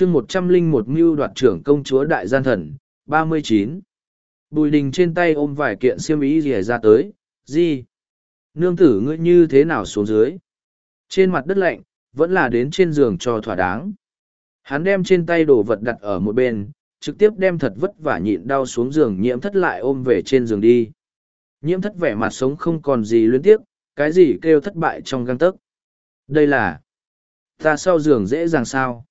chương một trăm linh một mưu đoạt trưởng công chúa đại gian thần, ba mươi chín. Bùi đình trên tay ôm vài kiện xiêm ý rìa ra tới, gì? Nương tử ngươi như thế nào xuống dưới? Trên mặt đất lạnh, vẫn là đến trên giường cho thỏa đáng. Hắn đem trên tay đồ vật đặt ở một bên, trực tiếp đem thật vất vả nhịn đau xuống giường nhiễm thất lại ôm về trên giường đi. Nhiễm thất vẻ mặt sống không còn gì luyến tiếc, cái gì kêu thất bại trong găng tấc. Đây là ta sau giường dễ dàng sao.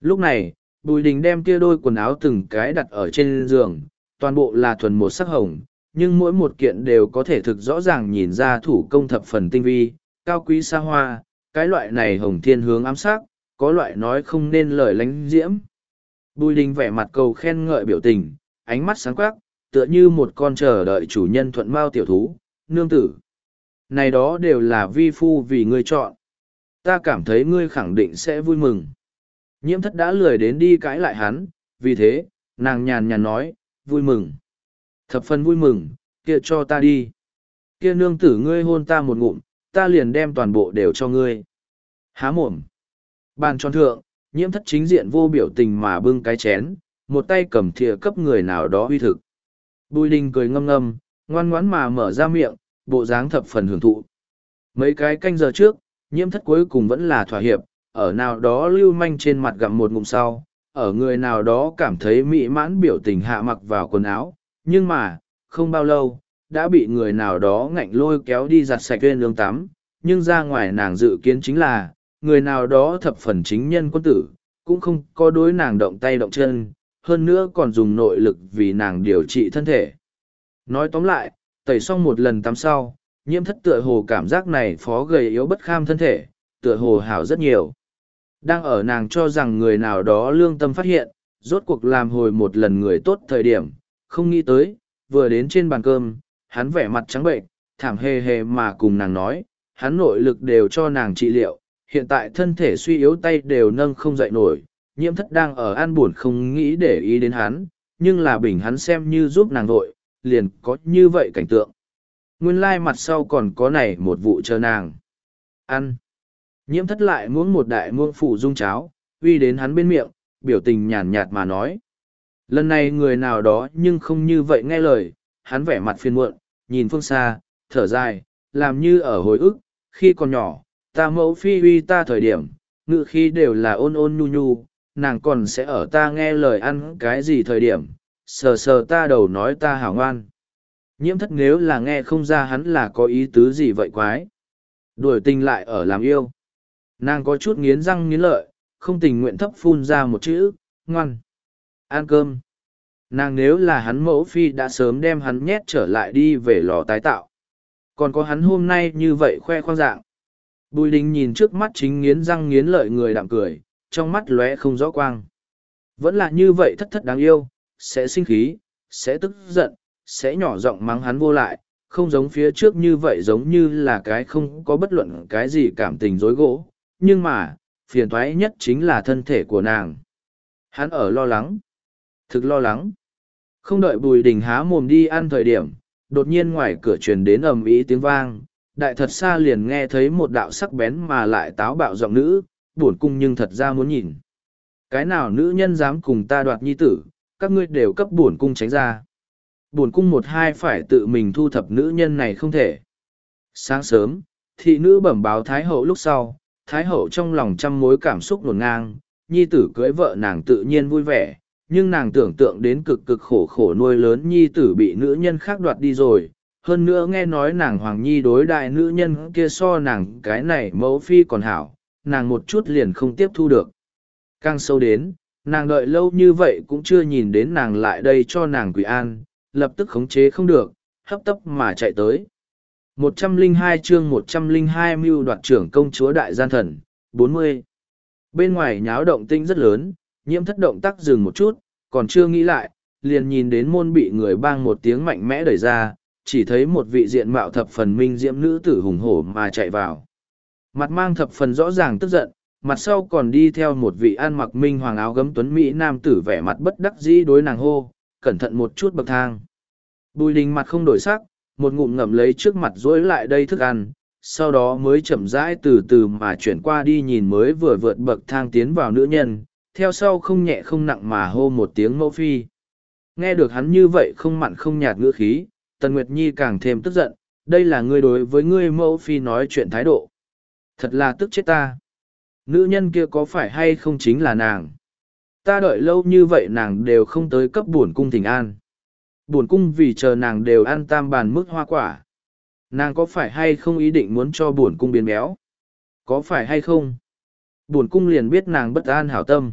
Lúc này, Bùi Đình đem kia đôi quần áo từng cái đặt ở trên giường, toàn bộ là thuần một sắc hồng, nhưng mỗi một kiện đều có thể thực rõ ràng nhìn ra thủ công thập phần tinh vi, cao quý xa hoa, cái loại này hồng thiên hướng ám sắc, có loại nói không nên lời lánh diễm. Bùi Đình vẻ mặt cầu khen ngợi biểu tình, ánh mắt sáng quắc, tựa như một con chờ đợi chủ nhân thuận mao tiểu thú, nương tử. Này đó đều là vi phu vì ngươi chọn. Ta cảm thấy ngươi khẳng định sẽ vui mừng. Nhiễm thất đã lười đến đi cãi lại hắn, vì thế, nàng nhàn nhàn nói, vui mừng. Thập phần vui mừng, kia cho ta đi. Kia nương tử ngươi hôn ta một ngụm, ta liền đem toàn bộ đều cho ngươi. Há mồm. Bàn tròn thượng, nhiễm thất chính diện vô biểu tình mà bưng cái chén, một tay cầm thìa cấp người nào đó huy thực. Bùi đình cười ngâm ngâm, ngoan ngoãn mà mở ra miệng, bộ dáng thập phần hưởng thụ. Mấy cái canh giờ trước, nhiễm thất cuối cùng vẫn là thỏa hiệp, ở nào đó lưu manh trên mặt gặm một ngụm sau, ở người nào đó cảm thấy mỹ mãn biểu tình hạ mặc vào quần áo, nhưng mà, không bao lâu, đã bị người nào đó ngạnh lôi kéo đi giặt sạch lên lương tắm, nhưng ra ngoài nàng dự kiến chính là, người nào đó thập phần chính nhân quân tử, cũng không có đối nàng động tay động chân, hơn nữa còn dùng nội lực vì nàng điều trị thân thể. Nói tóm lại, tẩy xong một lần tắm sau, nhiễm thất tựa hồ cảm giác này phó gầy yếu bất kham thân thể, tựa hồ hảo rất nhiều. Đang ở nàng cho rằng người nào đó lương tâm phát hiện, rốt cuộc làm hồi một lần người tốt thời điểm, không nghĩ tới, vừa đến trên bàn cơm, hắn vẻ mặt trắng bệnh, thảm hề hề mà cùng nàng nói, hắn nội lực đều cho nàng trị liệu, hiện tại thân thể suy yếu tay đều nâng không dậy nổi, nhiễm thất đang ở an buồn không nghĩ để ý đến hắn, nhưng là bình hắn xem như giúp nàng vội, liền có như vậy cảnh tượng. Nguyên lai mặt sau còn có này một vụ chờ nàng. Ăn. Nhiễm thất lại muốn một đại muông phủ dung cháo, uy đến hắn bên miệng, biểu tình nhàn nhạt mà nói. Lần này người nào đó nhưng không như vậy nghe lời, hắn vẻ mặt phiền muộn, nhìn phương xa, thở dài, làm như ở hồi ức, khi còn nhỏ, ta mẫu phi uy ta thời điểm, ngự khi đều là ôn ôn nhu nhu, nàng còn sẽ ở ta nghe lời ăn cái gì thời điểm, sờ sờ ta đầu nói ta hảo ngoan. Nhiễm thất nếu là nghe không ra hắn là có ý tứ gì vậy quái. Đuổi tình lại ở làm yêu. Nàng có chút nghiến răng nghiến lợi, không tình nguyện thấp phun ra một chữ, ngoan. Ăn cơm. Nàng nếu là hắn mẫu phi đã sớm đem hắn nhét trở lại đi về lò tái tạo. Còn có hắn hôm nay như vậy khoe khoang dạng. Bùi đình nhìn trước mắt chính nghiến răng nghiến lợi người đạm cười, trong mắt lóe không rõ quang. Vẫn là như vậy thất thất đáng yêu, sẽ sinh khí, sẽ tức giận, sẽ nhỏ giọng mắng hắn vô lại, không giống phía trước như vậy giống như là cái không có bất luận cái gì cảm tình dối gỗ. Nhưng mà, phiền thoái nhất chính là thân thể của nàng. Hắn ở lo lắng. Thực lo lắng. Không đợi bùi đình há mồm đi ăn thời điểm, đột nhiên ngoài cửa truyền đến ầm ĩ tiếng vang, đại thật xa liền nghe thấy một đạo sắc bén mà lại táo bạo giọng nữ, buồn cung nhưng thật ra muốn nhìn. Cái nào nữ nhân dám cùng ta đoạt nhi tử, các ngươi đều cấp buồn cung tránh ra. Buồn cung một hai phải tự mình thu thập nữ nhân này không thể. Sáng sớm, thị nữ bẩm báo Thái Hậu lúc sau, Thái Hậu trong lòng trăm mối cảm xúc nổn ngang, nhi tử cưới vợ nàng tự nhiên vui vẻ, nhưng nàng tưởng tượng đến cực cực khổ khổ nuôi lớn nhi tử bị nữ nhân khác đoạt đi rồi. Hơn nữa nghe nói nàng Hoàng Nhi đối đại nữ nhân kia so nàng cái này mẫu phi còn hảo, nàng một chút liền không tiếp thu được. Càng sâu đến, nàng đợi lâu như vậy cũng chưa nhìn đến nàng lại đây cho nàng quỷ an, lập tức khống chế không được, hấp tấp mà chạy tới. 102 chương 102 mưu đoạt trưởng công chúa đại gian thần, 40. Bên ngoài nháo động tinh rất lớn, nhiễm thất động tác dừng một chút, còn chưa nghĩ lại, liền nhìn đến môn bị người bang một tiếng mạnh mẽ đẩy ra, chỉ thấy một vị diện mạo thập phần minh diễm nữ tử hùng hổ mà chạy vào. Mặt mang thập phần rõ ràng tức giận, mặt sau còn đi theo một vị an mặc minh hoàng áo gấm tuấn Mỹ nam tử vẻ mặt bất đắc dĩ đối nàng hô, cẩn thận một chút bậc thang. Bùi đình mặt không đổi sắc, một ngụm ngậm lấy trước mặt rối lại đây thức ăn, sau đó mới chậm rãi từ từ mà chuyển qua đi nhìn mới vừa vượt bậc thang tiến vào nữ nhân, theo sau không nhẹ không nặng mà hô một tiếng mẫu phi. Nghe được hắn như vậy không mặn không nhạt ngữ khí, Tần Nguyệt Nhi càng thêm tức giận, đây là ngươi đối với ngươi mẫu phi nói chuyện thái độ. Thật là tức chết ta. Nữ nhân kia có phải hay không chính là nàng? Ta đợi lâu như vậy nàng đều không tới cấp buồn cung thỉnh an. Buồn cung vì chờ nàng đều ăn tam bàn mức hoa quả. Nàng có phải hay không ý định muốn cho buồn cung biến béo? Có phải hay không? Buồn cung liền biết nàng bất an hảo tâm.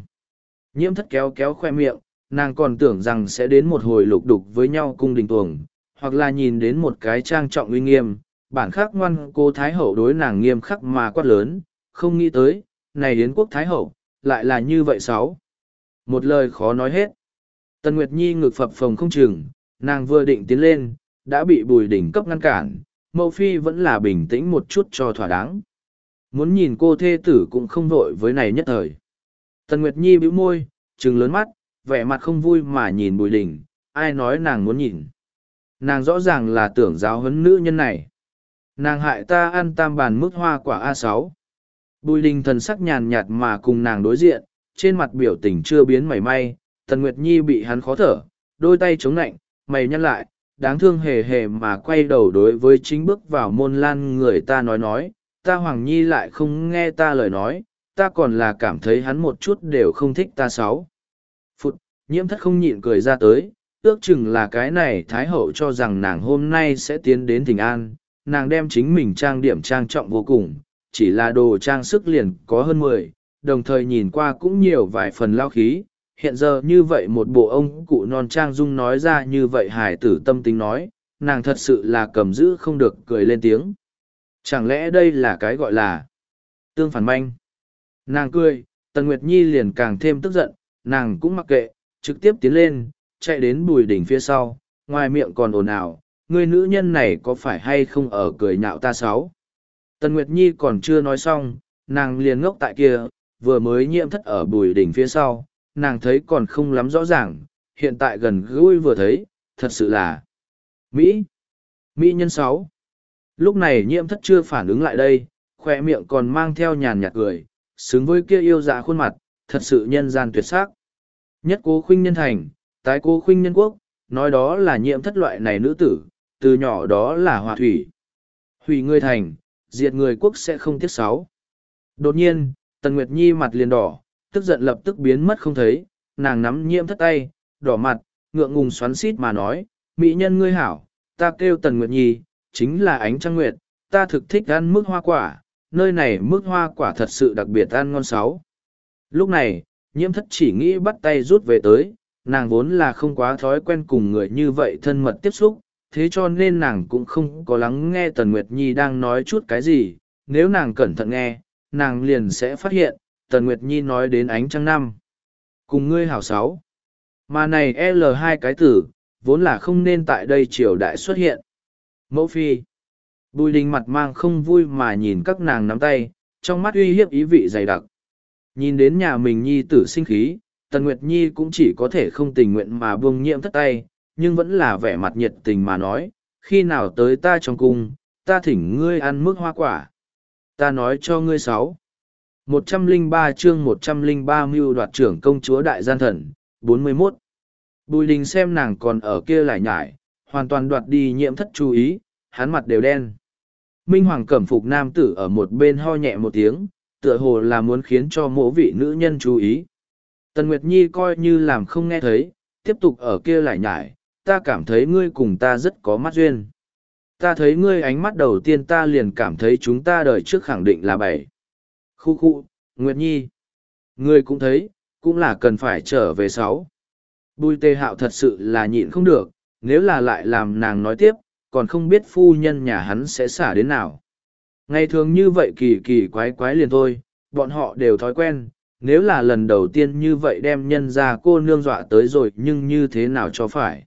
Nhiễm thất kéo kéo khoe miệng, nàng còn tưởng rằng sẽ đến một hồi lục đục với nhau cung đình tuồng, hoặc là nhìn đến một cái trang trọng uy nghiêm, bản khắc ngoan cô Thái Hậu đối nàng nghiêm khắc mà quát lớn, không nghĩ tới, này đến quốc Thái Hậu, lại là như vậy sáu. Một lời khó nói hết. Tần Nguyệt Nhi ngực phập phồng không chừng, nàng vừa định tiến lên, đã bị bùi đỉnh cấp ngăn cản, mẫu phi vẫn là bình tĩnh một chút cho thỏa đáng. Muốn nhìn cô thê tử cũng không vội với này nhất thời. Tần Nguyệt Nhi bĩu môi, trừng lớn mắt, vẻ mặt không vui mà nhìn bùi đỉnh, ai nói nàng muốn nhìn. Nàng rõ ràng là tưởng giáo huấn nữ nhân này. Nàng hại ta ăn tam bàn mức hoa quả a sáu. Bùi đình thần sắc nhàn nhạt mà cùng nàng đối diện, trên mặt biểu tình chưa biến mảy may, Tần Nguyệt Nhi bị hắn khó thở, đôi tay chống nạnh, mày nhăn lại, đáng thương hề hề mà quay đầu đối với chính bước vào môn lan người ta nói nói, ta Hoàng Nhi lại không nghe ta lời nói, ta còn là cảm thấy hắn một chút đều không thích ta sáu. Phụt, nhiễm thất không nhịn cười ra tới, ước chừng là cái này Thái Hậu cho rằng nàng hôm nay sẽ tiến đến thịnh an, nàng đem chính mình trang điểm trang trọng vô cùng, chỉ là đồ trang sức liền có hơn mười, đồng thời nhìn qua cũng nhiều vài phần lao khí. Hiện giờ như vậy một bộ ông cụ non trang dung nói ra như vậy hải tử tâm tính nói, nàng thật sự là cầm giữ không được cười lên tiếng. Chẳng lẽ đây là cái gọi là tương phản manh? Nàng cười, Tần Nguyệt Nhi liền càng thêm tức giận, nàng cũng mặc kệ, trực tiếp tiến lên, chạy đến bùi đỉnh phía sau, ngoài miệng còn ồn ào, người nữ nhân này có phải hay không ở cười nhạo ta sáu? Tần Nguyệt Nhi còn chưa nói xong, nàng liền ngốc tại kia, vừa mới nhiễm thất ở bùi đỉnh phía sau, nàng thấy còn không lắm rõ ràng, hiện tại gần gũi vừa thấy, thật sự là Mỹ. Mỹ nhân sáu. Lúc này nhiễm thất chưa phản ứng lại đây, khoe miệng còn mang theo nhàn nhạt cười, xứng với kia yêu dạ khuôn mặt, thật sự nhân gian tuyệt sắc. Nhất cố khuynh nhân thành, tái cố khuynh nhân quốc, nói đó là nhiễm thất loại này nữ tử, từ nhỏ đó là hòa thủy. Hủy người thành, diệt người quốc sẽ không tiếc sáu. Đột nhiên, Tần Nguyệt Nhi mặt liền đỏ, tức giận lập tức biến mất không thấy, nàng nắm nhiễm thất tay, đỏ mặt, ngượng ngùng xoắn xít mà nói, mỹ nhân ngươi hảo, ta kêu Tần Nguyệt Nhi, chính là ánh trăng nguyệt, ta thực thích ăn mức hoa quả, nơi này mức hoa quả thật sự đặc biệt ăn ngon sáu. Lúc này, nhiễm thất chỉ nghĩ bắt tay rút về tới, nàng vốn là không quá thói quen cùng người như vậy thân mật tiếp xúc, thế cho nên nàng cũng không có lắng nghe Tần Nguyệt Nhi đang nói chút cái gì, nếu nàng cẩn thận nghe, nàng liền sẽ phát hiện, Tần Nguyệt Nhi nói đến ánh trăng năm. Cùng ngươi hảo sáu. Mà này L hai cái tử, vốn là không nên tại đây triều đại xuất hiện. Mẫu phi. Bùi đình mặt mang không vui mà nhìn các nàng nắm tay, trong mắt uy hiếp ý vị dày đặc. Nhìn đến nhà mình nhi tử sinh khí, Tần Nguyệt Nhi cũng chỉ có thể không tình nguyện mà buông nhiễm thất tay, nhưng vẫn là vẻ mặt nhiệt tình mà nói, khi nào tới ta trong cung, ta thỉnh ngươi ăn mức hoa quả. Ta nói cho ngươi sáu một trăm linh ba chương một trăm linh ba mưu đoạt trưởng công chúa đại gian thần, 41. Bùi đình xem nàng còn ở kia lại nhải, hoàn toàn đoạt đi nhiễm thất chú ý, hắn mặt đều đen. Minh Hoàng cẩm phục nam tử ở một bên ho nhẹ một tiếng, tựa hồ là muốn khiến cho mỗi vị nữ nhân chú ý. Tần Nguyệt Nhi coi như làm không nghe thấy, tiếp tục ở kia lại nhải, ta cảm thấy ngươi cùng ta rất có mắt duyên. Ta thấy ngươi ánh mắt đầu tiên ta liền cảm thấy chúng ta đời trước khẳng định là bảy. Khu khu, Nguyệt Nhi. Ngươi cũng thấy, cũng là cần phải trở về sáu. Bùi tê hạo thật sự là nhịn không được, nếu là lại làm nàng nói tiếp, còn không biết phu nhân nhà hắn sẽ xả đến nào. Ngày thường như vậy kỳ kỳ quái quái liền thôi, bọn họ đều thói quen, nếu là lần đầu tiên như vậy đem nhân ra cô nương dọa tới rồi nhưng như thế nào cho phải.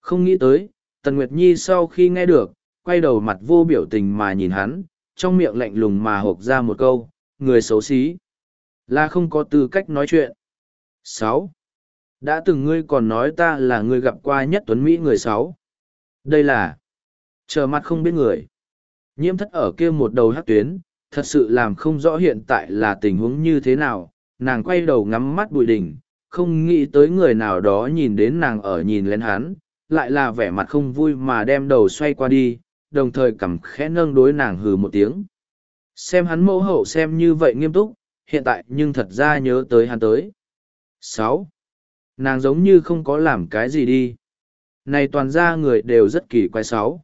Không nghĩ tới, Tần Nguyệt Nhi sau khi nghe được, quay đầu mặt vô biểu tình mà nhìn hắn, trong miệng lạnh lùng mà hộp ra một câu, người xấu xí. Là không có tư cách nói chuyện. sáu Đã từng ngươi còn nói ta là người gặp qua nhất tuấn Mỹ người sáu. Đây là chờ mặt không biết người. Nhiễm thất ở kia một đầu hát tuyến, thật sự làm không rõ hiện tại là tình huống như thế nào, nàng quay đầu ngắm mắt bùi đình, không nghĩ tới người nào đó nhìn đến nàng ở nhìn lên hắn, lại là vẻ mặt không vui mà đem đầu xoay qua đi, đồng thời cầm khẽ nâng đối nàng hừ một tiếng. Xem hắn mẫu hậu xem như vậy nghiêm túc, hiện tại nhưng thật ra nhớ tới hắn tới. sáu Nàng giống như không có làm cái gì đi. Này toàn ra người đều rất kỳ quái sáu.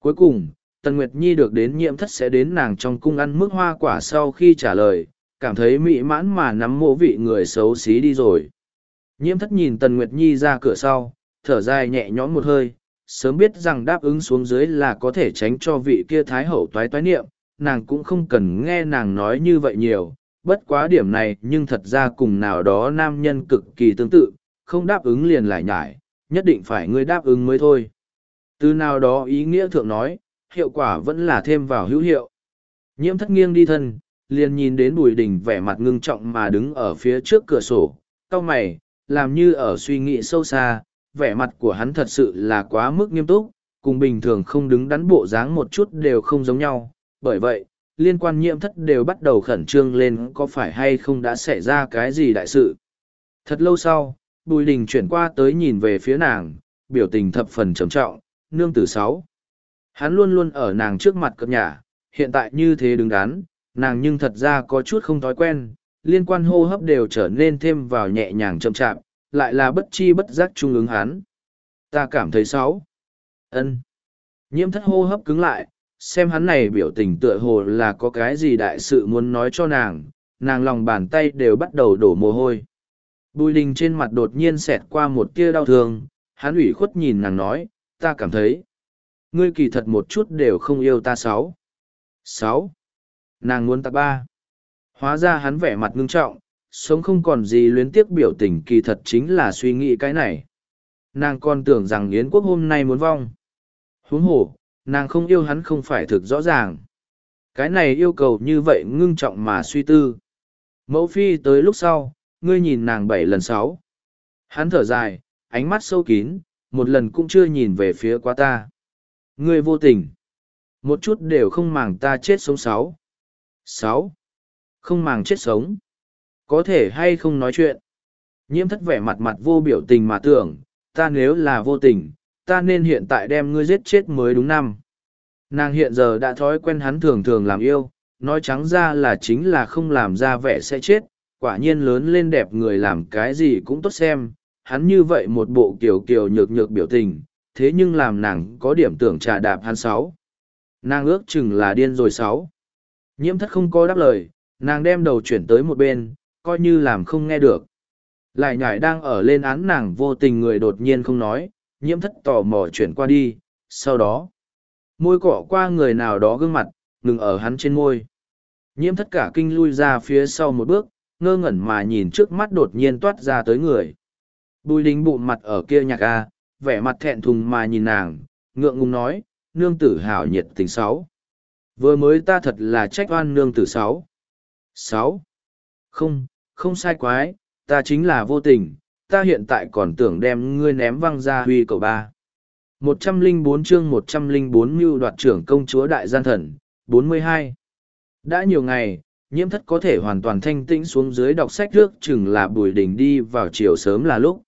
Cuối cùng, Tần Nguyệt Nhi được đến nhiễm thất sẽ đến nàng trong cung ăn mức hoa quả sau khi trả lời, cảm thấy mỹ mãn mà nắm mộ vị người xấu xí đi rồi. Nhiễm thất nhìn Tần Nguyệt Nhi ra cửa sau, thở dài nhẹ nhõm một hơi, sớm biết rằng đáp ứng xuống dưới là có thể tránh cho vị kia thái hậu toái toái niệm, nàng cũng không cần nghe nàng nói như vậy nhiều, bất quá điểm này nhưng thật ra cùng nào đó nam nhân cực kỳ tương tự, không đáp ứng liền lại nhải, nhất định phải ngươi đáp ứng mới thôi. Từ nào đó ý nghĩa thượng nói, hiệu quả vẫn là thêm vào hữu hiệu. Nhiễm thất nghiêng đi thân, liền nhìn đến bùi đình vẻ mặt ngưng trọng mà đứng ở phía trước cửa sổ, cau mày, làm như ở suy nghĩ sâu xa, vẻ mặt của hắn thật sự là quá mức nghiêm túc, cùng bình thường không đứng đắn bộ dáng một chút đều không giống nhau, bởi vậy, liên quan nhiễm thất đều bắt đầu khẩn trương lên có phải hay không đã xảy ra cái gì đại sự. Thật lâu sau, Bùi Đình chuyển qua tới nhìn về phía nàng, biểu tình thập phần trầm trọng, nương tử sáu. Hắn luôn luôn ở nàng trước mặt cập nhà, hiện tại như thế đứng đắn, nàng nhưng thật ra có chút không thói quen, liên quan hô hấp đều trở nên thêm vào nhẹ nhàng chậm chạp, lại là bất chi bất giác trung ứng hắn. Ta cảm thấy sáu. ân Nhiễm thất hô hấp cứng lại, xem hắn này biểu tình tựa hồ là có cái gì đại sự muốn nói cho nàng, nàng lòng bàn tay đều bắt đầu đổ mồ hôi. Bùi đình trên mặt đột nhiên xẹt qua một tia đau thương, hắn ủy khuất nhìn nàng nói, ta cảm thấy, ngươi kỳ thật một chút đều không yêu ta sáu. Sáu. Nàng muốn ta ba. Hóa ra hắn vẻ mặt ngưng trọng, sống không còn gì luyến tiếc biểu tình kỳ thật chính là suy nghĩ cái này. Nàng còn tưởng rằng Yến quốc hôm nay muốn vong. Huống hồ, nàng không yêu hắn không phải thực rõ ràng. Cái này yêu cầu như vậy ngưng trọng mà suy tư. Mẫu phi tới lúc sau, ngươi nhìn nàng bảy lần sáu. Hắn thở dài, ánh mắt sâu kín, một lần cũng chưa nhìn về phía qua ta. Ngươi vô tình. Một chút đều không màng ta chết sống sáu. Sáu. Không màng chết sống. Có thể hay không nói chuyện. Nhiễm thất vẻ mặt mặt vô biểu tình mà tưởng, ta nếu là vô tình, ta nên hiện tại đem ngươi giết chết mới đúng năm. Nàng hiện giờ đã thói quen hắn thường thường làm yêu, nói trắng ra là chính là không làm ra vẻ sẽ chết, quả nhiên lớn lên đẹp người làm cái gì cũng tốt xem, hắn như vậy một bộ kiểu kiểu nhược nhược biểu tình, thế nhưng làm nàng có điểm tưởng trà đạp hắn sáu. Nàng ước chừng là điên rồi sáu. Nhiễm thất không có đáp lời, nàng đem đầu chuyển tới một bên, coi như làm không nghe được. Lại nhải đang ở lên án nàng vô tình người đột nhiên không nói, nhiễm thất tò mò chuyển qua đi, sau đó, môi cọ qua người nào đó gương mặt, ngừng ở hắn trên môi. Nhiễm thất cả kinh lui ra phía sau một bước, ngơ ngẩn mà nhìn trước mắt đột nhiên toát ra tới người. Bùi đính bụng mặt ở kia nhạc a, vẻ mặt thẹn thùng mà nhìn nàng, ngượng ngùng nói, nương tử hảo nhiệt tình sáu. Vừa mới ta thật là trách oan nương tử sáu. Sáu. Không, không sai quái, ta chính là vô tình, ta hiện tại còn tưởng đem ngươi ném văng ra huy cầu ba. Một trăm linh bốn chương một trăm linh bốn mưu đoạt trưởng công chúa đại gian thần, bốn mươi hai. Đã nhiều ngày, nhiễm thất có thể hoàn toàn thanh tĩnh xuống dưới đọc sách trước chừng là bùi đỉnh đi vào chiều sớm là lúc.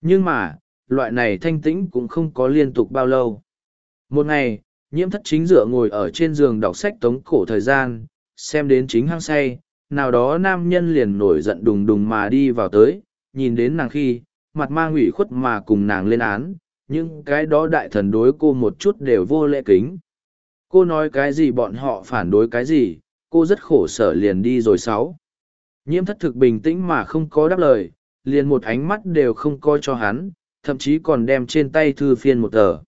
Nhưng mà, loại này thanh tĩnh cũng không có liên tục bao lâu. Một ngày, nhiễm thất chính dựa ngồi ở trên giường đọc sách tống cổ thời gian, xem đến chính hăng say, nào đó nam nhân liền nổi giận đùng đùng mà đi vào tới, nhìn đến nàng khi, mặt mang ủy khuất mà cùng nàng lên án, nhưng cái đó đại thần đối cô một chút đều vô lễ kính. Cô nói cái gì bọn họ phản đối cái gì, cô rất khổ sở liền đi rồi sáu. Nhiễm thất thực bình tĩnh mà không có đáp lời, liền một ánh mắt đều không coi cho hắn, thậm chí còn đem trên tay thư phiên một tờ.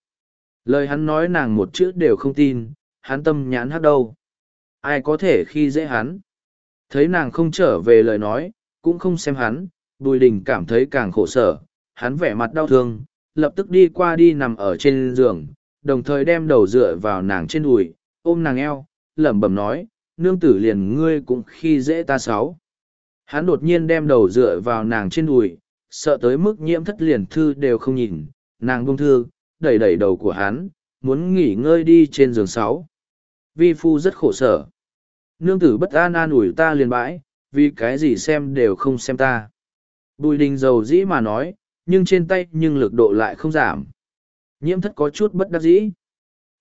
Lời hắn nói nàng một chữ đều không tin, hắn tâm nhãn hát đâu. Ai có thể khi dễ hắn. Thấy nàng không trở về lời nói, cũng không xem hắn, Bùi Đình cảm thấy càng khổ sở, hắn vẻ mặt đau thương, lập tức đi qua đi nằm ở trên giường, đồng thời đem đầu dựa vào nàng trên đùi, ôm nàng eo, lẩm bẩm nói, nương tử liền ngươi cũng khi dễ ta sáu. Hắn đột nhiên đem đầu dựa vào nàng trên đùi, sợ tới mức nhiễm thất liền thư đều không nhìn, nàng buông thư, đẩy đẩy đầu của hắn, muốn nghỉ ngơi đi trên giường sáu. Vi phu rất khổ sở. Nương tử bất an an ủi ta liền bãi, vì cái gì xem đều không xem ta. Bùi đình dầu dĩ mà nói, nhưng trên tay nhưng lực độ lại không giảm. Nhiễm thất có chút bất đắc dĩ.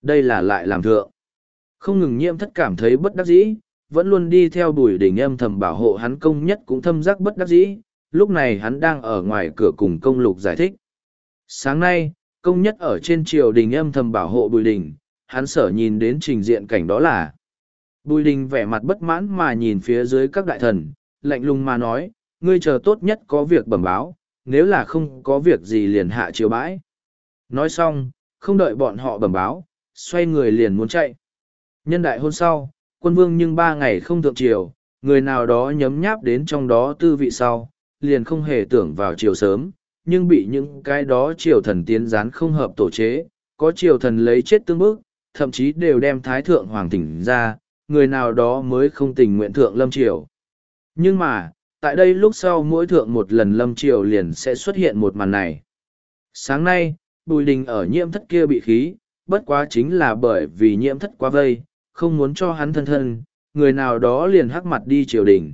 Đây là lại làm thượng. Không ngừng nhiễm thất cảm thấy bất đắc dĩ, vẫn luôn đi theo bùi đình âm thầm bảo hộ hắn công nhất cũng thâm giác bất đắc dĩ, lúc này hắn đang ở ngoài cửa cùng công lục giải thích. Sáng nay, công nhất ở trên triều đình âm thầm bảo hộ bùi đình, hắn sở nhìn đến trình diện cảnh đó là. Bùi đình vẻ mặt bất mãn mà nhìn phía dưới các đại thần, lạnh lùng mà nói, ngươi chờ tốt nhất có việc bẩm báo, nếu là không có việc gì liền hạ chiều bãi. Nói xong, không đợi bọn họ bẩm báo, xoay người liền muốn chạy. Nhân đại hôn sau, quân vương nhưng ba ngày không thượng triều, người nào đó nhấm nháp đến trong đó tư vị sau, liền không hề tưởng vào triều sớm, nhưng bị những cái đó triều thần tiến gián không hợp tổ chế, có triều thần lấy chết tương bức, thậm chí đều đem thái thượng hoàng tỉnh ra, người nào đó mới không tình nguyện thượng lâm triều. Nhưng mà, tại đây lúc sau mỗi thượng một lần lâm triều liền sẽ xuất hiện một màn này. Sáng nay, Bùi Đình ở nhiễm thất kia bị khí, bất quá chính là bởi vì nhiễm thất quá vây, không muốn cho hắn thân thân, người nào đó liền hắc mặt đi triều đình.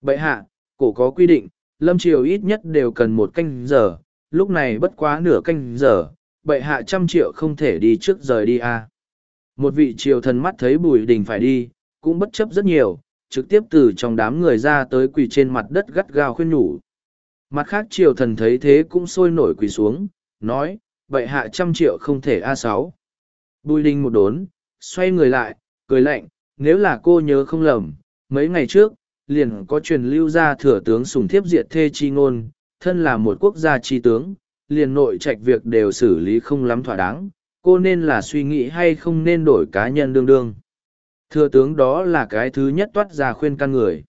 Bậy hạ, cổ có quy định, lâm triều ít nhất đều cần một canh giờ, lúc này bất quá nửa canh giờ, bậy hạ trăm triệu không thể đi trước rời đi. À. Một vị triều thần mắt thấy bùi đình phải đi, cũng bất chấp rất nhiều, trực tiếp từ trong đám người ra tới quỳ trên mặt đất gắt gao khuyên nhủ. Mặt khác triều thần thấy thế cũng sôi nổi quỳ xuống, nói, vậy hạ trăm triệu không thể a sáu. Bùi đinh một đốn, xoay người lại, cười lạnh, nếu là cô nhớ không lầm, mấy ngày trước, liền có truyền lưu ra thừa tướng sùng thiếp diệt thê chi ngôn, thân là một quốc gia chi tướng, liền nội trạch việc đều xử lý không lắm thỏa đáng, cô nên là suy nghĩ hay không nên đổi cá nhân đương đương. Thừa tướng đó là cái thứ nhất toát ra khuyên can người.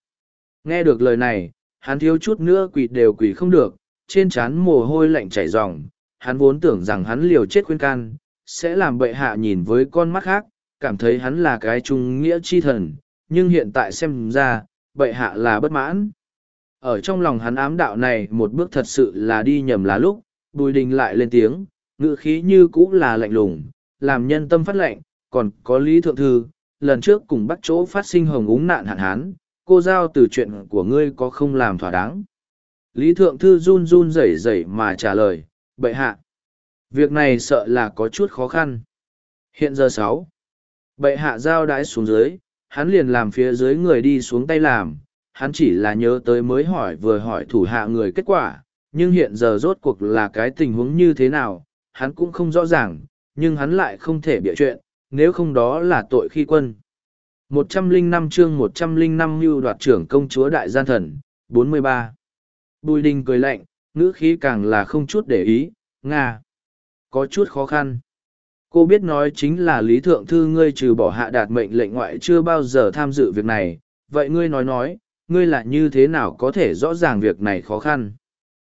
Nghe được lời này, hắn thiếu chút nữa quỷ đều quỷ không được, trên trán mồ hôi lạnh chảy ròng, hắn vốn tưởng rằng hắn liều chết khuyên can, sẽ làm bệ hạ nhìn với con mắt khác, cảm thấy hắn là cái trung nghĩa chi thần, nhưng hiện tại xem ra, bệ hạ là bất mãn. Ở trong lòng hắn ám đạo này một bước thật sự là đi nhầm là lúc, bùi đình lại lên tiếng, ngữ khí như cũ là lạnh lùng, làm nhân tâm phát lạnh, còn có lý thượng thư, lần trước cùng bắt chỗ phát sinh hồng úng nạn hạn hán, cô giao từ chuyện của ngươi có không làm thỏa đáng. Lý thượng thư run run rẩy rẩy mà trả lời, bệ hạ. Việc này sợ là có chút khó khăn. Hiện giờ sáu, Bệ hạ giao đãi xuống dưới, hắn liền làm phía dưới người đi xuống tay làm, hắn chỉ là nhớ tới mới hỏi vừa hỏi thủ hạ người kết quả, nhưng hiện giờ rốt cuộc là cái tình huống như thế nào, hắn cũng không rõ ràng, nhưng hắn lại không thể bịa chuyện, nếu không đó là tội khi quân. 105 chương 105 mưu đoạt trưởng công chúa đại gian thần, 43. Bùi đình cười lạnh, ngữ khí càng là không chút để ý, Nga. Có chút khó khăn. Cô biết nói chính là Lý Thượng Thư ngươi trừ bỏ hạ đạt mệnh lệnh ngoại chưa bao giờ tham dự việc này, vậy ngươi nói nói, ngươi là như thế nào có thể rõ ràng việc này khó khăn.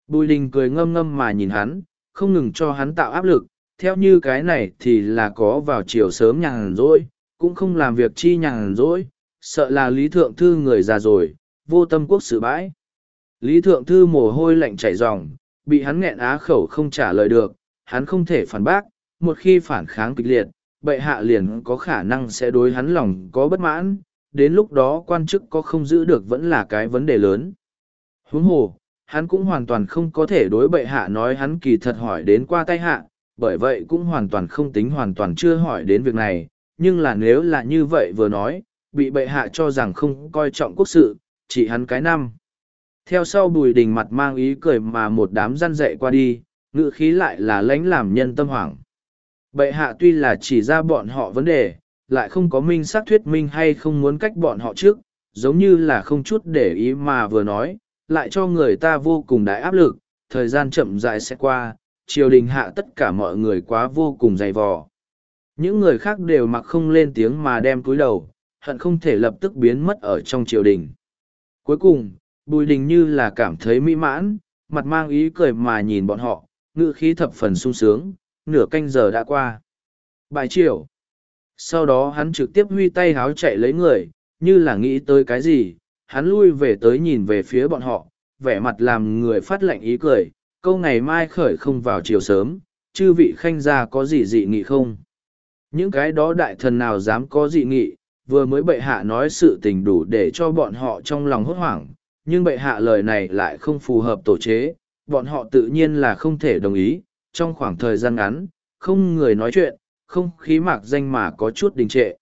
Bùi đình cười ngâm ngâm mà nhìn hắn, không ngừng cho hắn tạo áp lực, theo như cái này thì là có vào chiều sớm nhàn rỗi, cũng không làm việc chi nhàn rỗi, sợ là Lý Thượng Thư người già rồi, vô tâm quốc sự bãi. Lý Thượng Thư mồ hôi lạnh chảy ròng, bị hắn nghẹn á khẩu không trả lời được, hắn không thể phản bác, một khi phản kháng kịch liệt, bệ hạ liền có khả năng sẽ đối hắn lòng có bất mãn, đến lúc đó quan chức có không giữ được vẫn là cái vấn đề lớn. Huống hồ, hắn cũng hoàn toàn không có thể đối bệ hạ nói hắn kỳ thật hỏi đến qua tay hạ, bởi vậy cũng hoàn toàn không tính hoàn toàn chưa hỏi đến việc này, nhưng là nếu là như vậy vừa nói, bị bệ hạ cho rằng không coi trọng quốc sự, chỉ hắn cái năm. Theo sau bùi đình mặt mang ý cười mà một đám răn dậy qua đi, ngự khí lại là lãnh làm nhân tâm hoảng. Bệ hạ tuy là chỉ ra bọn họ vấn đề, lại không có minh xác thuyết minh hay không muốn cách bọn họ trước, giống như là không chút để ý mà vừa nói, lại cho người ta vô cùng đại áp lực, thời gian chậm rãi sẽ qua, triều đình hạ tất cả mọi người quá vô cùng dày vò. Những người khác đều mặc không lên tiếng mà đem cúi đầu, hận không thể lập tức biến mất ở trong triều đình. Cuối cùng, Bùi Đình như là cảm thấy mỹ mãn, mặt mang ý cười mà nhìn bọn họ, ngữ khí thập phần sung sướng, nửa canh giờ đã qua. Bài triều. Sau đó hắn trực tiếp huy tay háo chạy lấy người, như là nghĩ tới cái gì, hắn lui về tới nhìn về phía bọn họ, vẻ mặt làm người phát lạnh ý cười, câu ngày mai khởi không vào chiều sớm, chư vị khanh gia có gì dị nghị không? Những cái đó đại thần nào dám có dị nghị, vừa mới bệ hạ nói sự tình đủ để cho bọn họ trong lòng hốt hoảng, nhưng bệ hạ lời này lại không phù hợp tổ chế, bọn họ tự nhiên là không thể đồng ý, trong khoảng thời gian ngắn, không người nói chuyện, không khí mạc danh mà có chút đình trệ.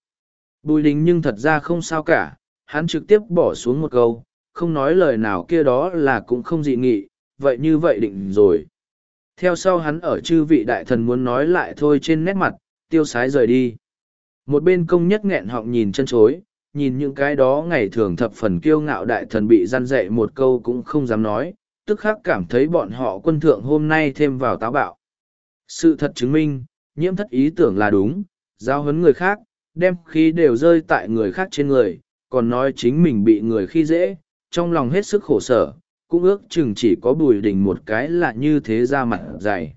Bùi đình nhưng thật ra không sao cả, hắn trực tiếp bỏ xuống một câu, không nói lời nào kia đó là cũng không dị nghị, vậy như vậy định rồi. Theo sau hắn ở chư vị đại thần muốn nói lại thôi trên nét mặt, tiêu sái rời đi. Một bên công nhất nghẹn họng nhìn chân chối, nhìn những cái đó ngày thường thập phần kiêu ngạo đại thần bị gian dạy một câu cũng không dám nói, tức khắc cảm thấy bọn họ quân thượng hôm nay thêm vào táo bạo. Sự thật chứng minh, nhiễm thất ý tưởng là đúng, giao hấn người khác, đem khí đều rơi tại người khác trên người, còn nói chính mình bị người khi dễ, trong lòng hết sức khổ sở, cũng ước chừng chỉ có bùi đình một cái là như thế ra mặt dày.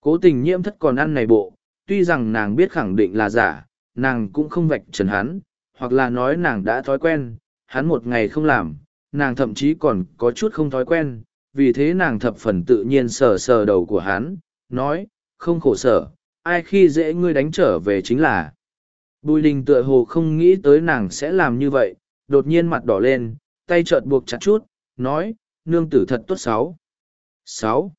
Cố tình nhiễm thất còn ăn này bộ, tuy rằng nàng biết khẳng định là giả, nàng cũng không vạch trần hắn, hoặc là nói nàng đã thói quen, hắn một ngày không làm, nàng thậm chí còn có chút không thói quen, vì thế nàng thập phần tự nhiên sờ sờ đầu của hắn, nói, không khổ sở, ai khi dễ ngươi đánh trở về chính là. Bùi đình tựa hồ không nghĩ tới nàng sẽ làm như vậy, đột nhiên mặt đỏ lên, tay chợt buộc chặt chút, nói, nương tử thật tốt sáu. Sáu.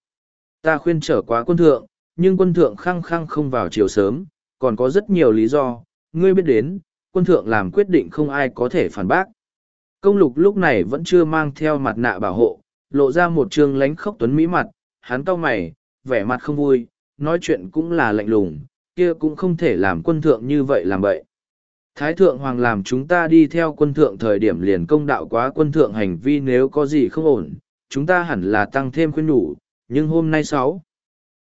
Ta khuyên trở quá quân thượng, nhưng quân thượng khăng khăng không vào chiều sớm, còn có rất nhiều lý do, ngươi biết đến, quân thượng làm quyết định không ai có thể phản bác. Công lục lúc này vẫn chưa mang theo mặt nạ bảo hộ, lộ ra một trương lánh khóc tuấn mỹ mặt, hắn cau mày, vẻ mặt không vui, nói chuyện cũng là lạnh lùng, kia cũng không thể làm quân thượng như vậy làm vậy. Thái thượng hoàng làm chúng ta đi theo quân thượng thời điểm liền công đạo quá quân thượng hành vi nếu có gì không ổn, chúng ta hẳn là tăng thêm khuyên nhủ, nhưng hôm nay sáu.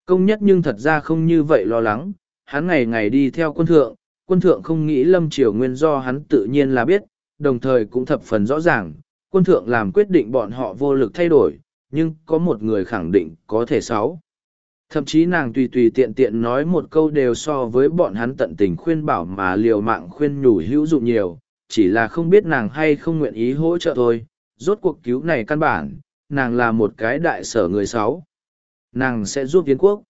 Công nhất nhưng thật ra không như vậy lo lắng, hắn ngày ngày đi theo quân thượng, quân thượng không nghĩ lâm triều nguyên do hắn tự nhiên là biết, đồng thời cũng thập phần rõ ràng, quân thượng làm quyết định bọn họ vô lực thay đổi, nhưng có một người khẳng định có thể sáu. Thậm chí nàng tùy tùy tiện tiện nói một câu đều so với bọn hắn tận tình khuyên bảo mà liều mạng khuyên nhủ hữu dụng nhiều, chỉ là không biết nàng hay không nguyện ý hỗ trợ thôi. Rốt cuộc cứu này căn bản, nàng là một cái đại sở người sáu. Nàng sẽ giúp viên quốc.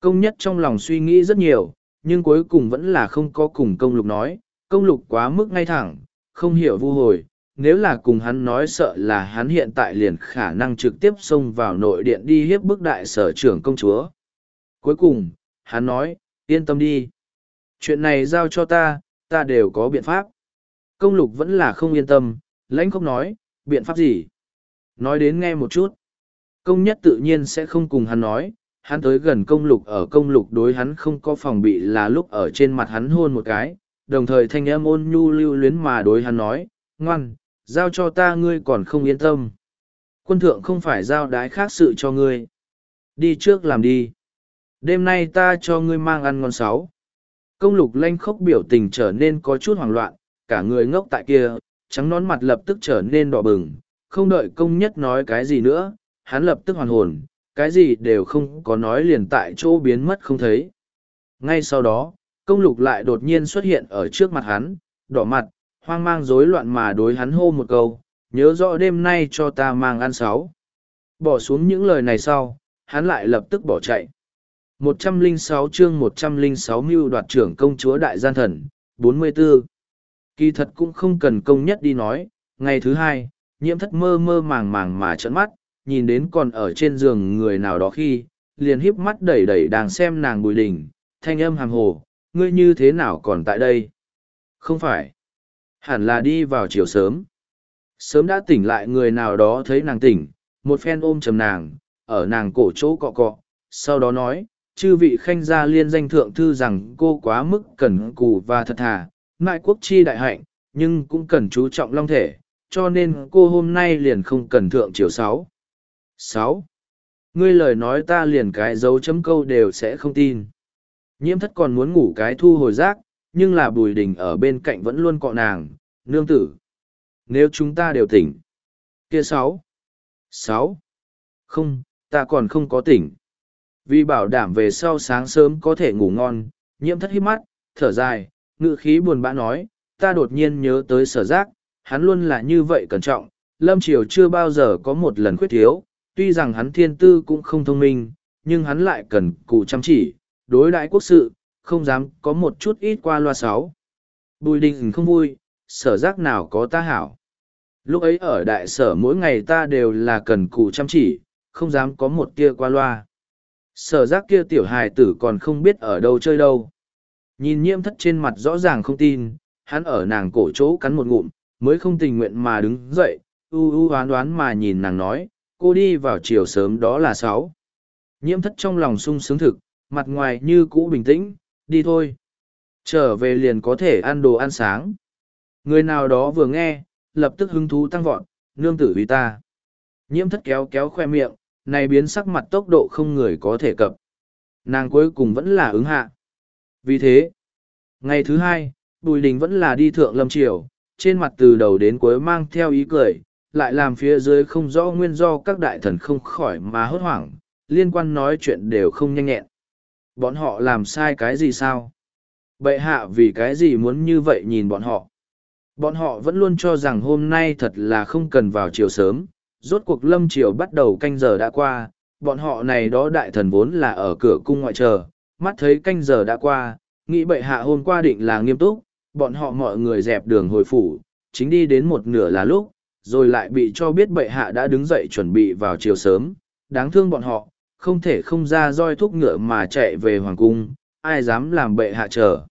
Công nhất trong lòng suy nghĩ rất nhiều, nhưng cuối cùng vẫn là không có cùng công lục nói, công lục quá mức ngay thẳng, không hiểu vu hồi, nếu là cùng hắn nói sợ là hắn hiện tại liền khả năng trực tiếp xông vào nội điện đi hiếp bức đại sở trưởng công chúa. Cuối cùng, hắn nói, yên tâm đi. Chuyện này giao cho ta, ta đều có biện pháp. Công lục vẫn là không yên tâm, lãnh không nói, biện pháp gì. Nói đến nghe một chút. Công nhất tự nhiên sẽ không cùng hắn nói, hắn tới gần công lục ở công lục đối hắn không có phòng bị là lúc ở trên mặt hắn hôn một cái, đồng thời thanh âm ôn nhu lưu luyến mà đối hắn nói, ngoan, giao cho ta ngươi còn không yên tâm. Quân thượng không phải giao đái khác sự cho ngươi. Đi trước làm đi. Đêm nay ta cho ngươi mang ăn ngon sáu. Công lục lanh khốc biểu tình trở nên có chút hoảng loạn, cả người ngốc tại kia, trắng nón mặt lập tức trở nên đỏ bừng, không đợi công nhất nói cái gì nữa, hắn lập tức hoàn hồn, cái gì đều không có nói liền tại chỗ biến mất không thấy. Ngay sau đó, công lục lại đột nhiên xuất hiện ở trước mặt hắn, đỏ mặt, hoang mang rối loạn mà đối hắn hô một câu, nhớ rõ đêm nay cho ta mang ăn sáu. Bỏ xuống những lời này sau, hắn lại lập tức bỏ chạy. 106 chương 106 mưu đoạt trưởng công chúa đại gian thần, 44. Kỳ thật cũng không cần công nhất đi nói, ngày thứ hai, nhiễm thất mơ mơ màng màng mà trợn mắt, nhìn đến còn ở trên giường người nào đó khi, liền híp mắt đẩy đẩy đang xem nàng bùi đình, thanh âm hàm hồ, ngươi như thế nào còn tại đây? Không phải. Hẳn là đi vào chiều sớm. Sớm đã tỉnh lại người nào đó thấy nàng tỉnh, một phen ôm chầm nàng, ở nàng cổ chỗ cọ cọ, sau đó nói, chư vị khanh gia liên danh thượng thư rằng cô quá mức cẩn cù và thật thà, mại quốc chi đại hạnh, nhưng cũng cần chú trọng long thể, cho nên cô hôm nay liền không cần thượng chiều sáu. Sáu. Ngươi lời nói ta liền cái dấu chấm câu đều sẽ không tin. Nhiễm thất còn muốn ngủ cái thu hồi rác, nhưng là bùi đình ở bên cạnh vẫn luôn cọ nàng, nương tử. Nếu chúng ta đều tỉnh. Kia sáu. Sáu. Không, ta còn không có tỉnh. Vì bảo đảm về sau sáng sớm có thể ngủ ngon, nhiễm thất hít mắt, thở dài, ngự khí buồn bã nói, ta đột nhiên nhớ tới sở giác, hắn luôn là như vậy cẩn trọng, lâm triều chưa bao giờ có một lần khuyết thiếu, tuy rằng hắn thiên tư cũng không thông minh, nhưng hắn lại cần cù chăm chỉ, đối đãi quốc sự, không dám có một chút ít qua loa sáu. Bùi đình không vui, sở giác nào có ta hảo. Lúc ấy ở đại sở mỗi ngày ta đều là cần cù chăm chỉ, không dám có một tia qua loa. Sở giác kia tiểu hài tử còn không biết ở đâu chơi đâu. Nhìn nhiễm thất trên mặt rõ ràng không tin, hắn ở nàng cổ chỗ cắn một ngụm, mới không tình nguyện mà đứng dậy, u u oán đoán mà nhìn nàng nói, cô đi vào chiều sớm đó là sáu. Nhiễm thất trong lòng sung sướng thực, mặt ngoài như cũ bình tĩnh, đi thôi. Trở về liền có thể ăn đồ ăn sáng. Người nào đó vừa nghe, lập tức hứng thú tăng vọt, nương tử vì ta. Nhiễm thất kéo kéo khoe miệng, này biến sắc mặt tốc độ không người có thể cập. Nàng cuối cùng vẫn là ứng hạ. Vì thế, ngày thứ hai, Bùi Đình vẫn là đi thượng lâm triều, trên mặt từ đầu đến cuối mang theo ý cười, lại làm phía dưới không rõ nguyên do các đại thần không khỏi mà hốt hoảng, liên quan nói chuyện đều không nhanh nhẹn. Bọn họ làm sai cái gì sao? Bệ hạ vì cái gì muốn như vậy nhìn bọn họ? Bọn họ vẫn luôn cho rằng hôm nay thật là không cần vào chiều sớm, rốt cuộc lâm chiều bắt đầu canh giờ đã qua, bọn họ này đó đại thần vốn là ở cửa cung ngoại chờ, mắt thấy canh giờ đã qua, nghĩ bệ hạ hôm qua định là nghiêm túc, bọn họ mọi người dẹp đường hồi phủ, chính đi đến một nửa là lúc, rồi lại bị cho biết bệ hạ đã đứng dậy chuẩn bị vào chiều sớm, đáng thương bọn họ, không thể không ra roi thúc ngựa mà chạy về hoàng cung, ai dám làm bệ hạ chờ.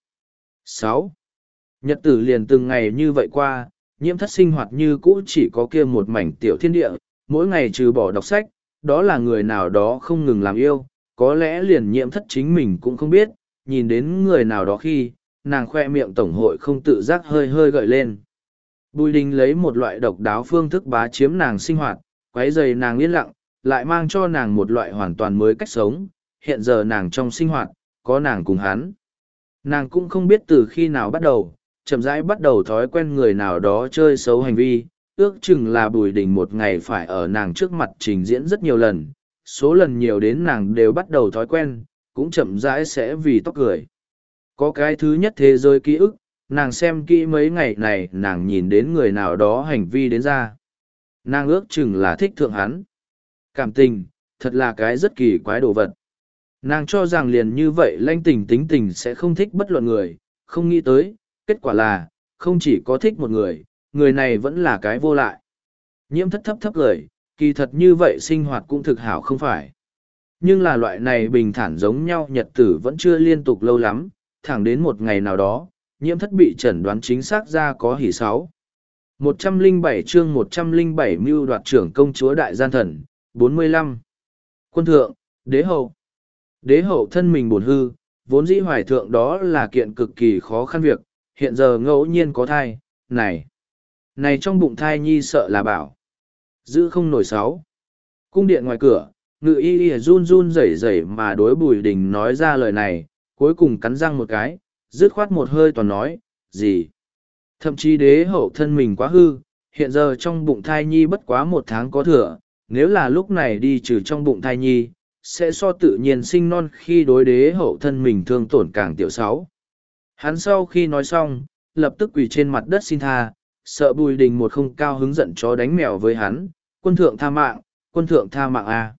sáu Nhật tử liền từng ngày như vậy qua, nhiễm thất sinh hoạt như cũ chỉ có kia một mảnh tiểu thiên địa, mỗi ngày trừ bỏ đọc sách, đó là người nào đó không ngừng làm yêu, có lẽ liền nhiễm thất chính mình cũng không biết, nhìn đến người nào đó khi, nàng khoe miệng tổng hội không tự giác hơi hơi gợi lên. Bùi đình lấy một loại độc đáo phương thức bá chiếm nàng sinh hoạt, quấy dày nàng yên lặng, lại mang cho nàng một loại hoàn toàn mới cách sống, hiện giờ nàng trong sinh hoạt, có nàng cùng hắn. Nàng cũng không biết từ khi nào bắt đầu, chậm rãi bắt đầu thói quen người nào đó chơi xấu hành vi, ước chừng là bùi đình một ngày phải ở nàng trước mặt trình diễn rất nhiều lần, số lần nhiều đến nàng đều bắt đầu thói quen, cũng chậm rãi sẽ vì tóc cười. Có cái thứ nhất thế giới ký ức, nàng xem kỹ mấy ngày này nàng nhìn đến người nào đó hành vi đến ra. Nàng ước chừng là thích thượng hắn. Cảm tình, thật là cái rất kỳ quái đồ vật. Nàng cho rằng liền như vậy lanh tình tính tình sẽ không thích bất luận người, không nghĩ tới, kết quả là, không chỉ có thích một người, người này vẫn là cái vô lại. Nhiễm thất thấp thấp lời, kỳ thật như vậy sinh hoạt cũng thực hảo không phải. Nhưng là loại này bình thản giống nhau nhật tử vẫn chưa liên tục lâu lắm, thẳng đến một ngày nào đó, nhiễm thất bị chẩn đoán chính xác ra có hỉ sáu. 107 chương 107 mưu đoạt trưởng công chúa đại gian thần, 45. Quân thượng, đế hậu. Đế hậu thân mình buồn hư, vốn dĩ hoài thượng đó là kiện cực kỳ khó khăn việc, hiện giờ ngẫu nhiên có thai, này. Này trong bụng thai nhi sợ là bảo. Giữ không nổi sáu. Cung điện ngoài cửa, ngự y y run run rẩy rẩy mà đối bùi đình nói ra lời này, cuối cùng cắn răng một cái, dứt khoát một hơi toàn nói, gì. Thậm chí đế hậu thân mình quá hư, hiện giờ trong bụng thai nhi bất quá một tháng có thừa, nếu là lúc này đi trừ trong bụng thai nhi, sẽ so tự nhiên sinh non khi đối đế hậu thân mình thương tổn càng tiểu sáu. Hắn sau khi nói xong, lập tức quỳ trên mặt đất xin tha, sợ bùi đình một không cao hứng giận chó đánh mèo với hắn, quân thượng tha mạng, quân thượng tha mạng a. À.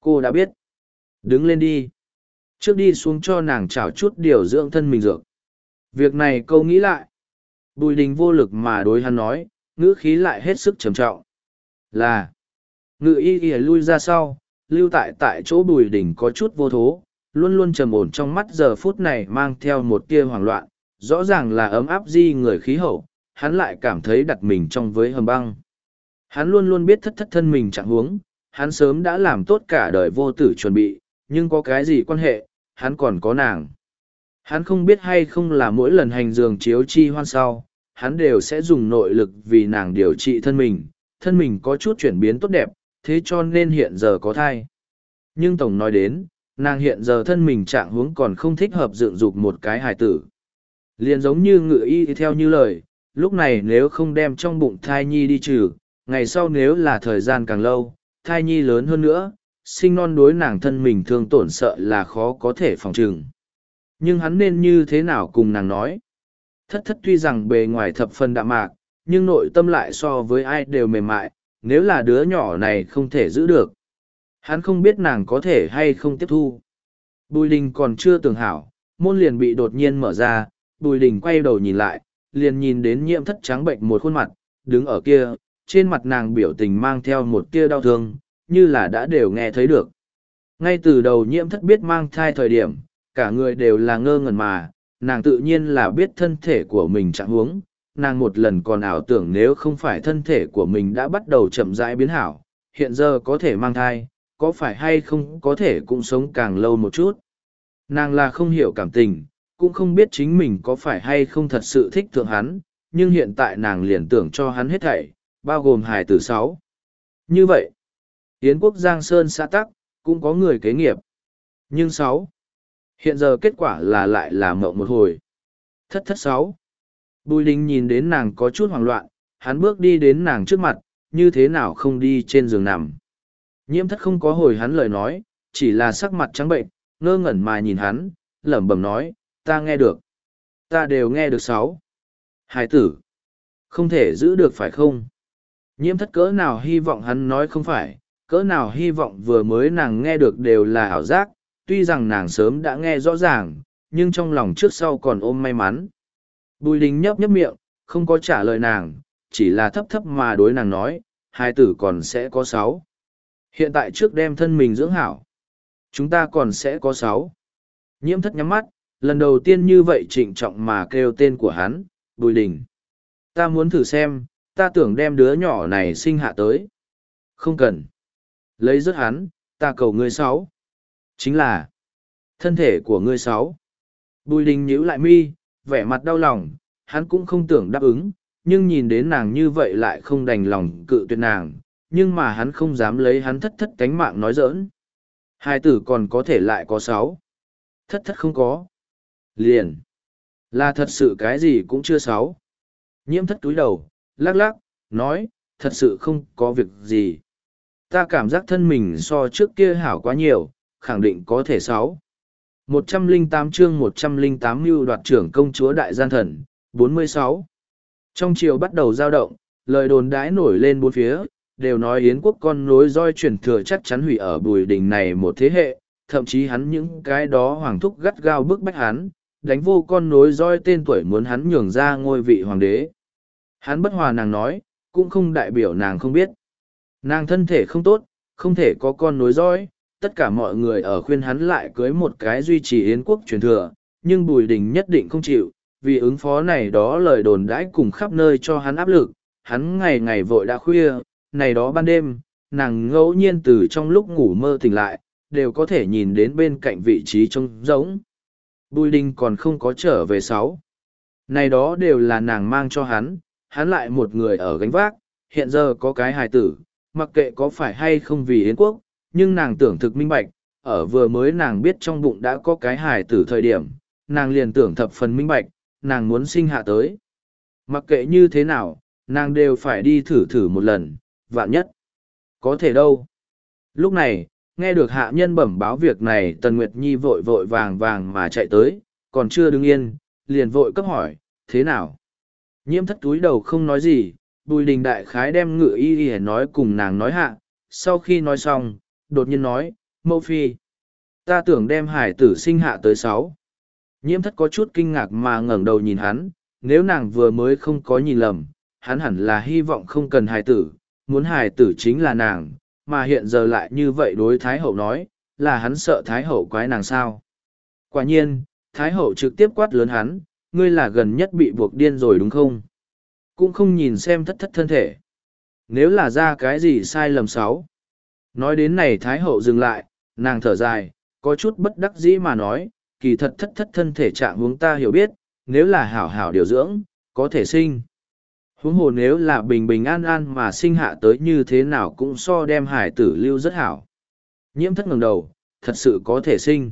Cô đã biết. Đứng lên đi. Trước đi xuống cho nàng chảo chút điều dưỡng thân mình dược. Việc này câu nghĩ lại. Bùi đình vô lực mà đối hắn nói, ngữ khí lại hết sức trầm trọng. Là, ngự y y lui ra sau, lưu tại tại chỗ bùi đình có chút vô thố, luôn luôn trầm ổn trong mắt giờ phút này mang theo một tia hoảng loạn, rõ ràng là ấm áp di người khí hậu, hắn lại cảm thấy đặt mình trong với hầm băng. Hắn luôn luôn biết thất thất thân mình chẳng huống, hắn sớm đã làm tốt cả đời vô tử chuẩn bị, nhưng có cái gì quan hệ, hắn còn có nàng. Hắn không biết hay không là mỗi lần hành giường chiếu chi hoan sau, hắn đều sẽ dùng nội lực vì nàng điều trị thân mình, thân mình có chút chuyển biến tốt đẹp, thế cho nên hiện giờ có thai. Nhưng Tổng nói đến, nàng hiện giờ thân mình trạng huống còn không thích hợp dựng dục một cái hài tử. Liền giống như ngự y theo như lời, lúc này nếu không đem trong bụng thai nhi đi trừ, ngày sau nếu là thời gian càng lâu, thai nhi lớn hơn nữa, sinh non đối nàng thân mình thương tổn sợ là khó có thể phòng trừng. Nhưng hắn nên như thế nào cùng nàng nói? Thất thất tuy rằng bề ngoài thập phần đạm mạc, nhưng nội tâm lại so với ai đều mềm mại, nếu là đứa nhỏ này không thể giữ được. Hắn không biết nàng có thể hay không tiếp thu. Bùi đình còn chưa tưởng hảo, môn liền bị đột nhiên mở ra, bùi đình quay đầu nhìn lại, liền nhìn đến nhiễm thất trắng bệnh một khuôn mặt, đứng ở kia, trên mặt nàng biểu tình mang theo một tia đau thương, như là đã đều nghe thấy được. Ngay từ đầu nhiễm thất biết mang thai thời điểm, cả người đều là ngơ ngẩn mà, nàng tự nhiên là biết thân thể của mình chẳng huống, nàng một lần còn ảo tưởng nếu không phải thân thể của mình đã bắt đầu chậm rãi biến hảo, hiện giờ có thể mang thai, có phải hay không có thể cũng sống càng lâu một chút. Nàng là không hiểu cảm tình, cũng không biết chính mình có phải hay không thật sự thích thượng hắn, nhưng hiện tại nàng liền tưởng cho hắn hết thảy, bao gồm hài tử sáu. Như vậy, Yến quốc Giang Sơn xã tắc, cũng có người kế nghiệp. Nhưng sáu, hiện giờ kết quả là lại là mộng một hồi. Thất thất sáu. Bùi đình nhìn đến nàng có chút hoảng loạn, hắn bước đi đến nàng trước mặt, như thế nào không đi trên giường nằm. Nhiễm thất không có hồi hắn lời nói, chỉ là sắc mặt trắng bệnh, ngơ ngẩn mà nhìn hắn, lẩm bẩm nói, ta nghe được. Ta đều nghe được sáu. Hải tử. Không thể giữ được phải không? Nhiễm thất cỡ nào hy vọng hắn nói không phải, cỡ nào hy vọng vừa mới nàng nghe được đều là ảo giác, tuy rằng nàng sớm đã nghe rõ ràng, nhưng trong lòng trước sau còn ôm may mắn. Bùi đình nhấp nhấp miệng, không có trả lời nàng, chỉ là thấp thấp mà đối nàng nói, hai tử còn sẽ có sáu. Hiện tại trước đem thân mình dưỡng hảo, chúng ta còn sẽ có sáu. Nhiễm thất nhắm mắt, lần đầu tiên như vậy trịnh trọng mà kêu tên của hắn, Bùi Đình. Ta muốn thử xem, ta tưởng đem đứa nhỏ này sinh hạ tới. Không cần. Lấy rớt hắn, ta cầu ngươi sáu. Chính là, thân thể của ngươi sáu. Bùi Đình nhíu lại mi, vẻ mặt đau lòng, hắn cũng không tưởng đáp ứng, nhưng nhìn đến nàng như vậy lại không đành lòng cự tuyệt nàng, nhưng mà hắn không dám lấy hắn thất thất cánh mạng nói giỡn. Hai tử còn có thể lại có sáu. Thất thất không có. Liền. Là thật sự cái gì cũng chưa sáu. Nhiễm thất túi đầu, lắc lắc, nói, thật sự không có việc gì. Ta cảm giác thân mình so trước kia hảo quá nhiều, khẳng định có thể sáu. 108 chương 108 mưu đoạt trưởng công chúa đại gian thần, 46. Trong chiều bắt đầu giao động, lời đồn đãi nổi lên bốn phía, đều nói Yến quốc con nối roi truyền thừa chắc chắn hủy ở bùi đình này một thế hệ, thậm chí hắn những cái đó hoàng thúc gắt gao bức bách hắn, đánh vô con nối roi tên tuổi muốn hắn nhường ra ngôi vị hoàng đế. Hắn bất hòa nàng nói, cũng không đại biểu nàng không biết. Nàng thân thể không tốt, không thể có con nối roi, tất cả mọi người ở khuyên hắn lại cưới một cái duy trì yến quốc truyền thừa, nhưng Bùi Đình nhất định không chịu, vì ứng phó này đó lời đồn đãi cùng khắp nơi cho hắn áp lực, hắn ngày ngày vội đã khuya, này đó ban đêm, nàng ngẫu nhiên từ trong lúc ngủ mơ tỉnh lại, đều có thể nhìn đến bên cạnh vị trí trông rỗng. Bùi Đình còn không có trở về sáu. Này đó đều là nàng mang cho hắn, hắn lại một người ở gánh vác, hiện giờ có cái hài tử, mặc kệ có phải hay không vì Yến quốc, nhưng nàng tưởng thực minh bạch, ở vừa mới nàng biết trong bụng đã có cái hài tử thời điểm, nàng liền tưởng thập phần minh bạch, nàng muốn sinh hạ tới. Mặc kệ như thế nào, nàng đều phải đi thử thử một lần, vạn nhất. Có thể đâu. Lúc này, nghe được hạ nhân bẩm báo việc này Tần Nguyệt Nhi vội vội vàng vàng mà chạy tới, còn chưa đứng yên, liền vội cấp hỏi, thế nào? Nhiễm thất túi đầu không nói gì, bùi đình đại khái đem ngựa y y nói cùng nàng nói hạ, sau khi nói xong, đột nhiên nói, mẫu phi. Ta tưởng đem hải tử sinh hạ tới sáu. Nhiễm thất có chút kinh ngạc mà ngẩng đầu nhìn hắn, nếu nàng vừa mới không có nhìn lầm, hắn hẳn là hy vọng không cần hải tử, muốn hải tử chính là nàng, mà hiện giờ lại như vậy đối Thái Hậu nói, là hắn sợ Thái Hậu quái nàng sao. Quả nhiên, Thái Hậu trực tiếp quát lớn hắn, ngươi là gần nhất bị buộc điên rồi đúng không? Cũng không nhìn xem thất thất thân thể. Nếu là ra cái gì sai lầm sáu. Nói đến này Thái Hậu dừng lại, nàng thở dài, có chút bất đắc dĩ mà nói, kỳ thật thất thất thân thể trạng hướng ta hiểu biết, nếu là hảo hảo điều dưỡng, có thể sinh. Huống hồ nếu là bình bình an an mà sinh hạ tới như thế nào cũng so đem hải tử lưu rất hảo. Nhiễm thất ngẩng đầu, thật sự có thể sinh.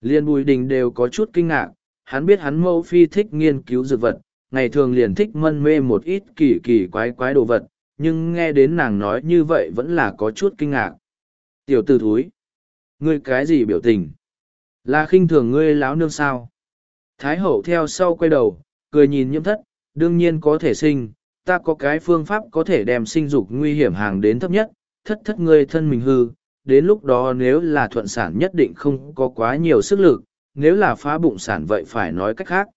Liên bùi đình đều có chút kinh ngạc, hắn biết hắn mẫu phi thích nghiên cứu dược vật, ngày thường liền thích mân mê một ít kỳ kỳ quái quái đồ vật, nhưng nghe đến nàng nói như vậy vẫn là có chút kinh ngạc. Tiểu tử thúi, ngươi cái gì biểu tình? Là khinh thường ngươi láo nương sao? Thái hậu theo sau quay đầu, cười nhìn nhiễm thất, đương nhiên có thể sinh, ta có cái phương pháp có thể đem sinh dục nguy hiểm hàng đến thấp nhất, thất thất ngươi thân mình hư, đến lúc đó nếu là thuận sản nhất định không có quá nhiều sức lực, nếu là phá bụng sản vậy phải nói cách khác.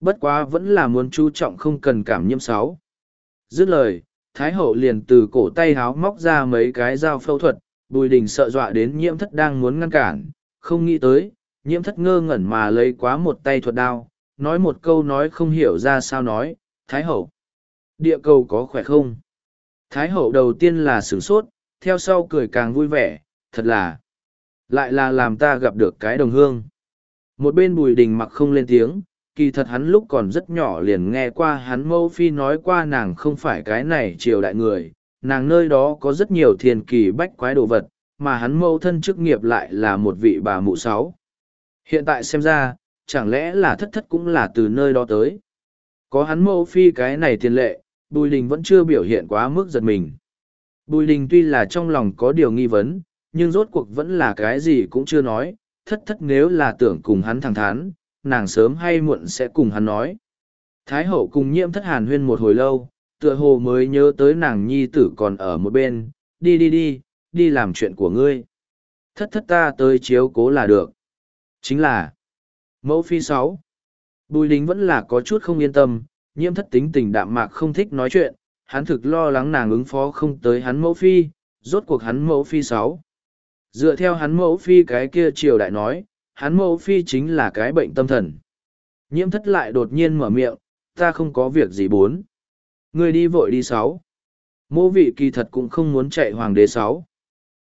Bất quá vẫn là muốn chú trọng không cần cảm nhiễm sáu. Dứt lời, Thái hậu liền từ cổ tay háo móc ra mấy cái dao phẫu thuật, bùi đình sợ dọa đến nhiễm thất đang muốn ngăn cản, không nghĩ tới, nhiễm thất ngơ ngẩn mà lấy quá một tay thuật đao, nói một câu nói không hiểu ra sao nói, Thái hậu, địa cầu có khỏe không? Thái hậu đầu tiên là sửng sốt, theo sau cười càng vui vẻ, thật là, lại là làm ta gặp được cái đồng hương. Một bên bùi đình mặc không lên tiếng, kỳ thật hắn lúc còn rất nhỏ liền nghe qua hắn mẫu phi nói qua nàng không phải cái này triều đại người, nàng nơi đó có rất nhiều thiền kỳ bách quái đồ vật, mà hắn mẫu thân chức nghiệp lại là một vị bà mụ sáu. Hiện tại xem ra, chẳng lẽ là thất thất cũng là từ nơi đó tới. Có hắn mẫu phi cái này tiền lệ, Bùi Đình vẫn chưa biểu hiện quá mức giật mình. Bùi Đình tuy là trong lòng có điều nghi vấn, nhưng rốt cuộc vẫn là cái gì cũng chưa nói, thất thất nếu là tưởng cùng hắn thẳng thắn, nàng sớm hay muộn sẽ cùng hắn nói. Thái hậu cùng nhiễm thất hàn huyên một hồi lâu, tựa hồ mới nhớ tới nàng nhi tử còn ở một bên, đi đi đi, đi làm chuyện của ngươi. Thất thất ta tới chiếu cố là được. Chính là, mẫu phi sáu. Bùi đính vẫn là có chút không yên tâm, nhiễm thất tính tình đạm mạc không thích nói chuyện, hắn thực lo lắng nàng ứng phó không tới hắn mẫu phi, rốt cuộc hắn mẫu phi sáu. Dựa theo hắn mẫu phi cái kia triều đại nói, hắn mẫu phi chính là cái bệnh tâm thần. Nhiễm thất lại đột nhiên mở miệng, ta không có việc gì bốn. Người đi vội đi sáu. Mô vị kỳ thật cũng không muốn chạy hoàng đế sáu.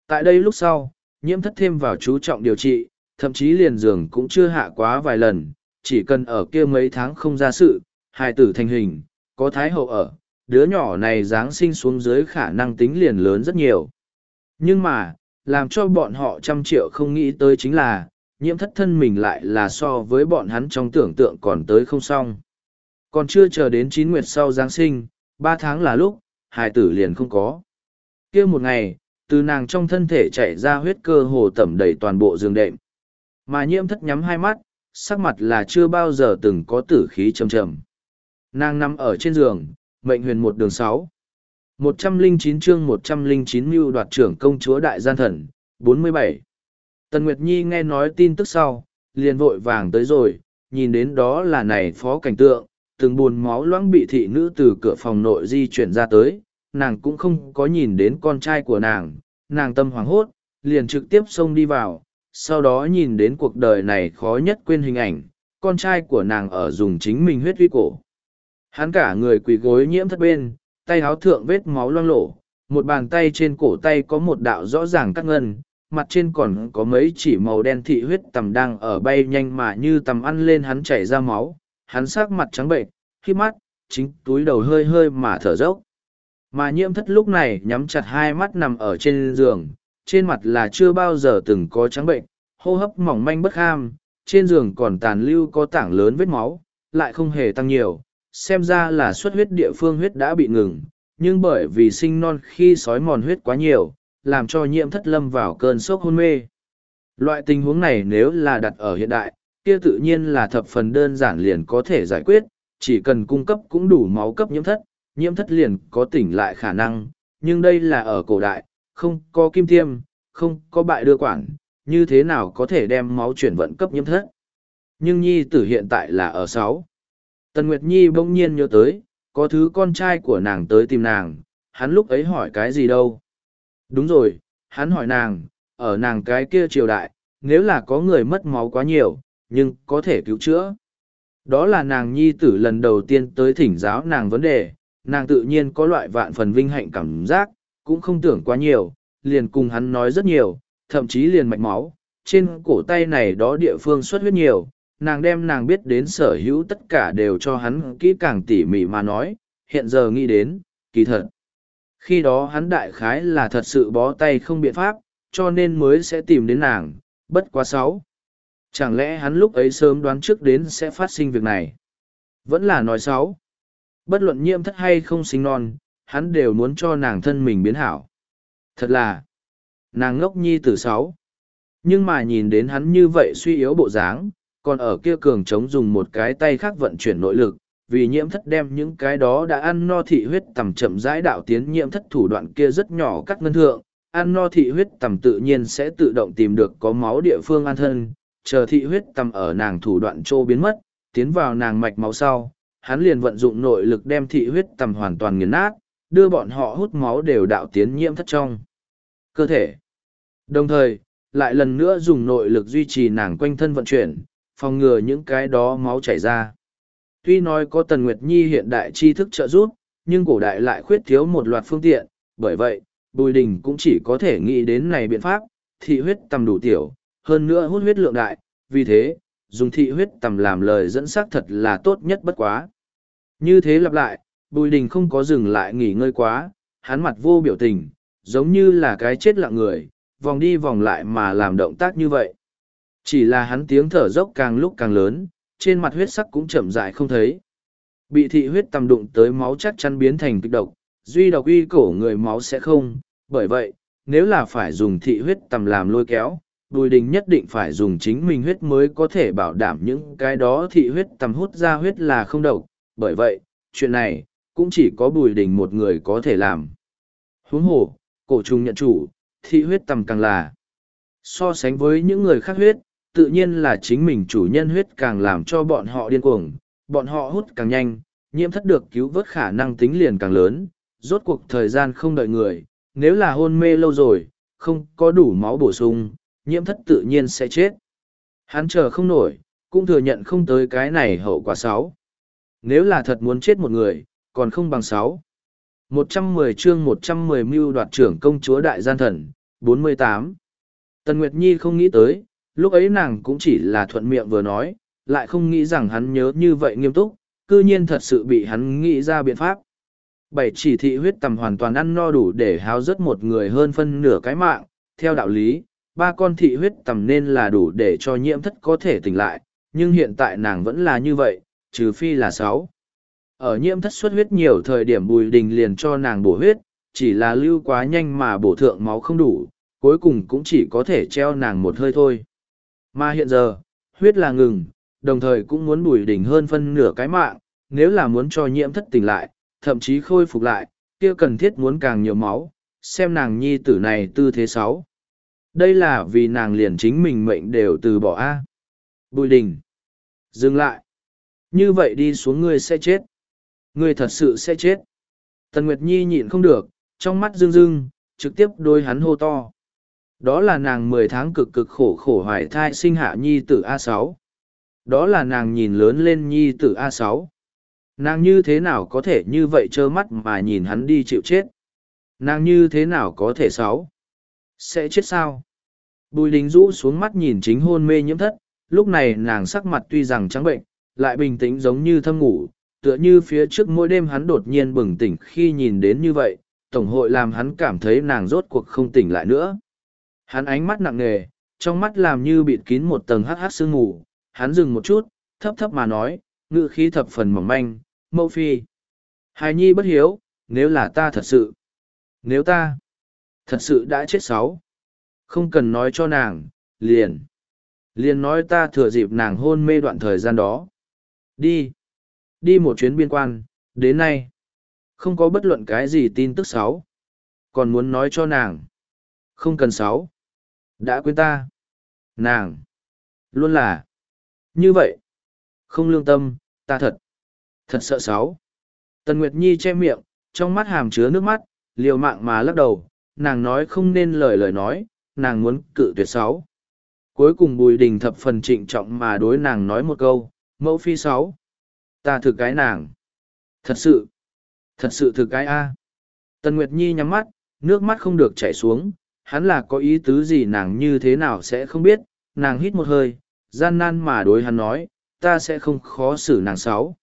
Tại đây lúc sau, nhiễm thất thêm vào chú trọng điều trị, thậm chí liền giường cũng chưa hạ quá vài lần, chỉ cần ở kia mấy tháng không ra sự, hài tử thành hình, có thái hậu ở, đứa nhỏ này dáng sinh xuống dưới khả năng tính liền lớn rất nhiều. Nhưng mà, làm cho bọn họ trăm triệu không nghĩ tới chính là, nhiễm thất thân mình lại là so với bọn hắn trong tưởng tượng còn tới không xong. Còn chưa chờ đến chín nguyệt sau Giáng sinh, ba tháng là lúc, hài tử liền không có. kia một ngày, từ nàng trong thân thể chạy ra huyết cơ hồ tẩm đầy toàn bộ giường đệm. Mà nhiễm thất nhắm hai mắt, sắc mặt là chưa bao giờ từng có tử khí trầm trầm. Nàng nằm ở trên giường, mệnh huyền một đường sáu. một trăm linh chín chương một trăm linh chín mưu đoạt trưởng công chúa đại gian thần, bốn mươi bảy. Tần Nguyệt Nhi nghe nói tin tức sau, liền vội vàng tới rồi, nhìn đến đó là này phó cảnh tượng, từng buồn máu loãng bị thị nữ từ cửa phòng nội di chuyển ra tới, nàng cũng không có nhìn đến con trai của nàng, nàng tâm hoảng hốt, liền trực tiếp xông đi vào, sau đó nhìn đến cuộc đời này khó nhất quên hình ảnh, con trai của nàng ở dùng chính mình huyết uy cổ. Hắn cả người quỳ gối nhiễm thất bên, tay háo thượng vết máu loang lổ, một bàn tay trên cổ tay có một đạo rõ ràng cắt ngân, mặt trên còn có mấy chỉ màu đen thị huyết tầm đang ở bay nhanh mà như tầm ăn lên hắn chảy ra máu, hắn sắc mặt trắng bệnh, khi mắt, chính túi đầu hơi hơi mà thở dốc. Mà nhiễm thất lúc này nhắm chặt hai mắt nằm ở trên giường, trên mặt là chưa bao giờ từng có trắng bệnh, hô hấp mỏng manh bất ham, trên giường còn tàn lưu có tảng lớn vết máu, lại không hề tăng nhiều, xem ra là xuất huyết địa phương huyết đã bị ngừng, nhưng bởi vì sinh non khi sói mòn huyết quá nhiều, làm cho nhiễm thất lâm vào cơn sốc hôn mê. Loại tình huống này nếu là đặt ở hiện đại, kia tự nhiên là thập phần đơn giản liền có thể giải quyết, chỉ cần cung cấp cũng đủ máu cấp nhiễm thất, nhiễm thất liền có tỉnh lại khả năng, nhưng đây là ở cổ đại, không có kim tiêm, không có bại đưa quản, như thế nào có thể đem máu chuyển vận cấp nhiễm thất. Nhưng nhi tử hiện tại là ở sáu. Tần Nguyệt Nhi bỗng nhiên nhớ tới, có thứ con trai của nàng tới tìm nàng, hắn lúc ấy hỏi cái gì đâu. Đúng rồi, hắn hỏi nàng, ở nàng cái kia triều đại, nếu là có người mất máu quá nhiều, nhưng có thể cứu chữa. Đó là nàng nhi tử lần đầu tiên tới thỉnh giáo nàng vấn đề, nàng tự nhiên có loại vạn phần vinh hạnh cảm giác, cũng không tưởng quá nhiều, liền cùng hắn nói rất nhiều, thậm chí liền mạch máu, trên cổ tay này đó địa phương xuất huyết nhiều, nàng đem nàng biết đến sở hữu tất cả đều cho hắn kỹ càng tỉ mỉ mà nói, hiện giờ nghĩ đến, kỳ thật. Khi đó hắn đại khái là thật sự bó tay không biện pháp, cho nên mới sẽ tìm đến nàng, bất quá sáu. Chẳng lẽ hắn lúc ấy sớm đoán trước đến sẽ phát sinh việc này? Vẫn là nói sáu. Bất luận nhiễm thất hay không sinh non, hắn đều muốn cho nàng thân mình biến hảo. Thật là, nàng ngốc nhi từ sáu. Nhưng mà nhìn đến hắn như vậy suy yếu bộ dáng, còn ở kia cường chống dùng một cái tay khác vận chuyển nội lực, vì nhiễm thất đem những cái đó đã ăn no thị huyết tầm chậm rãi đạo tiến nhiễm thất thủ đoạn kia rất nhỏ cắt ngân thượng, ăn no thị huyết tầm tự nhiên sẽ tự động tìm được có máu địa phương an thân, chờ thị huyết tầm ở nàng thủ đoạn trô biến mất, tiến vào nàng mạch máu sau, hắn liền vận dụng nội lực đem thị huyết tầm hoàn toàn nghiền nát, đưa bọn họ hút máu đều đạo tiến nhiễm thất trong cơ thể. Đồng thời, lại lần nữa dùng nội lực duy trì nàng quanh thân vận chuyển, phòng ngừa những cái đó máu chảy ra. Tuy nói có Tần Nguyệt Nhi hiện đại tri thức trợ giúp, nhưng cổ đại lại khuyết thiếu một loạt phương tiện, bởi vậy, Bùi Đình cũng chỉ có thể nghĩ đến này biện pháp, thị huyết tầm đủ tiểu, hơn nữa hút huyết lượng đại, vì thế, dùng thị huyết tầm làm lời dẫn xác thật là tốt nhất bất quá. Như thế lặp lại, Bùi Đình không có dừng lại nghỉ ngơi quá, hắn mặt vô biểu tình, giống như là cái chết lặng người, vòng đi vòng lại mà làm động tác như vậy. Chỉ là hắn tiếng thở dốc càng lúc càng lớn, trên mặt huyết sắc cũng chậm dại không thấy. Bị thị huyết tầm đụng tới máu chắc chắn biến thành kịch độc, duy độc uy cổ người máu sẽ không, bởi vậy, nếu là phải dùng thị huyết tầm làm lôi kéo, Bùi Đình nhất định phải dùng chính mình huyết mới có thể bảo đảm những cái đó thị huyết tầm hút ra huyết là không độc, bởi vậy, chuyện này, cũng chỉ có Bùi Đình một người có thể làm. Huống hồ, cổ trùng nhận chủ, thị huyết tầm càng là. So sánh với những người khác huyết, tự nhiên là chính mình chủ nhân huyết càng làm cho bọn họ điên cuồng, bọn họ hút càng nhanh, nhiễm thất được cứu vớt khả năng tính liền càng lớn, rốt cuộc thời gian không đợi người, nếu là hôn mê lâu rồi, không có đủ máu bổ sung, nhiễm thất tự nhiên sẽ chết. Hắn chờ không nổi, cũng thừa nhận không tới cái này hậu quả sáu. Nếu là thật muốn chết một người, còn không bằng sáu. 110 chương 110 mưu đoạt trưởng công chúa đại gian thần, 48. Tần Nguyệt Nhi không nghĩ tới, lúc ấy nàng cũng chỉ là thuận miệng vừa nói, lại không nghĩ rằng hắn nhớ như vậy nghiêm túc, cư nhiên thật sự bị hắn nghĩ ra biện pháp. Bảy chỉ thị huyết tầm hoàn toàn ăn no đủ để háo rất một người hơn phân nửa cái mạng, theo đạo lý, ba con thị huyết tầm nên là đủ để cho nhiễm thất có thể tỉnh lại, nhưng hiện tại nàng vẫn là như vậy, trừ phi là sáu. Ở nhiễm thất xuất huyết nhiều thời điểm bùi đình liền cho nàng bổ huyết, chỉ là lưu quá nhanh mà bổ thượng máu không đủ, cuối cùng cũng chỉ có thể treo nàng một hơi thôi. Mà hiện giờ, huyết là ngừng, đồng thời cũng muốn bùi đỉnh hơn phân nửa cái mạng, nếu là muốn cho nhiễm thất tỉnh lại, thậm chí khôi phục lại, kia cần thiết muốn càng nhiều máu, xem nàng nhi tử này tư thế sáu. Đây là vì nàng liền chính mình mệnh đều từ bỏ A. Bùi đỉnh. Dừng lại. Như vậy đi xuống ngươi sẽ chết. Ngươi thật sự sẽ chết. Tần Nguyệt Nhi nhịn không được, trong mắt rưng rưng, trực tiếp đôi hắn hô to. Đó là nàng mười tháng cực cực khổ khổ hoài thai sinh hạ Nhi tử a sáu. Đó là nàng nhìn lớn lên Nhi tử a sáu. Nàng như thế nào có thể như vậy trơ mắt mà nhìn hắn đi chịu chết? Nàng như thế nào có thể sáu? Sẽ chết sao? Bùi đình rũ xuống mắt nhìn chính hôn mê nhiễm thất, lúc này nàng sắc mặt tuy rằng trắng bệnh, lại bình tĩnh giống như thâm ngủ, tựa như phía trước mỗi đêm hắn đột nhiên bừng tỉnh khi nhìn đến như vậy, tổng hội làm hắn cảm thấy nàng rốt cuộc không tỉnh lại nữa. Hắn ánh mắt nặng nề, trong mắt làm như bịt kín một tầng hắc hắc sương ngủ, hắn dừng một chút, thấp thấp mà nói, ngự khí thập phần mỏng manh, mẫu phi. Hài nhi bất hiếu, nếu là ta thật sự, nếu ta thật sự đã chết sáu, không cần nói cho nàng, liền. Liền nói ta thừa dịp nàng hôn mê đoạn thời gian đó. Đi đi một chuyến biên quan, đến nay, không có bất luận cái gì tin tức sáu. Còn muốn nói cho nàng. Không cần sáu. Đã quên ta. Nàng. Luôn là. Như vậy. Không lương tâm, ta thật. Thật sợ sáu. Tần Nguyệt Nhi che miệng, trong mắt hàm chứa nước mắt, liều mạng mà lắc đầu, nàng nói không nên lời lời nói, nàng muốn cự tuyệt sáu. Cuối cùng Bùi Đình thập phần trịnh trọng mà đối nàng nói một câu, mẫu phi sáu ta thực cái nàng. Thật sự, thật sự thực cái A. Tần Nguyệt Nhi nhắm mắt, nước mắt không được chảy xuống, hắn là có ý tứ gì nàng như thế nào sẽ không biết, nàng hít một hơi, gian nan mà đối hắn nói, ta sẽ không khó xử nàng sáu.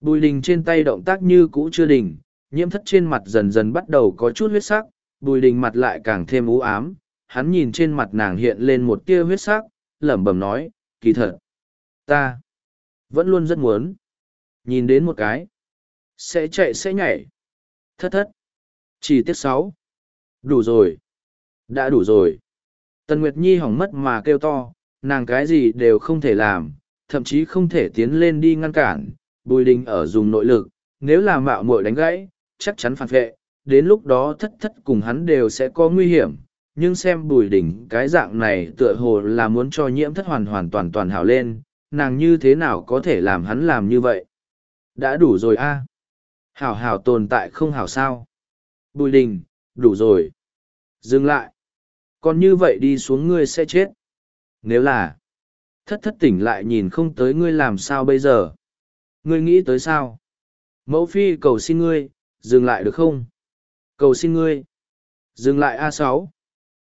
Bùi đình trên tay động tác như cũ chưa đình, nhiễm thất trên mặt dần dần bắt đầu có chút huyết sắc, bùi đình mặt lại càng thêm u ám, hắn nhìn trên mặt nàng hiện lên một tia huyết sắc, lẩm bẩm nói, kỳ thật, ta vẫn luôn rất muốn. Nhìn đến một cái. Sẽ chạy sẽ nhảy. Thất thất. Chỉ tiết sáu. Đủ rồi. Đã đủ rồi. Tần Nguyệt Nhi hỏng mất mà kêu to, nàng cái gì đều không thể làm, thậm chí không thể tiến lên đi ngăn cản. Bùi đình ở dùng nội lực, nếu là mạo muội đánh gãy, chắc chắn phản vệ, đến lúc đó thất thất cùng hắn đều sẽ có nguy hiểm. Nhưng xem bùi đỉnh cái dạng này tựa hồ là muốn cho nhiễm thất hoàn hoàn toàn toàn hảo lên, nàng như thế nào có thể làm hắn làm như vậy? Đã đủ rồi a Hảo hảo tồn tại không hảo sao? Bùi đình, đủ rồi. Dừng lại. Còn như vậy đi xuống ngươi sẽ chết. Nếu là, thất thất tỉnh lại nhìn không tới ngươi làm sao bây giờ? Ngươi nghĩ tới sao? Mẫu phi cầu xin ngươi, dừng lại được không? Cầu xin ngươi. Dừng lại a sáu.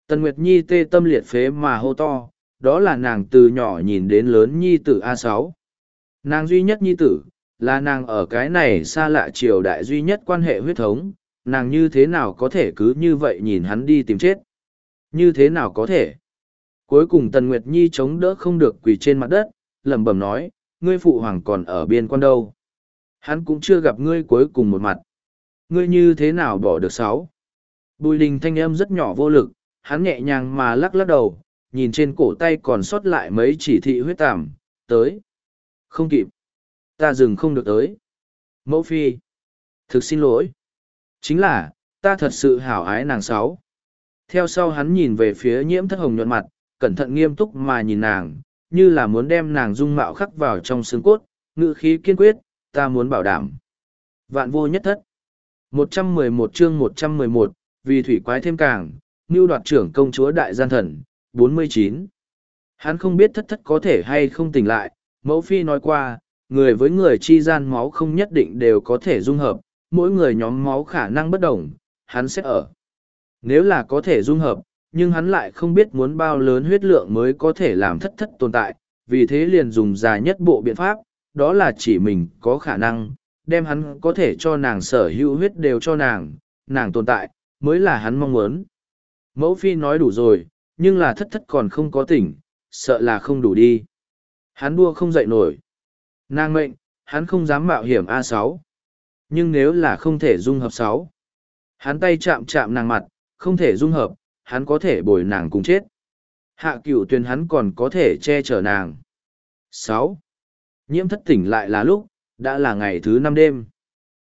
Tần Nguyệt Nhi tê tâm liệt phế mà hô to, đó là nàng từ nhỏ nhìn đến lớn Nhi tử a sáu. Nàng duy nhất Nhi tử, là nàng ở cái này xa lạ triều đại duy nhất quan hệ huyết thống, nàng như thế nào có thể cứ như vậy nhìn hắn đi tìm chết. Như thế nào có thể? Cuối cùng Tần Nguyệt Nhi chống đỡ không được quỳ trên mặt đất, lẩm bẩm nói, ngươi phụ hoàng còn ở biên quan đâu. Hắn cũng chưa gặp ngươi cuối cùng một mặt. Ngươi như thế nào bỏ được sáu? Bùi đình thanh âm rất nhỏ vô lực, hắn nhẹ nhàng mà lắc lắc đầu, nhìn trên cổ tay còn sót lại mấy chỉ thị huyết tảm, tới. Không kịp. Ta dừng không được tới. Mẫu phi. Thực xin lỗi. Chính là, ta thật sự hảo ái nàng sáu. Theo sau hắn nhìn về phía nhiễm thất hồng nhuận mặt, cẩn thận nghiêm túc mà nhìn nàng, như là muốn đem nàng dung mạo khắc vào trong xương cốt, ngự khí kiên quyết, ta muốn bảo đảm. Vạn vô nhất thất. 111 chương 111, vì thủy quái thêm càng, mưu đoạt trưởng công chúa đại gian thần, 49. Hắn không biết thất thất có thể hay không tỉnh lại, mẫu phi nói qua, người với người chi gian máu không nhất định đều có thể dung hợp, mỗi người nhóm máu khả năng bất đồng, hắn sẽ ở. Nếu là có thể dung hợp, nhưng hắn lại không biết muốn bao lớn huyết lượng mới có thể làm thất thất tồn tại, vì thế liền dùng dài nhất bộ biện pháp, đó là chỉ mình có khả năng, đem hắn có thể cho nàng sở hữu huyết đều cho nàng, nàng tồn tại, mới là hắn mong muốn. Mẫu phi nói đủ rồi, nhưng là thất thất còn không có tỉnh, sợ là không đủ đi. Hắn đua không dậy nổi. Nàng mệnh, hắn không dám mạo hiểm a sáu Nhưng nếu là không thể dung hợp sáu Hắn tay chạm chạm nàng mặt, không thể dung hợp, hắn có thể bồi nàng cùng chết. Hạ cửu tuyên hắn còn có thể che chở nàng. sáu Nhiễm thất tỉnh lại là lúc, đã là ngày thứ năm đêm.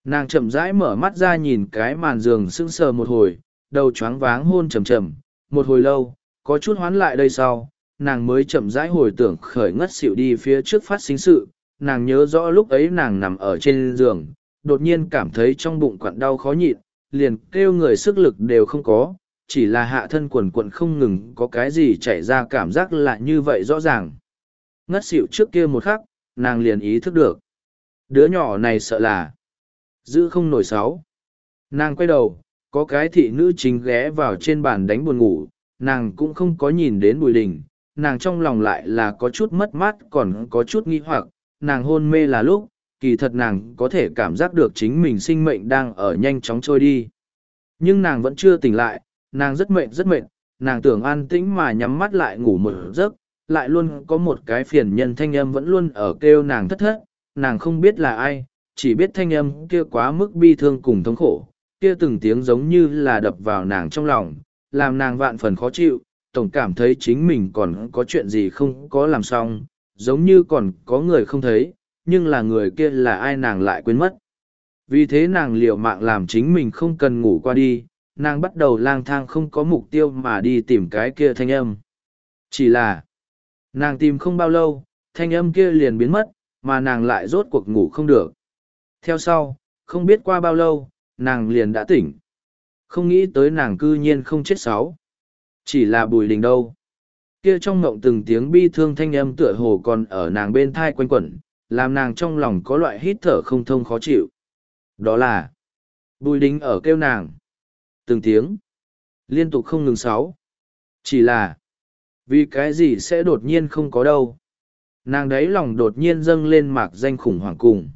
Nàng chậm rãi mở mắt ra nhìn cái màn giường sững sờ một hồi, đầu choáng váng hôn chầm chầm, một hồi lâu, có chút hoán lại đây sau, nàng mới chậm rãi hồi tưởng khởi ngất xỉu đi phía trước phát sinh sự, nàng nhớ rõ lúc ấy nàng nằm ở trên giường, đột nhiên cảm thấy trong bụng quặn đau khó nhịn, liền kêu người sức lực đều không có, chỉ là hạ thân quần quận không ngừng có cái gì chảy ra cảm giác là như vậy rõ ràng. Ngất xỉu trước kia một khắc, nàng liền ý thức được. Đứa nhỏ này sợ là giữ không nổi sáu. Nàng quay đầu, có cái thị nữ chính ghé vào trên bàn đánh buồn ngủ, nàng cũng không có nhìn đến bùi đình, nàng trong lòng lại là có chút mất mát còn có chút nghi hoặc, nàng hôn mê là lúc, kỳ thật nàng có thể cảm giác được chính mình sinh mệnh đang ở nhanh chóng trôi đi. Nhưng nàng vẫn chưa tỉnh lại, nàng rất mệt rất mệt, nàng tưởng an tĩnh mà nhắm mắt lại ngủ một giấc, lại luôn có một cái phiền nhân thanh âm vẫn luôn ở kêu nàng thất thất, nàng không biết là ai, chỉ biết thanh âm kia quá mức bi thương cùng thống khổ, kia từng tiếng giống như là đập vào nàng trong lòng, làm nàng vạn phần khó chịu, tổng cảm thấy chính mình còn có chuyện gì không có làm xong, giống như còn có người không thấy, nhưng là người kia là ai nàng lại quên mất. Vì thế nàng liều mạng làm chính mình không cần ngủ qua đi, nàng bắt đầu lang thang không có mục tiêu mà đi tìm cái kia thanh âm. Chỉ là, nàng tìm không bao lâu, thanh âm kia liền biến mất, mà nàng lại rốt cuộc ngủ không được. Theo sau, không biết qua bao lâu, nàng liền đã tỉnh. Không nghĩ tới nàng cư nhiên không chết sáu. Chỉ là bùi đình đâu. Kia trong mộng từng tiếng bi thương thanh âm tựa hồ còn ở nàng bên thai quanh quẩn, làm nàng trong lòng có loại hít thở không thông khó chịu. Đó là bùi đình ở kêu nàng. Từng tiếng. Liên tục không ngừng sáu. Chỉ là vì cái gì sẽ đột nhiên không có đâu. Nàng đấy lòng đột nhiên dâng lên mạc danh khủng hoảng cùng.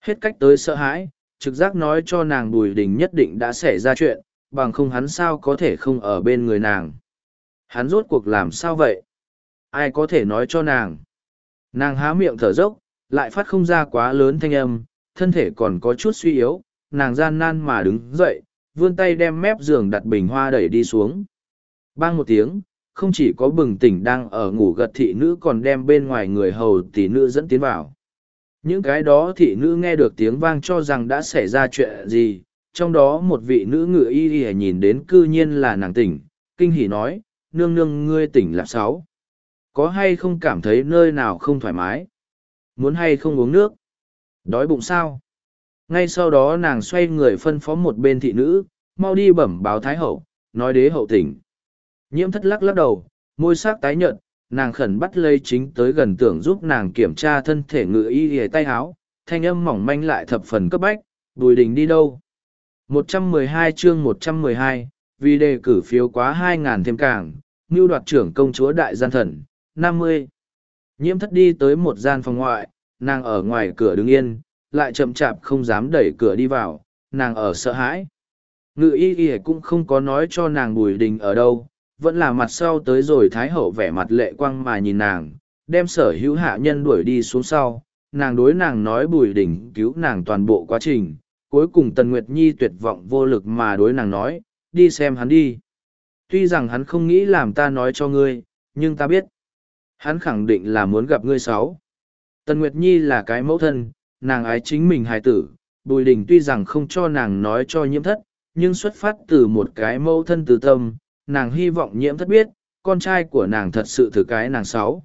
Hết cách tới sợ hãi, trực giác nói cho nàng bùi đình nhất định đã xảy ra chuyện, bằng không hắn sao có thể không ở bên người nàng. Hắn rốt cuộc làm sao vậy? Ai có thể nói cho nàng? Nàng há miệng thở dốc, lại phát không ra quá lớn thanh âm, thân thể còn có chút suy yếu, nàng gian nan mà đứng dậy, vươn tay đem mép giường đặt bình hoa đẩy đi xuống. Bang một tiếng, không chỉ có bừng tỉnh đang ở ngủ gật thị nữ còn đem bên ngoài người hầu tỷ nữ dẫn tiến vào. Những cái đó thị nữ nghe được tiếng vang cho rằng đã xảy ra chuyện gì, trong đó một vị nữ ngự y y nhìn đến cư nhiên là nàng tỉnh, kinh hỉ nói, nương nương ngươi tỉnh là sáu. Có hay không cảm thấy nơi nào không thoải mái? Muốn hay không uống nước? Đói bụng sao? Ngay sau đó nàng xoay người phân phó một bên thị nữ, mau đi bẩm báo Thái Hậu, nói đế hậu tỉnh. Nhiễm thất lắc lắc đầu, môi sắc tái nhợt, nàng khẩn bắt lây chính tới gần tưởng giúp nàng kiểm tra thân thể ngự y hề tay háo, thanh âm mỏng manh lại thập phần cấp bách, bùi đình đi đâu? 112 chương 112, vì đề cử phiếu quá 2.000 thêm càng, mưu đoạt trưởng công chúa đại gian thần, 50. Nhiễm thất đi tới một gian phòng ngoại, nàng ở ngoài cửa đứng yên, lại chậm chạp không dám đẩy cửa đi vào, nàng ở sợ hãi. Ngự y y cũng không có nói cho nàng bùi đình ở đâu, vẫn là mặt sau tới rồi thái hậu vẻ mặt lệ quang mà nhìn nàng, đem sở hữu hạ nhân đuổi đi xuống sau, nàng đối nàng nói bùi đình cứu nàng toàn bộ quá trình, cuối cùng Tần Nguyệt Nhi tuyệt vọng vô lực mà đối nàng nói, đi xem hắn đi. Tuy rằng hắn không nghĩ làm ta nói cho ngươi, nhưng ta biết. Hắn khẳng định là muốn gặp ngươi sáu. Tần Nguyệt Nhi là cái mẫu thân, nàng ái chính mình hài tử, Bùi Đình tuy rằng không cho nàng nói cho nhiễm thất, nhưng xuất phát từ một cái mẫu thân từ tâm, nàng hy vọng nhiễm thất biết, con trai của nàng thật sự thử cái nàng sáu.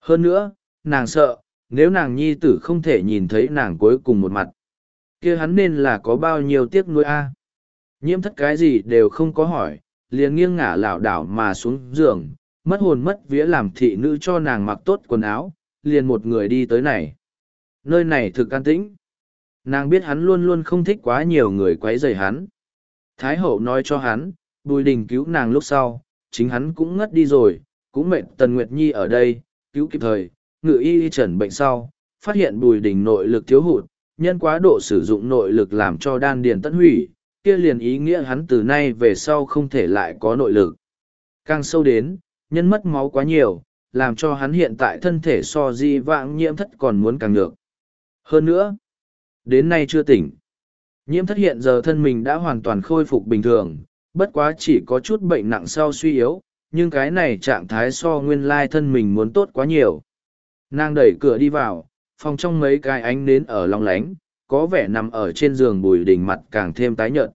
Hơn nữa, nàng sợ, nếu nàng nhi tử không thể nhìn thấy nàng cuối cùng một mặt, kia hắn nên là có bao nhiêu tiếc nuôi a nhiễm thất cái gì đều không có hỏi liền nghiêng ngả lảo đảo mà xuống giường mất hồn mất vía làm thị nữ cho nàng mặc tốt quần áo liền một người đi tới này. Nơi này thực an tĩnh. Nàng biết hắn luôn luôn không thích quá nhiều người quấy rầy hắn. Thái hậu nói cho hắn bùi đình cứu nàng lúc sau chính hắn cũng ngất đi rồi cũng mệnh tần nguyệt nhi ở đây cứu kịp thời ngự y y trần bệnh sau phát hiện bùi đình nội lực thiếu hụt nhân quá độ sử dụng nội lực làm cho đan điền tận hủy, kia liền ý nghĩa hắn từ nay về sau không thể lại có nội lực. Càng sâu đến, nhân mất máu quá nhiều, làm cho hắn hiện tại thân thể so di vãng nhiễm thất còn muốn càng ngược. Hơn nữa, đến nay chưa tỉnh. Nhiễm thất hiện giờ thân mình đã hoàn toàn khôi phục bình thường, bất quá chỉ có chút bệnh nặng sau suy yếu, nhưng cái này trạng thái so nguyên lai thân mình muốn tốt quá nhiều. Nàng đẩy cửa đi vào, phòng trong mấy cái ánh nến ở long lánh, có vẻ nằm ở trên giường bùi đình mặt càng thêm tái nhợt.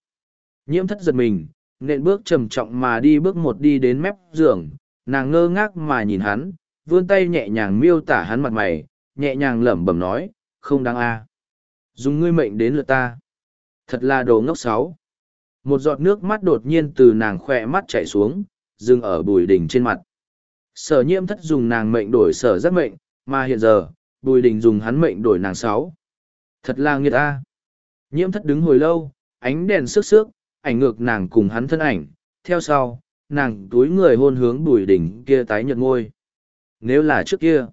Nhiễm thất giật mình, nện bước trầm trọng mà đi bước một đi đến mép giường, nàng ngơ ngác mà nhìn hắn, vươn tay nhẹ nhàng miêu tả hắn mặt mày, nhẹ nhàng lẩm bẩm nói, không đáng a Dùng ngươi mệnh đến lượt ta. Thật là đồ ngốc sáu. Một giọt nước mắt đột nhiên từ nàng khoe mắt chảy xuống, dừng ở bùi đình trên mặt. Sở nhiễm thất dùng nàng mệnh đổi sở giác mệnh, mà hiện giờ, bùi đình dùng hắn mệnh đổi nàng sáu thật là nghiệt ta nhiễm thất đứng hồi lâu ánh đèn sức sước ảnh ngược nàng cùng hắn thân ảnh theo sau nàng túi người hôn hướng bùi đình kia tái nhợt ngôi nếu là trước kia,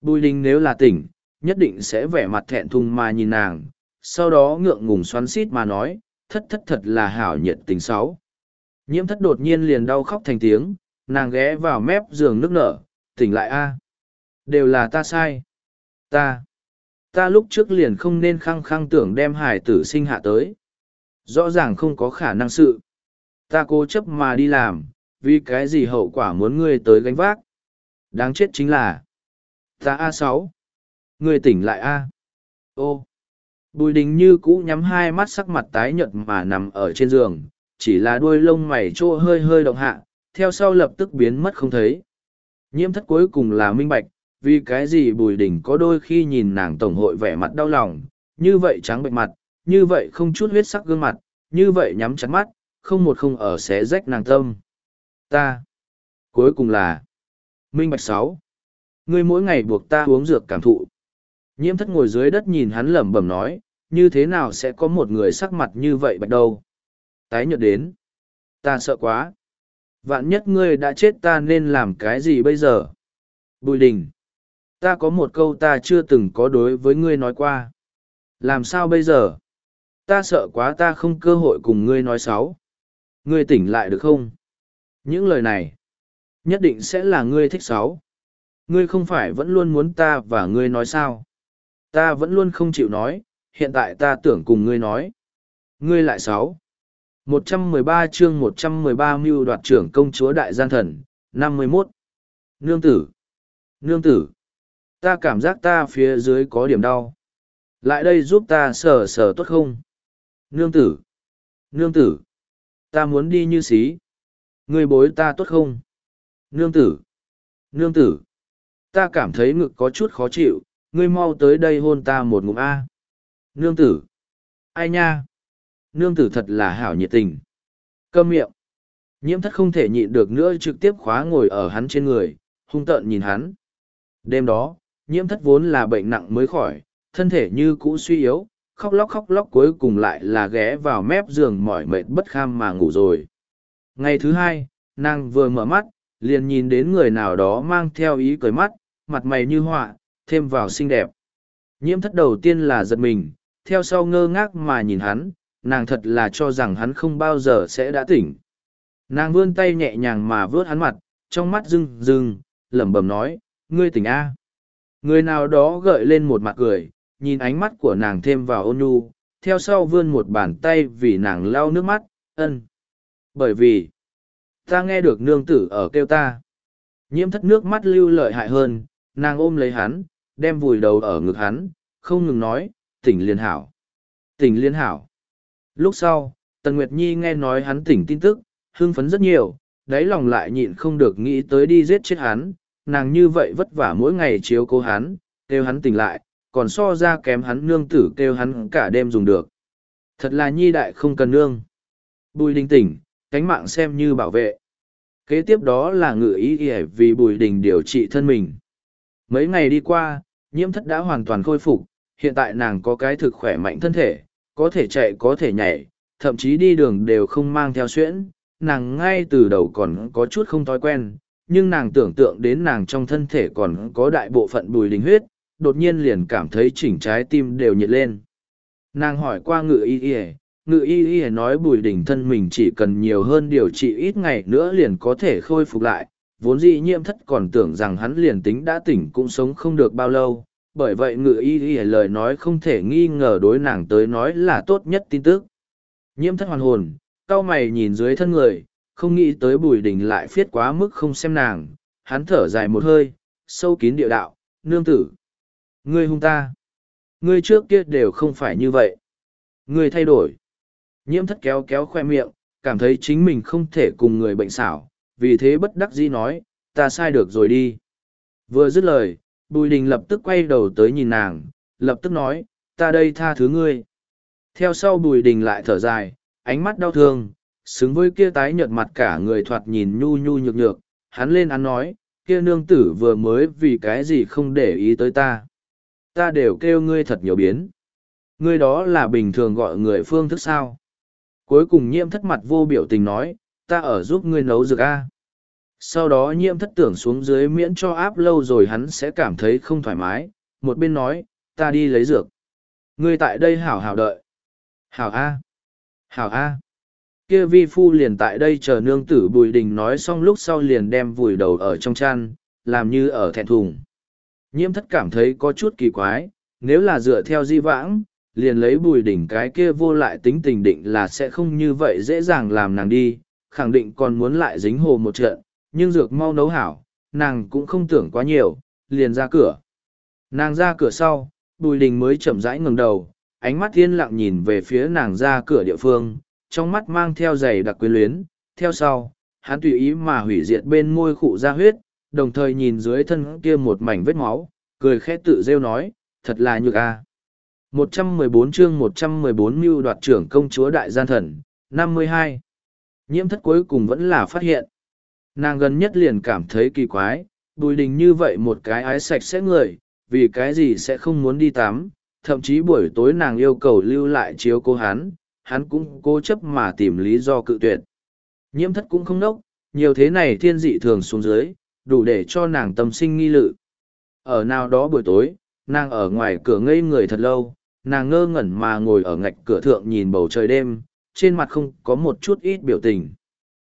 bùi đình nếu là tỉnh, nhất định sẽ vẻ mặt thẹn thùng mà nhìn nàng, sau đó ngượng ngùng xoắn xít mà nói, thất thất, thật là hảo nhiệt tình sáu. Nhiễm thất đột nhiên liền đau khóc thành tiếng, nàng ghé vào mép giường nước nở, tỉnh lại a, đều là ta sai. Ta ta lúc trước liền không nên khăng khăng tưởng đem hải tử sinh hạ tới. Rõ ràng không có khả năng sự ta cố chấp mà đi làm, vì cái gì hậu quả muốn ngươi tới gánh vác? Đáng chết chính là, ta a sáu. Ngươi tỉnh lại a. Ô. Bùi đình như cũ nhắm hai mắt sắc mặt tái nhợt mà nằm ở trên giường, chỉ là đuôi lông mày trô hơi hơi động hạ, theo sau lập tức biến mất không thấy. Nhiễm thất cuối cùng là minh bạch, vì cái gì bùi đình có đôi khi nhìn nàng tổng hội vẻ mặt đau lòng, như vậy trắng bệnh mặt, như vậy không chút huyết sắc gương mặt, như vậy nhắm chặt mắt không một không ở xé rách nàng tâm. Ta, cuối cùng là, minh bạch sáu. Ngươi mỗi ngày buộc ta uống dược cảm thụ. Nhiễm thất ngồi dưới đất nhìn hắn lẩm bẩm nói, như thế nào sẽ có một người sắc mặt như vậy bạch đâu? Tái nhợt đến. Ta sợ quá. Vạn nhất ngươi đã chết ta nên làm cái gì bây giờ? Bùi đình. Ta có một câu ta chưa từng có đối với ngươi nói qua. Làm sao bây giờ? Ta sợ quá ta không cơ hội cùng ngươi nói xấu ngươi tỉnh lại được không? Những lời này, nhất định sẽ là ngươi thích sáu. ngươi không phải vẫn luôn muốn ta và ngươi nói sao? Ta vẫn luôn không chịu nói, hiện tại ta tưởng cùng ngươi nói. Ngươi lại sáu. Một trăm mười ba chương một trăm mười ba mưu đoạt trưởng công chúa đại gian thần, năm mươi mốt. Nương tử. Nương tử. Ta cảm giác ta phía dưới có điểm đau. Lại đây giúp ta sờ sờ tốt không? Nương tử. Nương tử ta muốn đi như xí người bối ta tốt không nương tử Nương tử, ta cảm thấy ngực có chút khó chịu, ngươi mau tới đây hôn ta một ngụm A. Nương tử, ai nha? Nương tử thật là hảo nhiệt tình. Câm miệng. Nhiễm thất không thể nhịn được nữa trực tiếp khóa ngồi ở hắn trên người, hung tợn nhìn hắn. Đêm đó, nhiễm thất vốn là bệnh nặng mới khỏi, thân thể như cũ suy yếu, khóc lóc khóc lóc cuối cùng lại là ghé vào mép giường mỏi mệt bất kham mà ngủ rồi. Ngày thứ hai, nàng vừa mở mắt, liền nhìn đến người nào đó mang theo ý cười mắt, mặt mày như họa, thêm vào xinh đẹp. Nhiễm thất đầu tiên là giật mình, theo sau ngơ ngác mà nhìn hắn, nàng thật là cho rằng hắn không bao giờ sẽ đã tỉnh. Nàng vươn tay nhẹ nhàng mà vớt hắn mặt, trong mắt rưng rưng, lẩm bẩm nói, ngươi tỉnh A. Người nào đó gợi lên một mặt cười, nhìn ánh mắt của nàng thêm vào ôn nhu, theo sau vươn một bàn tay vì nàng lau nước mắt, ân. Bởi vì, ta nghe được nương tử ở kêu ta. Nhiễm thất nước mắt lưu lợi hại hơn, nàng ôm lấy hắn, đem vùi đầu ở ngực hắn, không ngừng nói, tỉnh liên hảo. Tỉnh liên hảo. Lúc sau, Tần Nguyệt Nhi nghe nói hắn tỉnh tin tức, hưng phấn rất nhiều, đáy lòng lại nhịn không được nghĩ tới đi giết chết hắn, nàng như vậy vất vả mỗi ngày chiếu cố hắn, kêu hắn tỉnh lại, còn so ra kém hắn nương tử kêu hắn cả đêm dùng được. Thật là nhi đại không cần nương. Bùi đình tỉnh, cánh mạng xem như bảo vệ. Kế tiếp đó là ngự ý y vì bùi đình điều trị thân mình. Mấy ngày đi qua, nhiễm thất đã hoàn toàn khôi phục, hiện tại nàng có cái thực khỏe mạnh thân thể, có thể chạy có thể nhảy, thậm chí đi đường đều không mang theo xuyễn. Nàng ngay từ đầu còn có chút không thói quen, nhưng nàng tưởng tượng đến nàng trong thân thể còn có đại bộ phận bùi đình huyết, đột nhiên liền cảm thấy chỉnh trái tim đều nhiệt lên. Nàng hỏi qua ngự y y, ngự y y nói bùi đỉnh thân mình chỉ cần nhiều hơn điều trị ít ngày nữa liền có thể khôi phục lại, vốn dĩ nhiễm thất còn tưởng rằng hắn liền tính đã tỉnh cũng sống không được bao lâu, bởi vậy ngự y y lời nói không thể nghi ngờ đối nàng tới nói là tốt nhất tin tức. Nhiễm thất hoàn hồn, cao mày nhìn dưới thân người, không nghĩ tới bùi đỉnh lại phiết quá mức không xem nàng, hắn thở dài một hơi, sâu kín địa đạo, nương tử. Ngươi hung ta. Ngươi trước kia đều không phải như vậy. Ngươi thay đổi. Nhiễm thất kéo kéo khoe miệng, cảm thấy chính mình không thể cùng người bệnh xảo, vì thế bất đắc dĩ nói, ta sai được rồi đi. Vừa dứt lời, Bùi Đình lập tức quay đầu tới nhìn nàng, lập tức nói, ta đây tha thứ ngươi. Theo sau Bùi Đình lại thở dài, ánh mắt đau thương, xứng với kia tái nhợt mặt cả người thoạt nhìn nhu nhu nhược nhược, hắn lên ăn nói, kia nương tử vừa mới vì cái gì không để ý tới ta. Ta đều kêu ngươi thật nhiều biến. Ngươi đó là bình thường gọi người phương thức sao. Cuối cùng nhiễm thất mặt vô biểu tình nói, ta ở giúp ngươi nấu dược A. Sau đó nhiễm thất tưởng xuống dưới miễn cho áp lâu rồi hắn sẽ cảm thấy không thoải mái, một bên nói, ta đi lấy dược. Ngươi tại đây hảo hảo đợi. Hảo A. Hảo A. Kia vi phu liền tại đây chờ nương tử bùi đình nói xong lúc sau liền đem vùi đầu ở trong chăn, làm như ở thẹn thùng. Nhiễm thất cảm thấy có chút kỳ quái, nếu là dựa theo di vãng, liền lấy bùi đỉnh cái kia vô lại tính tình định là sẽ không như vậy dễ dàng làm nàng đi, khẳng định còn muốn lại dính hồ một trận, nhưng dược mau nấu hảo, nàng cũng không tưởng quá nhiều, liền ra cửa. Nàng ra cửa sau, bùi đình mới chậm rãi ngừng đầu, ánh mắt thiên lặng nhìn về phía nàng ra cửa địa phương, trong mắt mang theo giày đặc quyến luyến, theo sau, hắn tùy ý mà hủy diệt bên môi khụ ra huyết, đồng thời nhìn dưới thân kia một mảnh vết máu, cười khẽ tự rêu nói, thật là nhược a. 114 chương 114 mưu đoạt trưởng công chúa đại gian thần, 52. Nhiễm thất cuối cùng vẫn là phát hiện. Nàng gần nhất liền cảm thấy kỳ quái, bùi đình như vậy một cái ái sạch sẽ người, vì cái gì sẽ không muốn đi tắm, thậm chí buổi tối nàng yêu cầu lưu lại chiếu cô hắn, hắn cũng cố chấp mà tìm lý do cự tuyệt. Nhiễm thất cũng không nốc, nhiều thế này thiên dị thường xuống dưới, đủ để cho nàng tâm sinh nghi lự. Ở nào đó buổi tối, nàng ở ngoài cửa ngây người thật lâu, nàng ngơ ngẩn mà ngồi ở ngạch cửa thượng nhìn bầu trời đêm, trên mặt không có một chút ít biểu tình.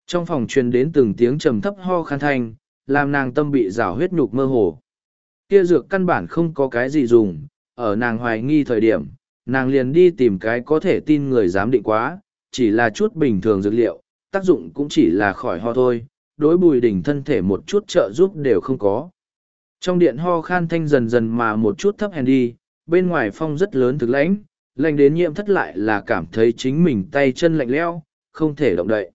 Trong phòng truyền đến từng tiếng trầm thấp ho khan thanh, làm nàng tâm bị rào huyết nhục mơ hồ. Kia dược căn bản không có cái gì dùng, ở nàng hoài nghi thời điểm, nàng liền đi tìm cái có thể tin người dám định quá, chỉ là chút bình thường dược liệu, tác dụng cũng chỉ là khỏi ho thôi, đối bùi đỉnh thân thể một chút trợ giúp đều không có. Trong điện ho khan thanh dần dần mà một chút thấp hèn đi, bên ngoài phong rất lớn thực lãnh, lạnh đến nhiễm thất lại là cảm thấy chính mình tay chân lạnh leo, không thể động đậy.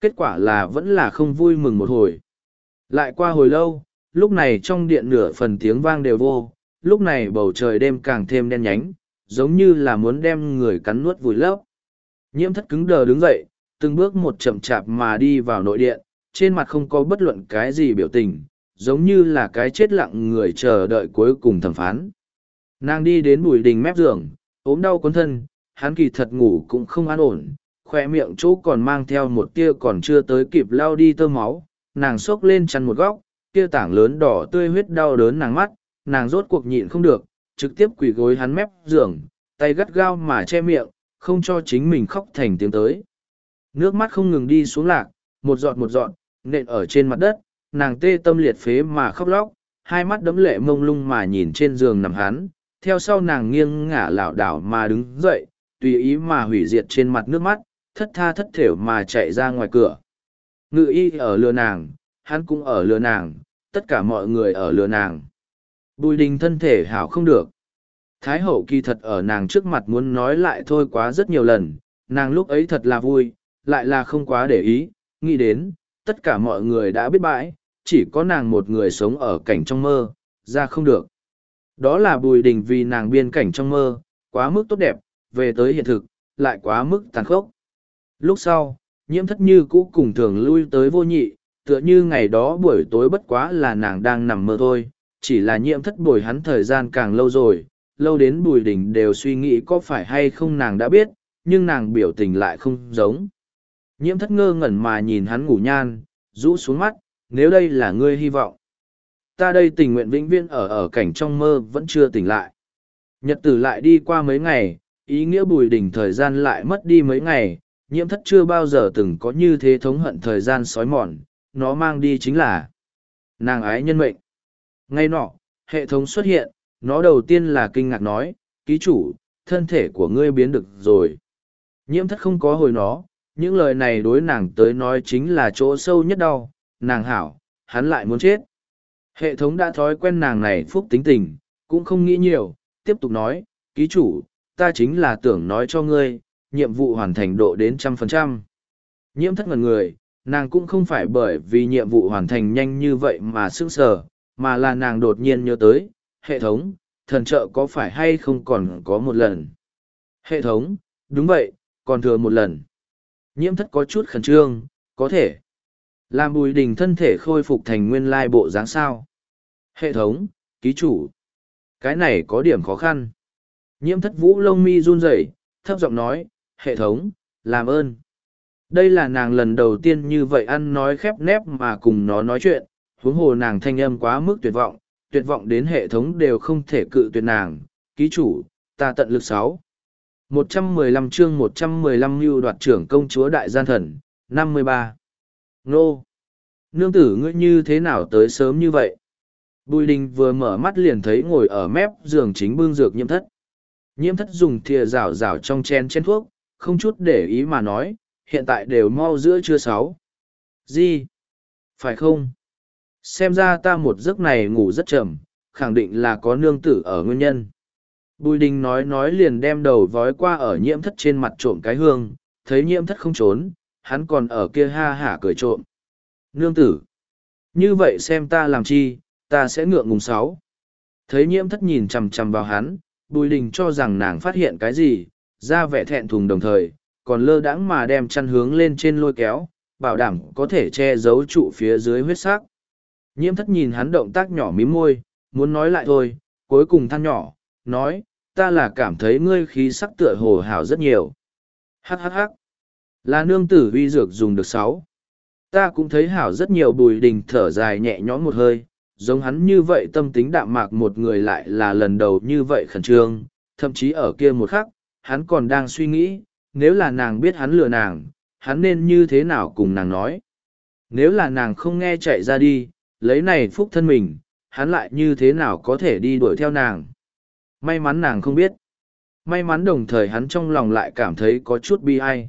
Kết quả là vẫn là không vui mừng một hồi. Lại qua hồi lâu, lúc này trong điện nửa phần tiếng vang đều vô, lúc này bầu trời đêm càng thêm đen nhánh, giống như là muốn đem người cắn nuốt vùi lấp. Nhiễm thất cứng đờ đứng dậy, từng bước một chậm chạp mà đi vào nội điện, trên mặt không có bất luận cái gì biểu tình, giống như là cái chết lặng người chờ đợi cuối cùng thẩm phán. Nàng đi đến bùi đình mép giường, ốm đau cuốn thân, hắn kỳ thật ngủ cũng không an ổn, khỏe miệng chỗ còn mang theo một tia còn chưa tới kịp lao đi tơ máu, nàng xốc lên chăn một góc, tia tảng lớn đỏ tươi huyết đau đớn nàng mắt, nàng rốt cuộc nhịn không được, trực tiếp quỳ gối hắn mép giường, tay gắt gao mà che miệng, không cho chính mình khóc thành tiếng tới. Nước mắt không ngừng đi xuống lạc, một giọt một giọt, nện ở trên mặt đất, nàng tê tâm liệt phế mà khóc lóc, hai mắt đấm lệ mông lung mà nhìn trên giường nằm hắn, theo sau nàng nghiêng ngả lảo đảo mà đứng dậy, tùy ý mà hủy diệt trên mặt nước mắt, thất tha thất thểu mà chạy ra ngoài cửa. Ngự y ở lừa nàng, hắn cũng ở lừa nàng, tất cả mọi người ở lừa nàng. Bùi đình thân thể hảo không được. Thái hậu kỳ thật ở nàng trước mặt muốn nói lại thôi quá rất nhiều lần, nàng lúc ấy thật là vui, lại là không quá để ý, nghĩ đến, tất cả mọi người đã biết bãi, chỉ có nàng một người sống ở cảnh trong mơ, ra không được. Đó là bùi đình vì nàng biên cảnh trong mơ, quá mức tốt đẹp, về tới hiện thực, lại quá mức tàn khốc. Lúc sau, nhiễm thất như cũ cùng thường lui tới vô nhị, tựa như ngày đó buổi tối bất quá là nàng đang nằm mơ thôi, chỉ là nhiễm thất bồi hắn thời gian càng lâu rồi, lâu đến bùi đình đều suy nghĩ có phải hay không nàng đã biết, nhưng nàng biểu tình lại không giống. Nhiễm thất ngơ ngẩn mà nhìn hắn ngủ nhan, rũ xuống mắt, nếu đây là ngươi hy vọng. Ta đây tình nguyện vĩnh viễn ở ở cảnh trong mơ vẫn chưa tỉnh lại. Nhật tử lại đi qua mấy ngày, ý nghĩa bùi đỉnh thời gian lại mất đi mấy ngày, nhiễm thất chưa bao giờ từng có như thế thống hận thời gian sói mòn, nó mang đi chính là nàng ái nhân mệnh. Ngay nọ, hệ thống xuất hiện, nó đầu tiên là kinh ngạc nói, ký chủ, thân thể của ngươi biến được rồi. Nhiễm thất không có hồi nó, những lời này đối nàng tới nói chính là chỗ sâu nhất đau, nàng hảo, hắn lại muốn chết. Hệ thống đã thói quen nàng này phúc tính tình, cũng không nghĩ nhiều, tiếp tục nói, ký chủ, ta chính là tưởng nói cho ngươi, nhiệm vụ hoàn thành độ đến trăm phần trăm. Nhiễm thất ngần người, nàng cũng không phải bởi vì nhiệm vụ hoàn thành nhanh như vậy mà sững sờ, mà là nàng đột nhiên nhớ tới, hệ thống, thần trợ có phải hay không còn có một lần. Hệ thống, đúng vậy, còn thừa một lần. Nhiễm thất có chút khẩn trương, có thể. Làm bùi đình thân thể khôi phục thành nguyên lai bộ dáng sao. Hệ thống, ký chủ. Cái này có điểm khó khăn. Nhiễm thất vũ lông mi run rẩy, thấp giọng nói, hệ thống, làm ơn. Đây là nàng lần đầu tiên như vậy ăn nói khép nép mà cùng nó nói chuyện, huống hồ nàng thanh âm quá mức tuyệt vọng, tuyệt vọng đến hệ thống đều không thể cự tuyệt nàng. Ký chủ, ta tận lực sáu. 115 chương 115 mưu đoạt trưởng công chúa đại gian thần, 53. Nô! Nương tử ngươi như thế nào tới sớm như vậy? Bùi đình vừa mở mắt liền thấy ngồi ở mép giường chính bưng dược nhiễm thất. Nhiễm thất dùng thìa rào rào trong chen chen thuốc, không chút để ý mà nói, hiện tại đều mau giữa trưa sáu. Gì? Phải không? Xem ra ta một giấc này ngủ rất chậm, khẳng định là có nương tử ở nguyên nhân. Bùi đình nói nói liền đem đầu vói qua ở nhiễm thất trên mặt trộm cái hương, thấy nhiễm thất không trốn, hắn còn ở kia ha hả cười trộm. Nương tử! Như vậy xem ta làm chi, ta sẽ ngượng ngùng sáu. Thấy nhiễm thất nhìn chằm chằm vào hắn, bùi đình cho rằng nàng phát hiện cái gì, ra vẻ thẹn thùng đồng thời, còn lơ đãng mà đem chăn hướng lên trên lôi kéo, bảo đảm có thể che giấu trụ phía dưới huyết sắc. Nhiễm thất nhìn hắn động tác nhỏ mím môi, muốn nói lại thôi, cuối cùng than nhỏ, nói, ta là cảm thấy ngươi khí sắc tựa hồ hảo rất nhiều. Hắc hắc hắc. Là nương tử vi dược dùng được sáu. Ta cũng thấy hảo rất nhiều bùi đình thở dài nhẹ nhõm một hơi, giống hắn như vậy tâm tính đạm mạc một người lại là lần đầu như vậy khẩn trương, thậm chí ở kia một khắc, hắn còn đang suy nghĩ, nếu là nàng biết hắn lừa nàng, hắn nên như thế nào cùng nàng nói. Nếu là nàng không nghe chạy ra đi, lấy này phúc thân mình, hắn lại như thế nào có thể đi đuổi theo nàng. May mắn nàng không biết. May mắn đồng thời hắn trong lòng lại cảm thấy có chút bi ai.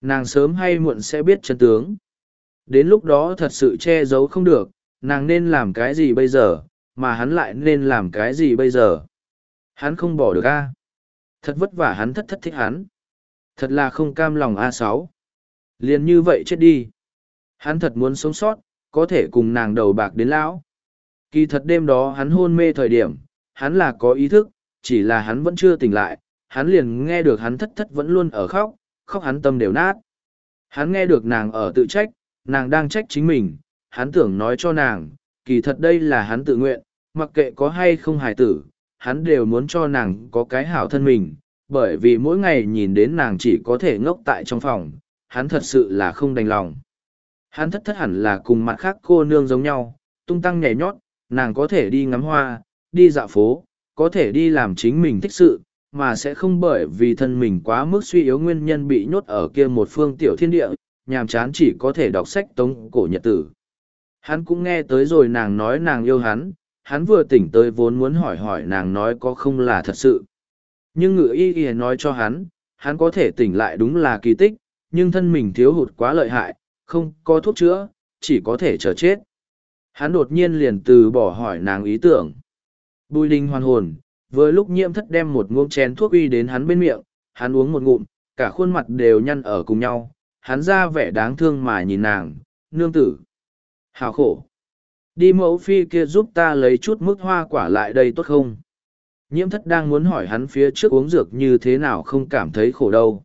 Nàng sớm hay muộn sẽ biết chân tướng. Đến lúc đó thật sự che giấu không được, nàng nên làm cái gì bây giờ, mà hắn lại nên làm cái gì bây giờ. Hắn không bỏ được a Thật vất vả hắn thất thất thích hắn. Thật là không cam lòng a sáu liền như vậy chết đi. Hắn thật muốn sống sót, có thể cùng nàng đầu bạc đến lão. Kỳ thật đêm đó hắn hôn mê thời điểm, hắn là có ý thức, chỉ là hắn vẫn chưa tỉnh lại, hắn liền nghe được hắn thất thất vẫn luôn ở khóc, khóc hắn tâm đều nát. Hắn nghe được nàng ở tự trách, nàng đang trách chính mình, hắn tưởng nói cho nàng, kỳ thật đây là hắn tự nguyện, mặc kệ có hay không hài tử, hắn đều muốn cho nàng có cái hảo thân mình, bởi vì mỗi ngày nhìn đến nàng chỉ có thể ngốc tại trong phòng, hắn thật sự là không đành lòng. Hắn thất thất hẳn là cùng mặt khác cô nương giống nhau, tung tăng nhảy nhót, nàng có thể đi ngắm hoa, đi dạo phố, có thể đi làm chính mình thích sự, mà sẽ không bởi vì thân mình quá mức suy yếu nguyên nhân bị nhốt ở kia một phương tiểu thiên địa, nhàm chán chỉ có thể đọc sách tống cổ nhật tử. Hắn cũng nghe tới rồi nàng nói nàng yêu hắn, hắn vừa tỉnh tới vốn muốn hỏi hỏi nàng nói có không là thật sự. Nhưng ngự y y nói cho hắn, hắn có thể tỉnh lại đúng là kỳ tích, nhưng thân mình thiếu hụt quá lợi hại, không có thuốc chữa, chỉ có thể chờ chết. Hắn đột nhiên liền từ bỏ hỏi nàng ý tưởng. Bùi đình hoàn hồn, vừa lúc nhiễm thất đem một ngụm chén thuốc uy đến hắn bên miệng, hắn uống một ngụm, cả khuôn mặt đều nhăn ở cùng nhau, hắn ra vẻ đáng thương mà nhìn nàng, nương tử. Hào khổ. Đi mẫu phi kia giúp ta lấy chút mức hoa quả lại đây tốt không? Nhiễm thất đang muốn hỏi hắn phía trước uống dược như thế nào không cảm thấy khổ đâu.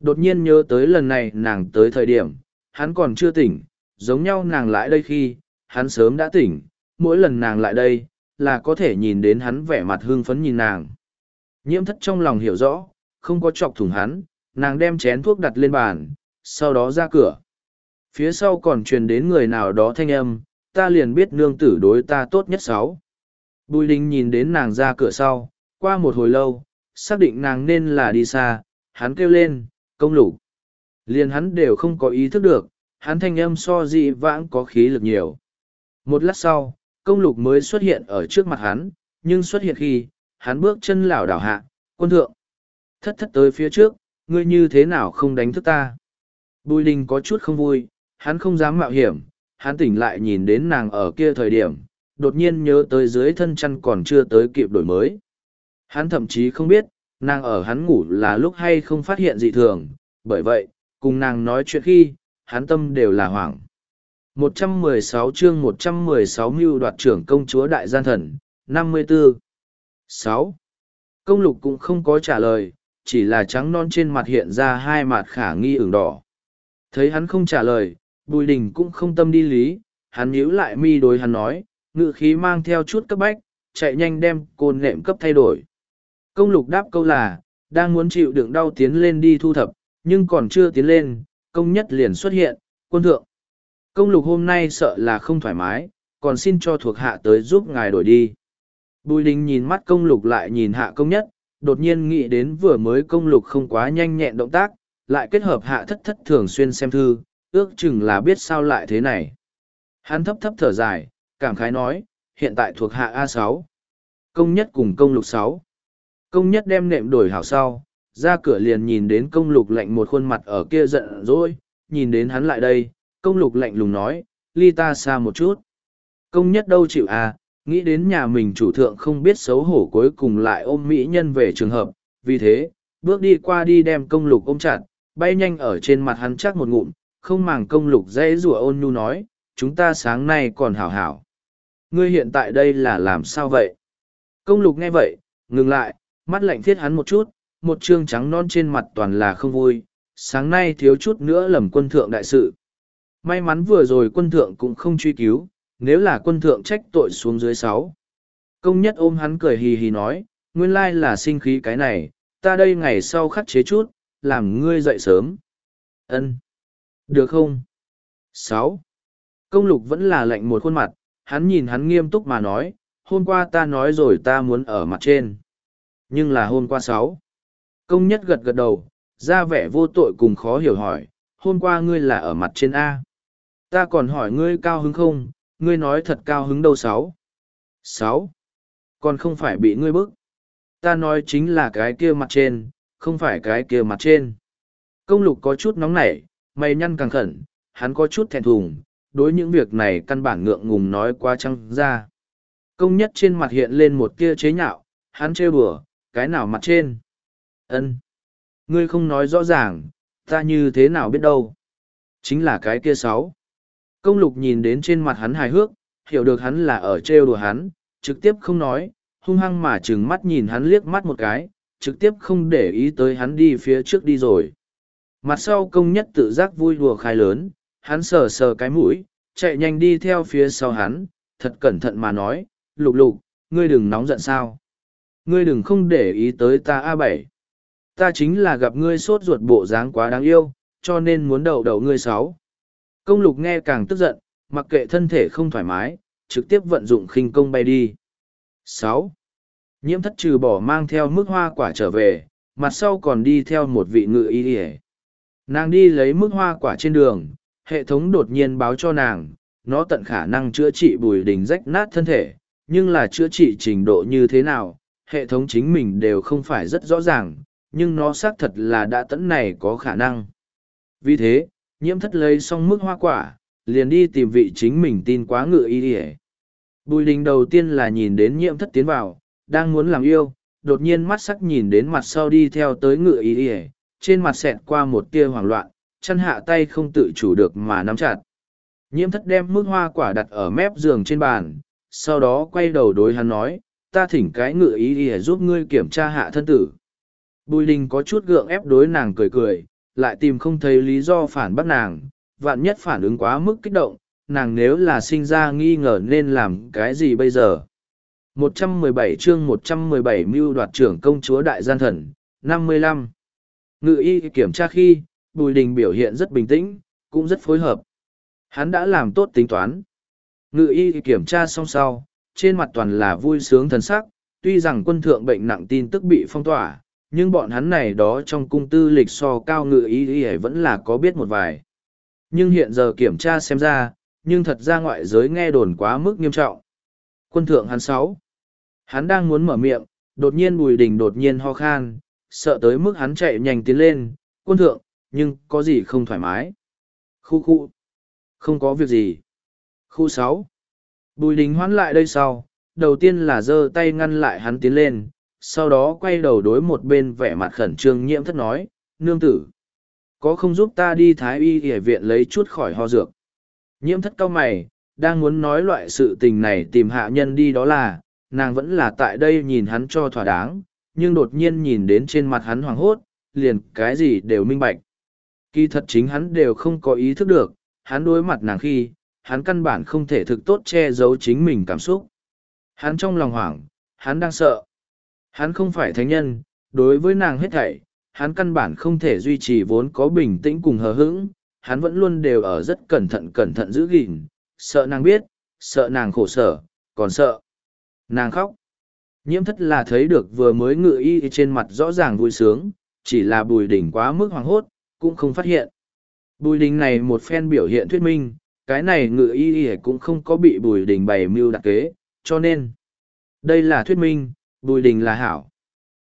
Đột nhiên nhớ tới lần này nàng tới thời điểm, hắn còn chưa tỉnh, giống nhau nàng lại đây khi, hắn sớm đã tỉnh, mỗi lần nàng lại đây, là có thể nhìn đến hắn vẻ mặt hưng phấn nhìn nàng. Nhiễm thất trong lòng hiểu rõ, không có chọc thủng hắn, nàng đem chén thuốc đặt lên bàn, sau đó ra cửa. Phía sau còn truyền đến người nào đó thanh âm, ta liền biết nương tử đối ta tốt nhất sáu. Bùi đình nhìn đến nàng ra cửa sau, qua một hồi lâu, xác định nàng nên là đi xa, hắn kêu lên, công lục. Liền hắn đều không có ý thức được, hắn thanh âm so dị vãng có khí lực nhiều. Một lát sau, công lục mới xuất hiện ở trước mặt hắn, nhưng xuất hiện khi, hắn bước chân lảo đảo hạ, quân thượng. Thất thất tới phía trước, ngươi như thế nào không đánh thức ta. Bùi đình có chút không vui, hắn không dám mạo hiểm, hắn tỉnh lại nhìn đến nàng ở kia thời điểm, đột nhiên nhớ tới dưới thân chăn còn chưa tới kịp đổi mới. Hắn thậm chí không biết, nàng ở hắn ngủ là lúc hay không phát hiện dị thường, bởi vậy, cùng nàng nói chuyện khi, hắn tâm đều là hoảng. 116 chương 116 mưu đoạt trưởng công chúa đại gian thần, 54. 6. Công lục cũng không có trả lời, chỉ là trắng non trên mặt hiện ra hai mặt khả nghi ửng đỏ. Thấy hắn không trả lời, Bùi Đình cũng không tâm đi lý, hắn nhíu lại mi đối hắn nói, ngự khí mang theo chút cấp bách, chạy nhanh đem côn nệm cấp thay đổi. Công lục đáp câu là, đang muốn chịu đựng đau tiến lên đi thu thập, nhưng còn chưa tiến lên, công nhất liền xuất hiện, quân thượng. Công lục hôm nay sợ là không thoải mái, còn xin cho thuộc hạ tới giúp ngài đổi đi. Bùi đình nhìn mắt công lục lại nhìn hạ công nhất, đột nhiên nghĩ đến vừa mới công lục không quá nhanh nhẹn động tác, lại kết hợp hạ thất thất thường xuyên xem thư, ước chừng là biết sao lại thế này. Hắn thấp thấp thở dài, cảm khái nói, hiện tại thuộc hạ a sáu Công nhất cùng công lục sáu Công nhất đem nệm đổi hảo sau, ra cửa liền nhìn đến công lục lạnh một khuôn mặt ở kia giận dỗi, nhìn đến hắn lại đây, công lục lạnh lùng nói, ly ta xa một chút. Công nhất đâu chịu à, nghĩ đến nhà mình chủ thượng không biết xấu hổ cuối cùng lại ôm mỹ nhân về trường hợp, vì thế, bước đi qua đi đem công lục ôm chặt, bay nhanh ở trên mặt hắn chắc một ngụm, không màng công lục dễ rủa ôn nhu nói, chúng ta sáng nay còn hảo hảo. Ngươi hiện tại đây là làm sao vậy? Công lục nghe vậy, ngừng lại, mắt lạnh thiết hắn một chút, một trương trắng non trên mặt toàn là không vui, sáng nay thiếu chút nữa lầm quân thượng đại sự. May mắn vừa rồi quân thượng cũng không truy cứu, nếu là quân thượng trách tội xuống dưới sáu. Công nhất ôm hắn cười hì hì nói, nguyên lai là sinh khí cái này, ta đây ngày sau khắc chế chút, làm ngươi dậy sớm. Ân, Được không? sáu. Công lục vẫn là lạnh một khuôn mặt, hắn nhìn hắn nghiêm túc mà nói, hôm qua ta nói rồi ta muốn ở mặt trên. Nhưng là hôm qua sáu. Công nhất gật gật đầu, ra vẻ vô tội cùng khó hiểu hỏi, hôm qua ngươi là ở mặt trên A. Ta còn hỏi ngươi cao hứng không, ngươi nói thật cao hứng đâu sáu. Sáu. Còn không phải bị ngươi bức. Ta nói chính là cái kia mặt trên, không phải cái kia mặt trên. Công lục có chút nóng nảy, mày nhăn càng khẩn, hắn có chút thẹn thùng, đối những việc này căn bản ngượng ngùng nói quá trăng ra. Công nhất trên mặt hiện lên một tia chế nhạo, hắn trêu bừa, cái nào mặt trên? ân Ngươi không nói rõ ràng, ta như thế nào biết đâu? Chính là cái kia sáu. Công lục nhìn đến trên mặt hắn hài hước, hiểu được hắn là ở trêu đùa hắn, trực tiếp không nói, hung hăng mà trừng mắt nhìn hắn liếc mắt một cái, trực tiếp không để ý tới hắn đi phía trước đi rồi. Mặt sau công nhất tự giác vui đùa khai lớn, hắn sờ sờ cái mũi, chạy nhanh đi theo phía sau hắn, thật cẩn thận mà nói, lục lục, ngươi đừng nóng giận sao. Ngươi đừng không để ý tới ta a bảy Ta chính là gặp ngươi sốt ruột bộ dáng quá đáng yêu, cho nên muốn đậu đậu ngươi sáu. Công lục nghe càng tức giận, mặc kệ thân thể không thoải mái, trực tiếp vận dụng khinh công bay đi. sáu. Nhiễm thất trừ bỏ mang theo mức hoa quả trở về, mặt sau còn đi theo một vị ngự y ỉa nàng đi lấy mức hoa quả trên đường hệ thống đột nhiên báo cho nàng nó tận khả năng chữa trị bùi đình rách nát thân thể nhưng là chữa trị trình độ như thế nào hệ thống chính mình đều không phải rất rõ ràng nhưng nó xác thật là đã tẫn này có khả năng. Vì thế nhiễm thất lấy xong mức hoa quả, liền đi tìm vị chính mình tin quá ngự y ỉa bùi đình đầu tiên là nhìn đến nhiễm thất tiến vào, đang muốn làm yêu, đột nhiên mắt sắc nhìn đến mặt sau đi theo tới ngự y ỉa trên mặt xẹt qua một tia hoảng loạn chăn hạ tay không tự chủ được mà nắm chặt. Nhiễm thất đem mức hoa quả đặt ở mép giường trên bàn, sau đó quay đầu đối hắn nói, ta thỉnh cái ngự ý ỉa giúp ngươi kiểm tra hạ thân tử. Bùi đình có chút gượng ép đối nàng cười cười lại tìm không thấy lý do phản bác nàng vạn nhất phản ứng quá mức kích động nàng nếu là sinh ra nghi ngờ nên làm cái gì bây giờ 117 chương 117 mưu đoạt trưởng công chúa đại gian thần 55 Ngự y kiểm tra khi, Bùi Đình biểu hiện rất bình tĩnh, cũng rất phối hợp. Hắn đã làm tốt tính toán. Ngự y kiểm tra xong sau, trên mặt toàn là vui sướng thần sắc, tuy rằng quân thượng bệnh nặng tin tức bị phong tỏa, nhưng bọn hắn này đó trong cung tư lịch so cao ngự ý lẽ vẫn là có biết một vài. Nhưng hiện giờ kiểm tra xem ra, nhưng thật ra ngoại giới nghe đồn quá mức nghiêm trọng. Quân thượng hắn sáu. Hắn đang muốn mở miệng, đột nhiên Bùi Đình đột nhiên ho khan, sợ tới mức hắn chạy nhanh tiến lên, quân thượng, nhưng có gì không thoải mái. Khu khu. Không có việc gì. Khu sáu. Bùi đình hoán lại đây sau, đầu tiên là giơ tay ngăn lại hắn tiến lên, sau đó quay đầu đối một bên vẻ mặt khẩn trương nhiễm thất nói, nương tử. Có không giúp ta đi thái y y viện lấy chút khỏi ho dược. Nhiễm thất cao mày, đang muốn nói loại sự tình này tìm hạ nhân đi đó là, nàng vẫn là tại đây nhìn hắn cho thỏa đáng, nhưng đột nhiên nhìn đến trên mặt hắn hoảng hốt, liền cái gì đều minh bạch. Kỳ thật chính hắn đều không có ý thức được, hắn đối mặt nàng khi, hắn căn bản không thể thực tốt che giấu chính mình cảm xúc. Hắn trong lòng hoảng, hắn đang sợ. Hắn không phải thánh nhân, đối với nàng hết thảy, hắn căn bản không thể duy trì vốn có bình tĩnh cùng hờ hững, hắn vẫn luôn đều ở rất cẩn thận cẩn thận giữ gìn, sợ nàng biết, sợ nàng khổ sở, còn sợ. Nàng khóc. Nhiễm thất là thấy được vừa mới ngự y trên mặt rõ ràng vui sướng, chỉ là bùi đỉnh quá mức hoàng hốt, cũng không phát hiện. Bùi đỉnh này một phen biểu hiện thuyết minh, cái này ngự y cũng không có bị bùi đỉnh bày mưu đặc kế, cho nên. Đây là thuyết minh, bùi Đình là hảo.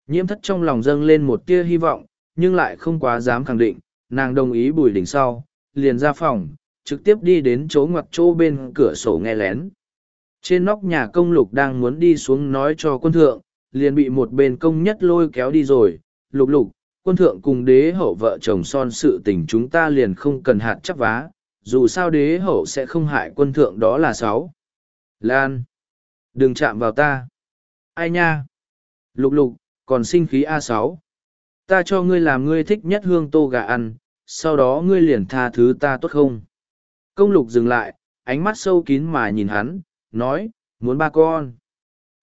Nhiễm thất trong lòng dâng lên một tia hy vọng, nhưng lại không quá dám khẳng định, nàng đồng ý bùi Đình sau, liền ra phòng, trực tiếp đi đến chỗ ngoặt chỗ bên cửa sổ nghe lén. Trên nóc nhà công lục đang muốn đi xuống nói cho quân thượng, liền bị một bên công nhất lôi kéo đi rồi, lục lục, quân thượng cùng đế hậu vợ chồng son sự tình chúng ta liền không cần hạt chắc vá, dù sao đế hậu sẽ không hại quân thượng đó là sáu. Lan! Đừng chạm vào ta! Ai nha? Lục lục, còn sinh khí a sáu. Ta cho ngươi làm ngươi thích nhất hương tô gà ăn, sau đó ngươi liền tha thứ ta tốt không? Công lục dừng lại, ánh mắt sâu kín mà nhìn hắn, nói, muốn ba con.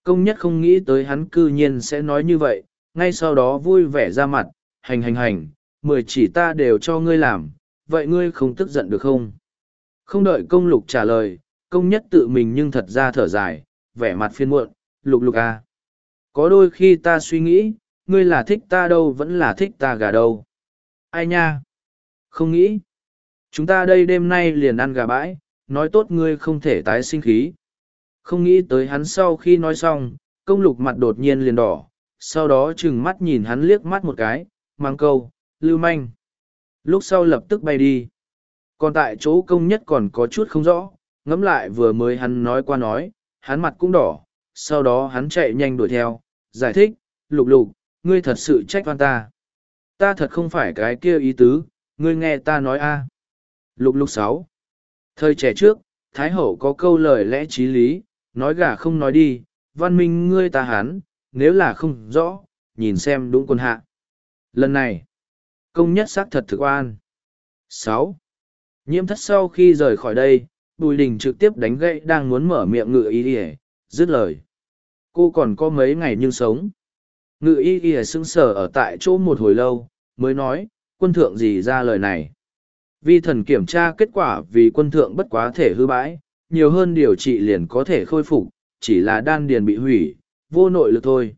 Công nhất không nghĩ tới hắn cư nhiên sẽ nói như vậy, ngay sau đó vui vẻ ra mặt, hành hành hành, mười chỉ ta đều cho ngươi làm, vậy ngươi không tức giận được không? Không đợi công lục trả lời, công nhất tự mình nhưng thật ra thở dài, vẻ mặt phiên muộn, lục lục à. Có đôi khi ta suy nghĩ, ngươi là thích ta đâu vẫn là thích ta gà đâu. Ai nha? Không nghĩ. Chúng ta đây đêm nay liền ăn gà bãi, nói tốt ngươi không thể tái sinh khí. Không nghĩ tới hắn sau khi nói xong, công lục mặt đột nhiên liền đỏ, sau đó chừng mắt nhìn hắn liếc mắt một cái, mang câu, lưu manh. Lúc sau lập tức bay đi. Còn tại chỗ công nhất còn có chút không rõ, ngẫm lại vừa mới hắn nói qua nói, hắn mặt cũng đỏ, sau đó hắn chạy nhanh đuổi theo, giải thích, lục lục, ngươi thật sự trách oan ta. Ta thật không phải cái kia ý tứ, ngươi nghe ta nói a. Lục lục sáu. Thời trẻ trước, Thái hậu có câu lời lẽ trí lý, nói gà không nói đi, văn minh ngươi ta hán, nếu là không rõ, nhìn xem đúng quân hạ. Lần này, công nhất xác thật thực oan. sáu Nhiễm thất sau khi rời khỏi đây, Bùi Đình trực tiếp đánh gậy đang muốn mở miệng ngự ý ỉa, dứt lời. Cô còn có mấy ngày nhưng sống. Ngự y ỉa sững sờ ở tại chỗ một hồi lâu, mới nói, quân thượng gì ra lời này. Vi thần kiểm tra kết quả vì quân thượng bất quá thể hư bãi, nhiều hơn điều trị liền có thể khôi phục, chỉ là đan điền bị hủy, vô nội lực thôi.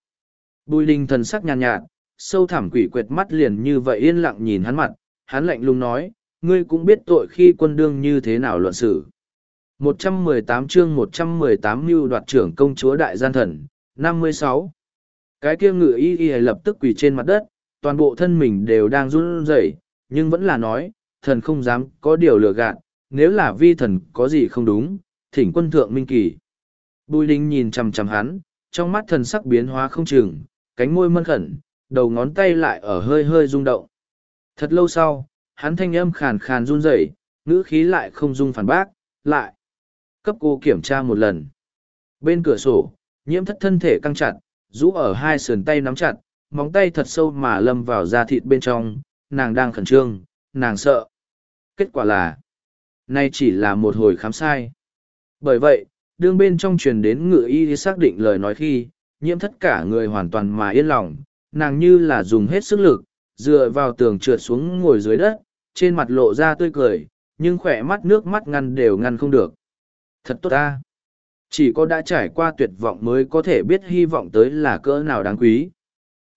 Bùi đình thần sắc nhàn nhạt, nhạt, sâu thẳm quỷ quệt mắt liền như vậy yên lặng nhìn hắn mặt, hắn lạnh lùng nói, ngươi cũng biết tội khi quân đương như thế nào luận xử. 118 chương 118 mưu đoạt trưởng công chúa đại gian thần, 56. Cái kia ngự y y lập tức quỳ trên mặt đất, toàn bộ thân mình đều đang run rẩy, nhưng vẫn là nói, thần không dám có điều lừa gạt, nếu là vi thần có gì không đúng, thỉnh quân thượng minh kỳ. Bùi đinh nhìn chằm chằm hắn, trong mắt thần sắc biến hóa không chừng, cánh môi mân khẩn, đầu ngón tay lại ở hơi hơi rung động. Thật lâu sau, hắn thanh âm khàn khàn run rẩy, ngữ khí lại không dung phản bác, lại. Cấp cô kiểm tra một lần. Bên cửa sổ, nhiễm thất thân thể căng chặt, rũ ở hai sườn tay nắm chặt, móng tay thật sâu mà lâm vào da thịt bên trong, nàng đang khẩn trương, nàng sợ. Kết quả là, nay chỉ là một hồi khám sai. Bởi vậy, đương bên trong truyền đến ngự y xác định lời nói khi, nhiễm thất cả người hoàn toàn mà yên lòng, nàng như là dùng hết sức lực, dựa vào tường trượt xuống ngồi dưới đất, trên mặt lộ ra tươi cười, nhưng khỏe mắt nước mắt ngăn đều ngăn không được. Thật tốt ta! Chỉ có đã trải qua tuyệt vọng mới có thể biết hy vọng tới là cỡ nào đáng quý.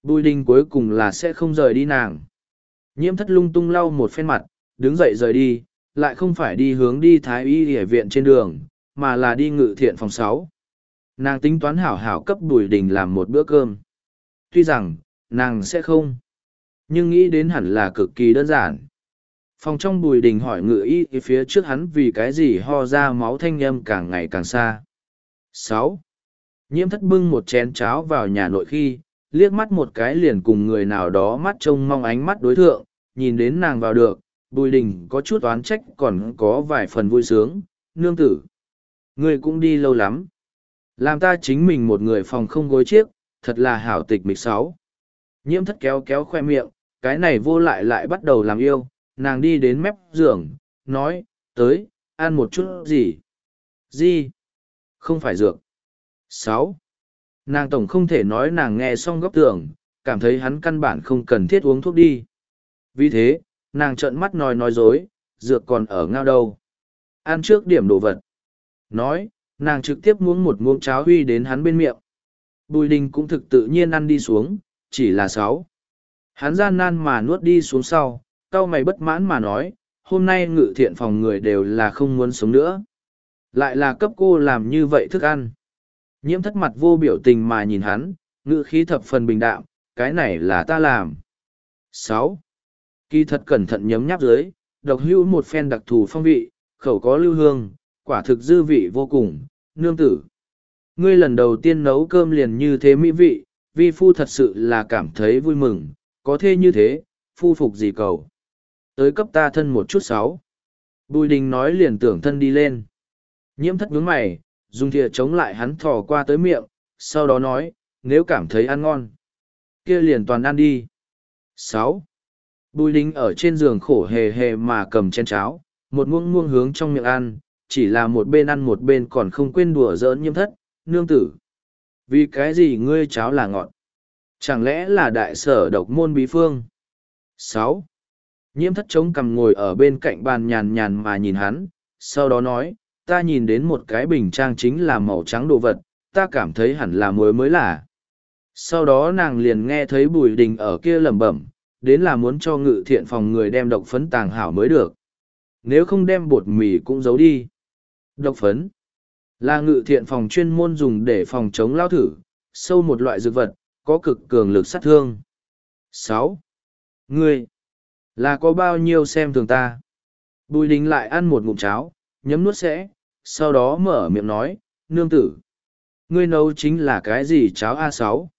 Bùi đình cuối cùng là sẽ không rời đi nàng. Nhiễm thất lung tung lau một phen mặt, đứng dậy rời đi, lại không phải đi hướng đi thái y hệ viện trên đường, mà là đi ngự thiện phòng sáu. Nàng tính toán hảo hảo cấp bùi đình làm một bữa cơm. Tuy rằng, nàng sẽ không. Nhưng nghĩ đến hẳn là cực kỳ đơn giản. Phòng trong bùi đình hỏi ngự y phía trước hắn vì cái gì ho ra máu thanh âm càng ngày càng xa sáu Nhiễm thất bưng một chén cháo vào nhà nội khi, liếc mắt một cái liền cùng người nào đó mắt trông mong ánh mắt đối thượng, nhìn đến nàng vào được, bùi đình có chút oán trách còn có vài phần vui sướng, nương tử. Ngươi cũng đi lâu lắm. Làm ta chính mình một người phòng không gối chiếc, thật là hảo tịch mịch sáu. Nhiễm thất kéo kéo khoe miệng, cái này vô lại lại bắt đầu làm yêu, nàng đi đến mép giường, nói, tới, ăn một chút gì. Gì? Không phải dược. sáu Nàng tổng không thể nói nàng nghe xong góc tường, cảm thấy hắn căn bản không cần thiết uống thuốc đi. Vì thế, nàng trợn mắt nói nói dối, dược còn ở ngao đâu. Ăn trước điểm đồ vật. Nói, nàng trực tiếp muống một muỗng cháo huy đến hắn bên miệng. Bùi đình cũng thực tự nhiên ăn đi xuống, chỉ là sáu. Hắn gian nan mà nuốt đi xuống sau, tao mày bất mãn mà nói, hôm nay ngự thiện phòng người đều là không muốn sống nữa. Lại là cấp cô làm như vậy thức ăn. Nhiễm thất mặt vô biểu tình mà nhìn hắn, ngự khí thập phần bình đạm, cái này là ta làm. sáu Kỳ thật cẩn thận nhấm nháp dưới, độc hữu một phen đặc thù phong vị, khẩu có lưu hương, quả thực dư vị vô cùng, nương tử. Ngươi lần đầu tiên nấu cơm liền như thế mỹ vị, vi phu thật sự là cảm thấy vui mừng, có thế như thế, phu phục gì cầu. Tới cấp ta thân một chút sáu. Bùi đình nói liền tưởng thân đi lên. Nhiễm thất nhướng mày, dùng thìa chống lại hắn thò qua tới miệng, sau đó nói, nếu cảm thấy ăn ngon, kia liền toàn ăn đi. sáu Bùi đính ở trên giường khổ hề hề mà cầm chén cháo, một muỗng muông hướng trong miệng ăn, chỉ là một bên ăn một bên còn không quên đùa giỡn nhiễm thất, nương tử. Vì cái gì ngươi cháo là ngọt? Chẳng lẽ là đại sở độc môn bí phương? sáu Nhiễm thất chống cầm ngồi ở bên cạnh bàn nhàn nhàn mà nhìn hắn, sau đó nói, ta nhìn đến một cái bình trang chính là màu trắng đồ vật, ta cảm thấy hẳn là muối mới là. Sau đó nàng liền nghe thấy bùi đình ở kia lẩm bẩm, đến là muốn cho ngự thiện phòng người đem độc phấn tàng hảo mới được. Nếu không đem bột mì cũng giấu đi. Độc phấn là ngự thiện phòng chuyên môn dùng để phòng chống lao thử, sâu một loại dược vật, có cực cường lực sát thương. sáu Ngươi, là có bao nhiêu xem thường ta? Bùi đình lại ăn một ngụm cháo, nhấm nuốt sẽ, sau đó mở miệng nói, nương tử. Ngươi nấu chính là cái gì cháo a sáu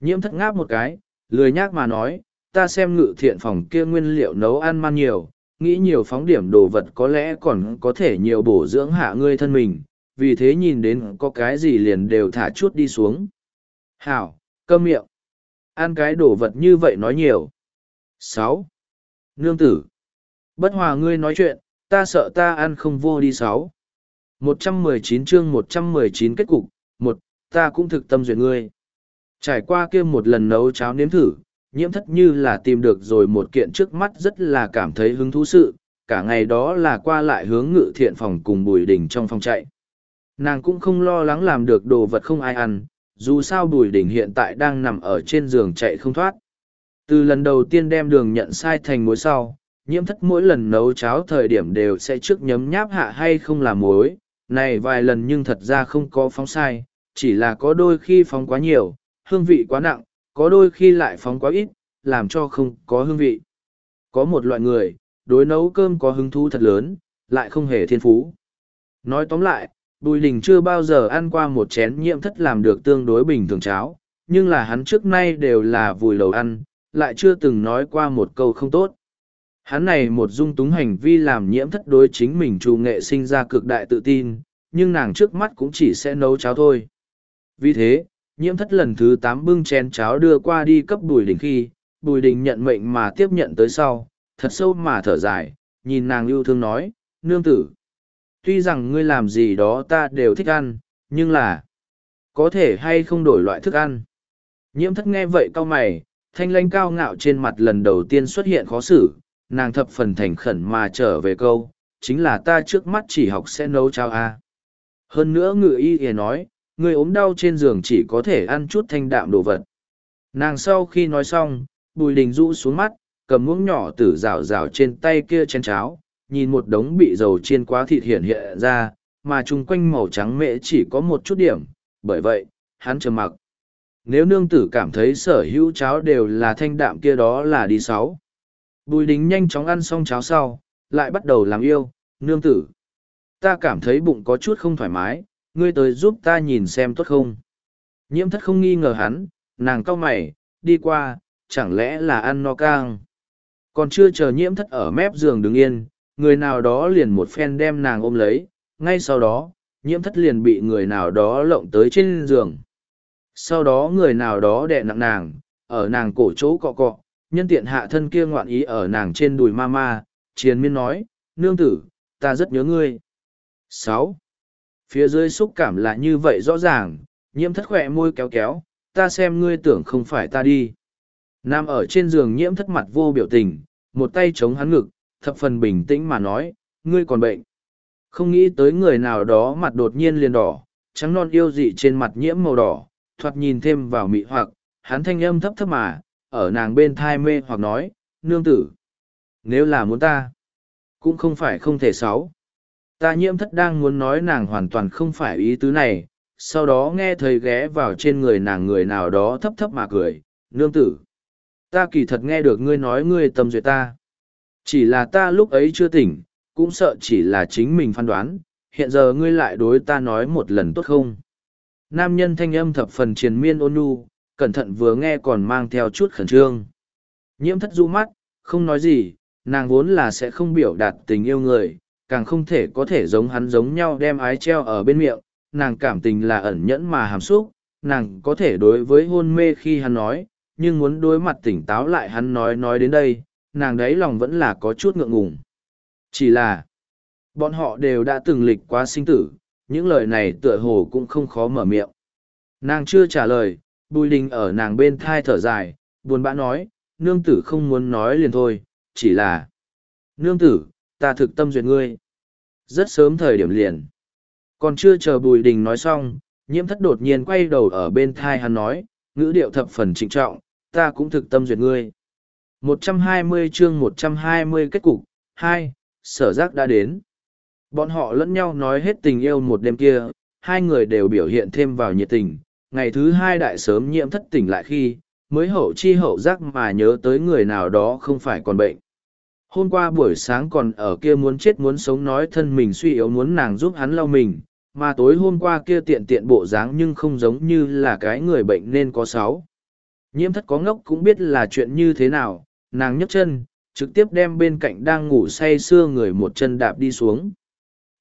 Nhiễm thất ngáp một cái, lười nhác mà nói, ta xem ngự thiện phòng kia nguyên liệu nấu ăn man nhiều, nghĩ nhiều phóng điểm đồ vật có lẽ còn có thể nhiều bổ dưỡng hạ ngươi thân mình, vì thế nhìn đến có cái gì liền đều thả chút đi xuống. Hảo, cơm miệng. Ăn cái đồ vật như vậy nói nhiều. sáu Nương tử. Bất hòa ngươi nói chuyện, ta sợ ta ăn không vô đi sáu. một trăm mười chín chương một trăm mười chín kết cục, một, ta cũng thực tâm duyệt ngươi. Trải qua kia một lần nấu cháo nếm thử, nhiễm thất như là tìm được rồi một kiện trước mắt rất là cảm thấy hứng thú sự, cả ngày đó là qua lại hướng ngự thiện phòng cùng bùi đình trong phòng chạy. Nàng cũng không lo lắng làm được đồ vật không ai ăn, dù sao bùi đình hiện tại đang nằm ở trên giường chạy không thoát. Từ lần đầu tiên đem đường nhận sai thành muối sau, nhiễm thất mỗi lần nấu cháo thời điểm đều sẽ trước nhấm nháp hạ hay không làm muối, này vài lần nhưng thật ra không có phóng sai, chỉ là có đôi khi phóng quá nhiều, hương vị quá nặng, có đôi khi lại phóng quá ít, làm cho không có hương vị. Có một loại người, đối nấu cơm có hứng thú thật lớn, lại không hề thiên phú. Nói tóm lại, Bùi Đình chưa bao giờ ăn qua một chén nhiễm thất làm được tương đối bình thường cháo, nhưng là hắn trước nay đều là vùi đầu ăn, lại chưa từng nói qua một câu không tốt. Hắn này một dung túng hành vi làm nhiễm thất đối chính mình trù nghệ sinh ra cực đại tự tin, nhưng nàng trước mắt cũng chỉ sẽ nấu cháo thôi. Vì thế, nhiễm thất lần thứ tám bưng chén cháo đưa qua đi cấp bùi đình khi, bùi đình nhận mệnh mà tiếp nhận tới sau, thật sâu mà thở dài, nhìn nàng yêu thương nói, nương tử. Tuy rằng ngươi làm gì đó ta đều thích ăn, nhưng là, có thể hay không đổi loại thức ăn. Nhiễm thất nghe vậy cau mày, thanh lanh cao ngạo trên mặt lần đầu tiên xuất hiện khó xử, nàng thập phần thành khẩn mà trở về câu, chính là ta trước mắt chỉ học sẽ nấu cháo a. Hơn nữa ngự y thì nói, người ốm đau trên giường chỉ có thể ăn chút thanh đạm đồ vật. Nàng sau khi nói xong, bùi đình rũ xuống mắt, cầm muỗng nhỏ tử rào rào trên tay kia chén cháo, nhìn một đống bị dầu chiên quá thịt hiện hiện ra, mà chung quanh màu trắng mễ chỉ có một chút điểm, bởi vậy, hắn trầm mặc. Nếu nương tử cảm thấy sở hữu cháo đều là thanh đạm kia đó là đi sáu. Bùi đính nhanh chóng ăn xong cháo sau, lại bắt đầu làm yêu, nương tử. Ta cảm thấy bụng có chút không thoải mái, ngươi tới giúp ta nhìn xem tốt không. Nhiễm thất không nghi ngờ hắn, nàng cau mày, đi qua, chẳng lẽ là ăn no cang. Còn chưa chờ nhiễm thất ở mép giường đứng yên, người nào đó liền một phen đem nàng ôm lấy, ngay sau đó, nhiễm thất liền bị người nào đó lộng tới trên giường. Sau đó người nào đó đè nặng nàng, ở nàng cổ chỗ cọ cọ, nhân tiện hạ thân kia ngoạn ý ở nàng trên đùi ma ma, triền miên nói, nương tử, ta rất nhớ ngươi. sáu Phía dưới xúc cảm là như vậy rõ ràng, nhiễm thất khỏe môi kéo kéo, ta xem ngươi tưởng không phải ta đi. Nam ở trên giường nhiễm thất mặt vô biểu tình, một tay chống hắn ngực, thập phần bình tĩnh mà nói, ngươi còn bệnh. Không nghĩ tới người nào đó mặt đột nhiên liền đỏ, trắng non yêu dị trên mặt nhiễm màu đỏ, thoạt nhìn thêm vào mị hoặc, hắn thanh âm thấp thấp mà, ở nàng bên thai mê hoặc nói, nương tử. Nếu là muốn ta, cũng không phải không thể xấu. Ta nhiễm thất đang muốn nói nàng hoàn toàn không phải ý tứ này, sau đó nghe thầy ghé vào trên người nàng người nào đó thấp thấp mà cười, nương tử. Ta kỳ thật nghe được ngươi nói ngươi tâm duyệt ta. Chỉ là ta lúc ấy chưa tỉnh, cũng sợ chỉ là chính mình phán đoán, hiện giờ ngươi lại đối ta nói một lần tốt không. Nam nhân thanh âm thập phần triền miên ôn nhu, cẩn thận vừa nghe còn mang theo chút khẩn trương. Nhiễm thất du mắt, không nói gì, nàng vốn là sẽ không biểu đạt tình yêu người, càng không thể có thể giống hắn giống nhau đem ái treo ở bên miệng, nàng cảm tình là ẩn nhẫn mà hàm xúc, nàng có thể đối với hôn mê khi hắn nói, nhưng muốn đối mặt tỉnh táo lại hắn nói nói đến đây, nàng đấy lòng vẫn là có chút ngượng ngùng. Chỉ là, bọn họ đều đã từng lịch quá sinh tử, những lời này tựa hồ cũng không khó mở miệng. Nàng chưa trả lời, bùi đình ở nàng bên thai thở dài, buồn bã nói, nương tử không muốn nói liền thôi, chỉ là, nương tử, ta thực tâm duyệt ngươi. Rất sớm thời điểm liền. Còn chưa chờ bùi đình nói xong, nhiễm thất đột nhiên quay đầu ở bên thai hắn nói, ngữ điệu thập phần trịnh trọng, ta cũng thực tâm duyệt ngươi. 120 chương 120 kết cục, 2, sở giác đã đến. Bọn họ lẫn nhau nói hết tình yêu một đêm kia, hai người đều biểu hiện thêm vào nhiệt tình. Ngày thứ hai đại sớm nhiễm thất tỉnh lại khi, mới hậu chi hậu giác mà nhớ tới người nào đó không phải còn bệnh. Hôm qua buổi sáng còn ở kia muốn chết muốn sống nói thân mình suy yếu muốn nàng giúp hắn lau mình, mà tối hôm qua kia tiện tiện bộ dáng nhưng không giống như là cái người bệnh nên có sáu. Nhiễm thất có ngốc cũng biết là chuyện như thế nào, nàng nhấc chân, trực tiếp đem bên cạnh đang ngủ say sưa người một chân đạp đi xuống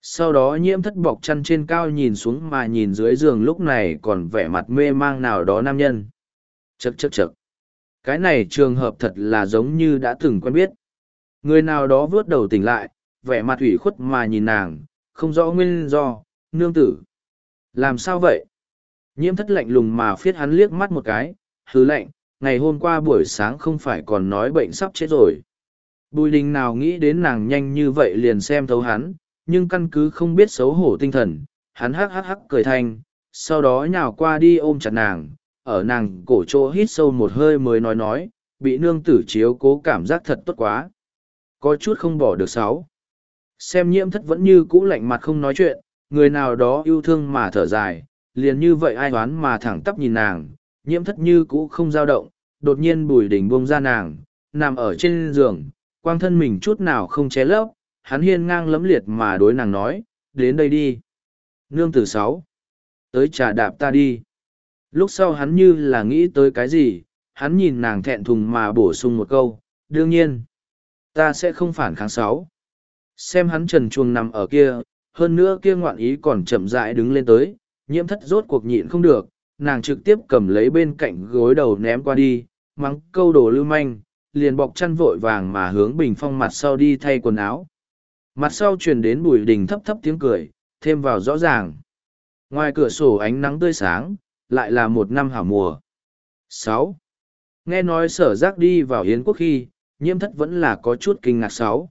sau đó nhiễm thất bọc chăn trên cao nhìn xuống mà nhìn dưới giường lúc này còn vẻ mặt mê mang nào đó nam nhân. Chật chật chật cái này trường hợp thật là giống như đã từng quen biết. Người nào đó vớt đầu tỉnh lại, vẻ mặt ủy khuất mà nhìn nàng, không rõ nguyên do, nương tử. Làm sao vậy? Nhiễm thất lạnh lùng mà phiết hắn liếc mắt một cái, hứ lạnh, ngày hôm qua buổi sáng không phải còn nói bệnh sắp chết rồi. Bùi đình nào nghĩ đến nàng nhanh như vậy liền xem thấu hắn nhưng căn cứ không biết xấu hổ tinh thần, hắn hắc hắc hắc cười thanh sau đó nhào qua đi ôm chặt nàng, ở nàng cổ chỗ hít sâu một hơi mới nói nói, bị nương tử chiếu cố cảm giác thật tốt quá. Có chút không bỏ được sáu. Xem nhiễm thất vẫn như cũ lạnh mặt không nói chuyện, người nào đó yêu thương mà thở dài, liền như vậy ai đoán mà thẳng tắp nhìn nàng, nhiễm thất như cũ không dao động, đột nhiên bùi đình buông ra nàng, nằm ở trên giường, quang thân mình chút nào không ché lấp hắn hiên ngang lẫm liệt mà đối nàng nói, đến đây đi. Nương tử sáu, tới trà đạp ta đi. Lúc sau hắn như là nghĩ tới cái gì, hắn nhìn nàng thẹn thùng mà bổ sung một câu, đương nhiên, ta sẽ không phản kháng sáu. Xem hắn trần chuồng nằm ở kia, hơn nữa kia ngoạn ý còn chậm rãi đứng lên tới, nhiễm thất rốt cuộc nhịn không được, nàng trực tiếp cầm lấy bên cạnh gối đầu ném qua đi, mắng câu đồ lưu manh, liền bọc chăn vội vàng mà hướng bình phong mặt sau đi thay quần áo mặt sau truyền đến bùi đình thấp thấp tiếng cười, thêm vào rõ ràng. Ngoài cửa sổ ánh nắng tươi sáng, lại là một năm hảo mùa. Sáu. Nghe nói sở giác đi vào hiến quốc khi, nhiễm thất vẫn là có chút kinh ngạc sáu.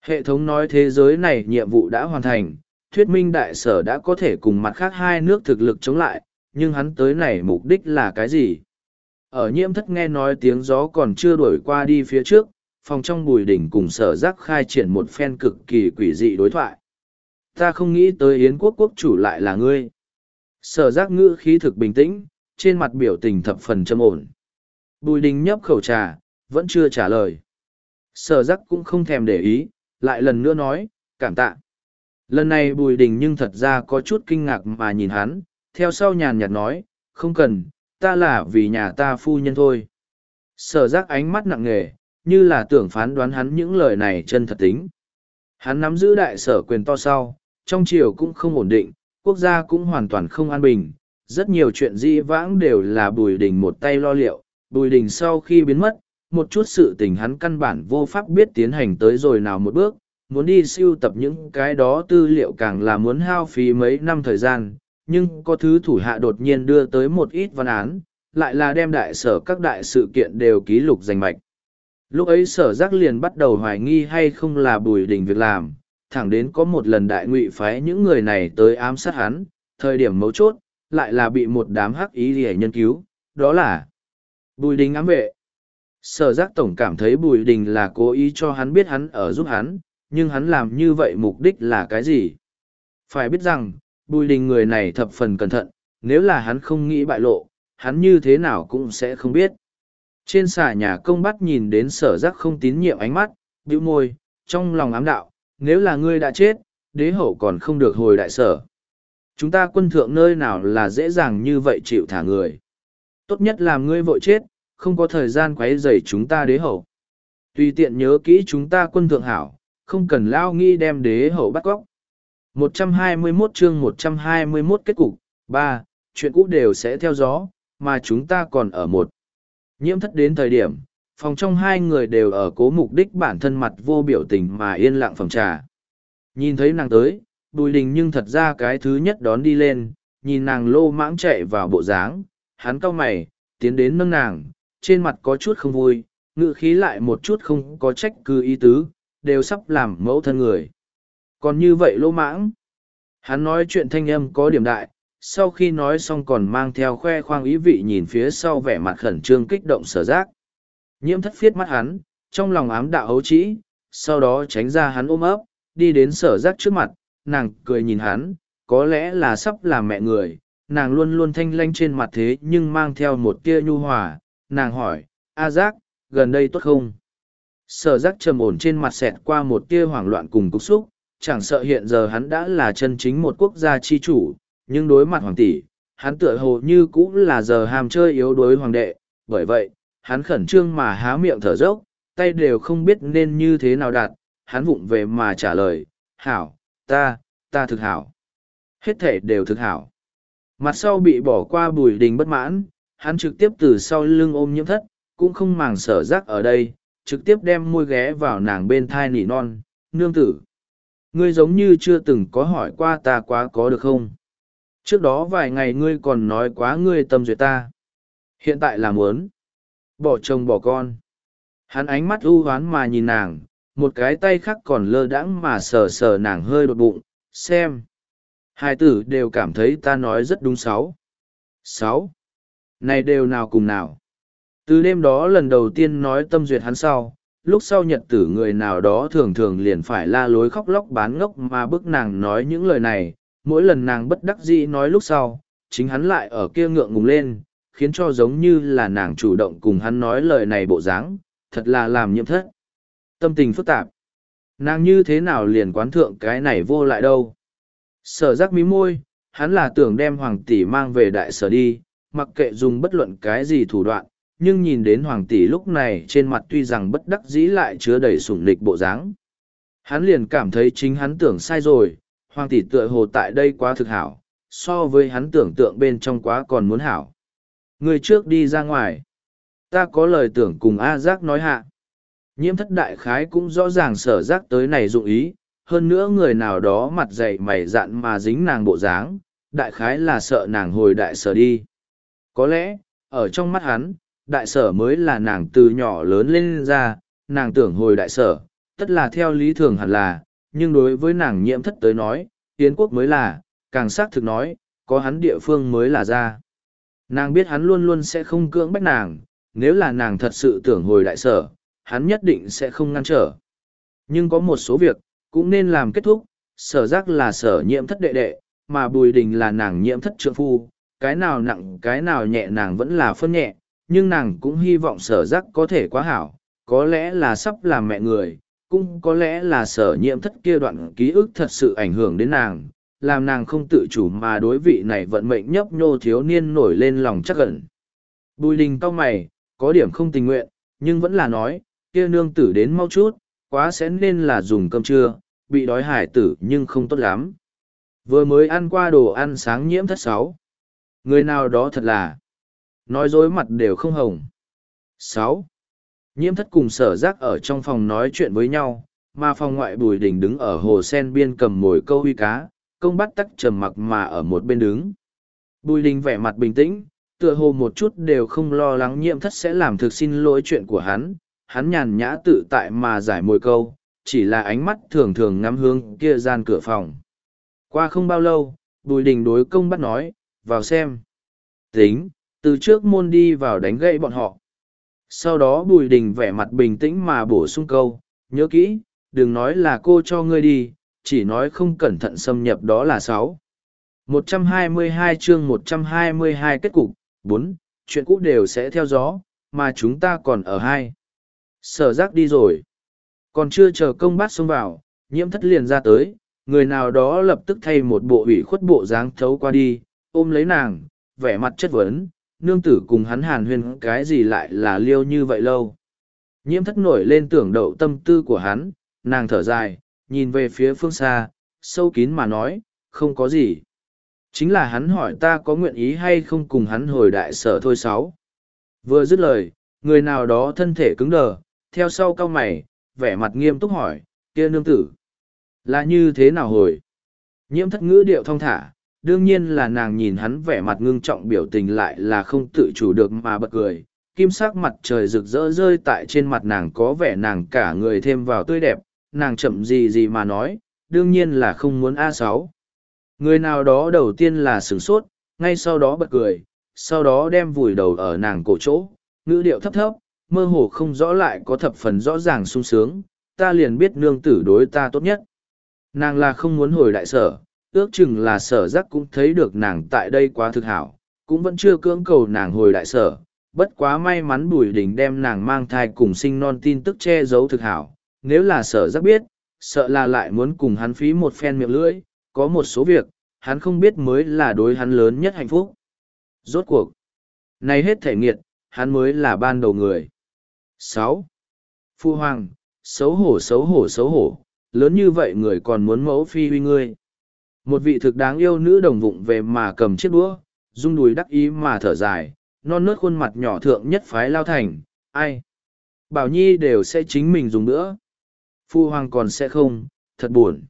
Hệ thống nói thế giới này nhiệm vụ đã hoàn thành, thuyết minh đại sở đã có thể cùng mặt khác hai nước thực lực chống lại, nhưng hắn tới này mục đích là cái gì? Ở nhiễm thất nghe nói tiếng gió còn chưa đuổi qua đi phía trước phòng trong bùi đỉnh cùng sở giác khai triển một phen cực kỳ quỷ dị đối thoại. Ta không nghĩ tới yến quốc quốc chủ lại là ngươi. Sở giác ngữ khí thực bình tĩnh, trên mặt biểu tình thập phần châm ổn. Bùi đình nhấp khẩu trà, vẫn chưa trả lời. Sở giác cũng không thèm để ý, lại lần nữa nói, cảm tạ. Lần này bùi đình nhưng thật ra có chút kinh ngạc mà nhìn hắn, theo sau nhàn nhạt nói, không cần, ta là vì nhà ta phu nhân thôi. Sở giác ánh mắt nặng nề như là tưởng phán đoán hắn những lời này chân thật tính. Hắn nắm giữ đại sở quyền to sau, trong triều cũng không ổn định, quốc gia cũng hoàn toàn không an bình, rất nhiều chuyện di vãng đều là bùi đình một tay lo liệu. Bùi đình sau khi biến mất, một chút sự tình hắn căn bản vô pháp biết tiến hành tới rồi nào một bước, muốn đi siêu tập những cái đó tư liệu càng là muốn hao phí mấy năm thời gian, nhưng có thứ thủ hạ đột nhiên đưa tới một ít văn án, lại là đem đại sở các đại sự kiện đều ký lục danh mạch lúc ấy sở giác liền bắt đầu hoài nghi hay không là bùi đình việc làm, thẳng đến có một lần đại ngụy phái những người này tới ám sát hắn, thời điểm mấu chốt, lại là bị một đám hắc ý để nhân cứu, đó là bùi đình ám vệ. Sở giác tổng cảm thấy bùi đình là cố ý cho hắn biết hắn ở giúp hắn, nhưng hắn làm như vậy mục đích là cái gì? Phải biết rằng, bùi đình người này thập phần cẩn thận, nếu là hắn không nghĩ bại lộ, hắn như thế nào cũng sẽ không biết trên xà nhà công bắt nhìn đến sở giác không tín nhiệm ánh mắt, bĩu môi, trong lòng ám đạo, nếu là ngươi đã chết, đế hậu còn không được hồi đại sở. Chúng ta quân thượng nơi nào là dễ dàng như vậy chịu thả người? Tốt nhất làm ngươi vội chết, không có thời gian quấy rầy chúng ta đế hậu. Tùy tiện nhớ kỹ chúng ta quân thượng hảo, không cần lao nghi đem đế hậu bắt cóc 121 chương 121 kết cục, ba, chuyện cũ đều sẽ theo gió, mà chúng ta còn ở một nhiễm thất đến thời điểm, phòng trong hai người đều ở cố mục đích bản thân mặt vô biểu tình mà yên lặng phòng trà. Nhìn thấy nàng tới, bùi đình nhưng thật ra cái thứ nhất đón đi lên, nhìn nàng lô mãng chạy vào bộ dáng, hắn cau mày, tiến đến nâng nàng, trên mặt có chút không vui ngự khí lại một chút không có trách cứ ý tứ, đều sắp làm mẫu thân người. Còn như vậy lô mãng? Hắn nói chuyện thanh âm có điểm đại sau khi nói xong còn mang theo khoe khoang ý vị nhìn phía sau vẻ mặt khẩn trương kích động sở giác. Nhiễm thất phiết mắt hắn, trong lòng ám đạo hấu trĩ, sau đó tránh ra hắn ôm ấp, đi đến sở giác trước mặt, nàng cười nhìn hắn, có lẽ là sắp làm mẹ người, nàng luôn luôn thanh lanh trên mặt thế nhưng mang theo một tia nhu hòa, nàng hỏi, a giác, gần đây tốt không? Sở giác trầm ổn trên mặt xẹt qua một tia hoảng loạn cùng cục xúc, chẳng sợ hiện giờ hắn đã là chân chính một quốc gia chi chủ nhưng đối mặt hoàng tỷ hắn tựa hồ như cũng là giờ hàm chơi yếu đuối hoàng đệ bởi vậy hắn khẩn trương mà há miệng thở dốc tay đều không biết nên như thế nào đạt, hắn vụng về mà trả lời, hảo, ta, ta thực hảo. Hết thể đều thực hảo. Mặt sau bị bỏ qua bùi đình bất mãn, hắn trực tiếp từ sau lưng ôm nhiễm thất, cũng không màng sở rắc ở đây, trực tiếp đem môi ghé vào nàng bên thai nỉ non, nương tử. Ngươi giống như chưa từng có hỏi qua ta quá có được không? Trước đó vài ngày ngươi còn nói quá ngươi tâm duyệt ta. Hiện tại là muốn. Bỏ chồng bỏ con. Hắn ánh mắt u hoán mà nhìn nàng, một cái tay khác còn lơ đãng mà sờ sờ nàng hơi đột bụng, xem. Hai tử đều cảm thấy ta nói rất đúng sáu. Sáu. Này đều nào cùng nào. Từ đêm đó lần đầu tiên nói tâm duyệt hắn sau, lúc sau nhật tử người nào đó thường thường liền phải la lối khóc lóc bán ngốc mà bức nàng nói những lời này, mỗi lần nàng bất đắc dĩ nói lúc sau, chính hắn lại ở kia ngượng ngùng lên, khiến cho giống như là nàng chủ động cùng hắn nói lời này bộ dáng, thật là làm nhiệm thất. Tâm tình phức tạp. Nàng như thế nào liền quán thượng cái này vô lại đâu. Sở giác mí môi, hắn là tưởng đem hoàng tỷ mang về đại sở đi, mặc kệ dùng bất luận cái gì thủ đoạn, nhưng nhìn đến hoàng tỷ lúc này trên mặt tuy rằng bất đắc dĩ lại chứa đầy sủng lịch bộ dáng. Hắn liền cảm thấy chính hắn tưởng sai rồi, hoàng tỷ tựa hồ tại đây quá thực hảo, so với hắn tưởng tượng bên trong quá còn muốn hảo. Người trước đi ra ngoài. Ta có lời tưởng cùng A Giác nói hạ. Nhiễm thất đại khái cũng rõ ràng sở giác tới này dụng ý, hơn nữa người nào đó mặt dày mày dạn mà dính nàng bộ dáng, đại khái là sợ nàng hồi đại sở đi. Có lẽ, ở trong mắt hắn, đại sở mới là nàng từ nhỏ lớn lên ra, nàng tưởng hồi đại sở, tất là theo lý thường hẳn là, nhưng đối với nàng nhiễm thất tới nói, Yến quốc mới là, càng xác thực nói, có hắn địa phương mới là ra. Nàng biết hắn luôn luôn sẽ không cưỡng bách nàng, nếu là nàng thật sự tưởng hồi đại sở, hắn nhất định sẽ không ngăn trở. Nhưng có một số việc, cũng nên làm kết thúc, sở giác là sở nhiễm thất đệ đệ, mà bùi đình là nàng nhiễm thất trượng phu, cái nào nặng cái nào nhẹ nàng vẫn là phân nhẹ, nhưng nàng cũng hy vọng sở giác có thể quá hảo, có lẽ là sắp làm mẹ người, cũng có lẽ là sở nhiễm thất kia đoạn ký ức thật sự ảnh hưởng đến nàng, làm nàng không tự chủ mà đối vị này vận mệnh nhấp nhô thiếu niên nổi lên lòng chắc ẩn. Bùi đình cau mày, có điểm không tình nguyện, nhưng vẫn là nói, kia nương tử đến mau chút, quá sẽ nên là dùng cơm trưa, bị đói hải tử nhưng không tốt lắm. Vừa mới ăn qua đồ ăn sáng nhiễm thất sáu. Người nào đó thật là, nói dối mặt đều không hồng. sáu. Nhiễm thất cùng sở giác ở trong phòng nói chuyện với nhau, mà phòng ngoại bùi đình đứng ở hồ sen biên cầm mồi câu huy cá, công bắt tắc trầm mặc mà ở một bên đứng. Bùi đình vẻ mặt bình tĩnh, tựa hồ một chút đều không lo lắng nhiễm thất sẽ làm thực xin lỗi chuyện của hắn, hắn nhàn nhã tự tại mà giải mồi câu, chỉ là ánh mắt thường thường ngắm hướng kia gian cửa phòng. Qua không bao lâu, bùi đình đối công bắt nói, vào xem. Tính, từ trước môn đi vào đánh gậy bọn họ. Sau đó bùi đình vẻ mặt bình tĩnh mà bổ sung câu, nhớ kỹ, đừng nói là cô cho ngươi đi, chỉ nói không cẩn thận xâm nhập đó là sáu. 122 chương 122 kết cục, 4, chuyện cũ đều sẽ theo gió, mà chúng ta còn ở hai. Sở giác đi rồi. Còn chưa chờ công bát xông vào, nhiễm thất liền ra tới, người nào đó lập tức thay một bộ ủy khuất bộ dáng thấu qua đi, ôm lấy nàng, vẻ mặt chất vấn, nương tử cùng hắn hàn huyên cái gì lại là liêu như vậy lâu. Nhiễm thất nổi lên tưởng đậu tâm tư của hắn, nàng thở dài, nhìn về phía phương xa, sâu kín mà nói, không có gì. Chính là hắn hỏi ta có nguyện ý hay không cùng hắn hồi đại sở thôi sáu. Vừa dứt lời, người nào đó thân thể cứng đờ, theo sau cao mày, vẻ mặt nghiêm túc hỏi, kia nương tử. Là như thế nào hồi? Nhiễm thất ngữ điệu thong thả, đương nhiên là nàng nhìn hắn vẻ mặt ngưng trọng biểu tình lại là không tự chủ được mà bật cười. Kim sắc mặt trời rực rỡ rơi tại trên mặt nàng có vẻ nàng cả người thêm vào tươi đẹp, nàng chậm gì gì mà nói, đương nhiên là không muốn a sáu người nào đó đầu tiên là sửng sốt ngay sau đó bật cười sau đó đem vùi đầu ở nàng cổ chỗ ngữ điệu thấp thấp mơ hồ không rõ lại có thập phần rõ ràng sung sướng ta liền biết nương tử đối ta tốt nhất nàng là không muốn hồi đại sở ước chừng là sở giác cũng thấy được nàng tại đây quá thực hảo cũng vẫn chưa cưỡng cầu nàng hồi đại sở bất quá may mắn bùi đình đem nàng mang thai cùng sinh non tin tức che giấu thực hảo nếu là sở giác biết sợ là lại muốn cùng hắn phí một phen miệng lưỡi có một số việc, hắn không biết mới là đối hắn lớn nhất hạnh phúc. Rốt cuộc, nay hết thể nghiệt, hắn mới là ban đầu người. sáu Phu hoàng, xấu hổ xấu hổ xấu hổ, lớn như vậy người còn muốn mẫu phi huy ngươi. Một vị thực đáng yêu nữ đồng vụng về mà cầm chiếc đũa, rung đùi đắc ý mà thở dài, non nớt khuôn mặt nhỏ thượng nhất phái lao thành, ai? Bảo Nhi đều sẽ chính mình dùng nữa. Phu hoàng còn sẽ không, thật buồn.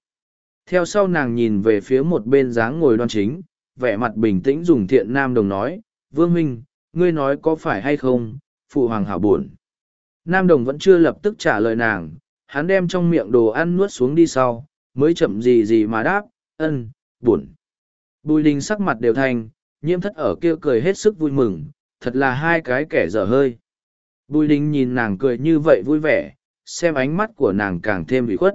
Theo sau nàng nhìn về phía một bên dáng ngồi đoan chính, vẻ mặt bình tĩnh dùng thiện nam đồng nói, Vương Minh, ngươi nói có phải hay không, phụ hoàng hảo buồn. Nam đồng vẫn chưa lập tức trả lời nàng, hắn đem trong miệng đồ ăn nuốt xuống đi sau, mới chậm gì gì mà đáp, ân, buồn. Bùi đình sắc mặt đều thành, nhiễm thất ở kia cười hết sức vui mừng, thật là hai cái kẻ dở hơi. Bùi đình nhìn nàng cười như vậy vui vẻ, xem ánh mắt của nàng càng thêm bị khuất.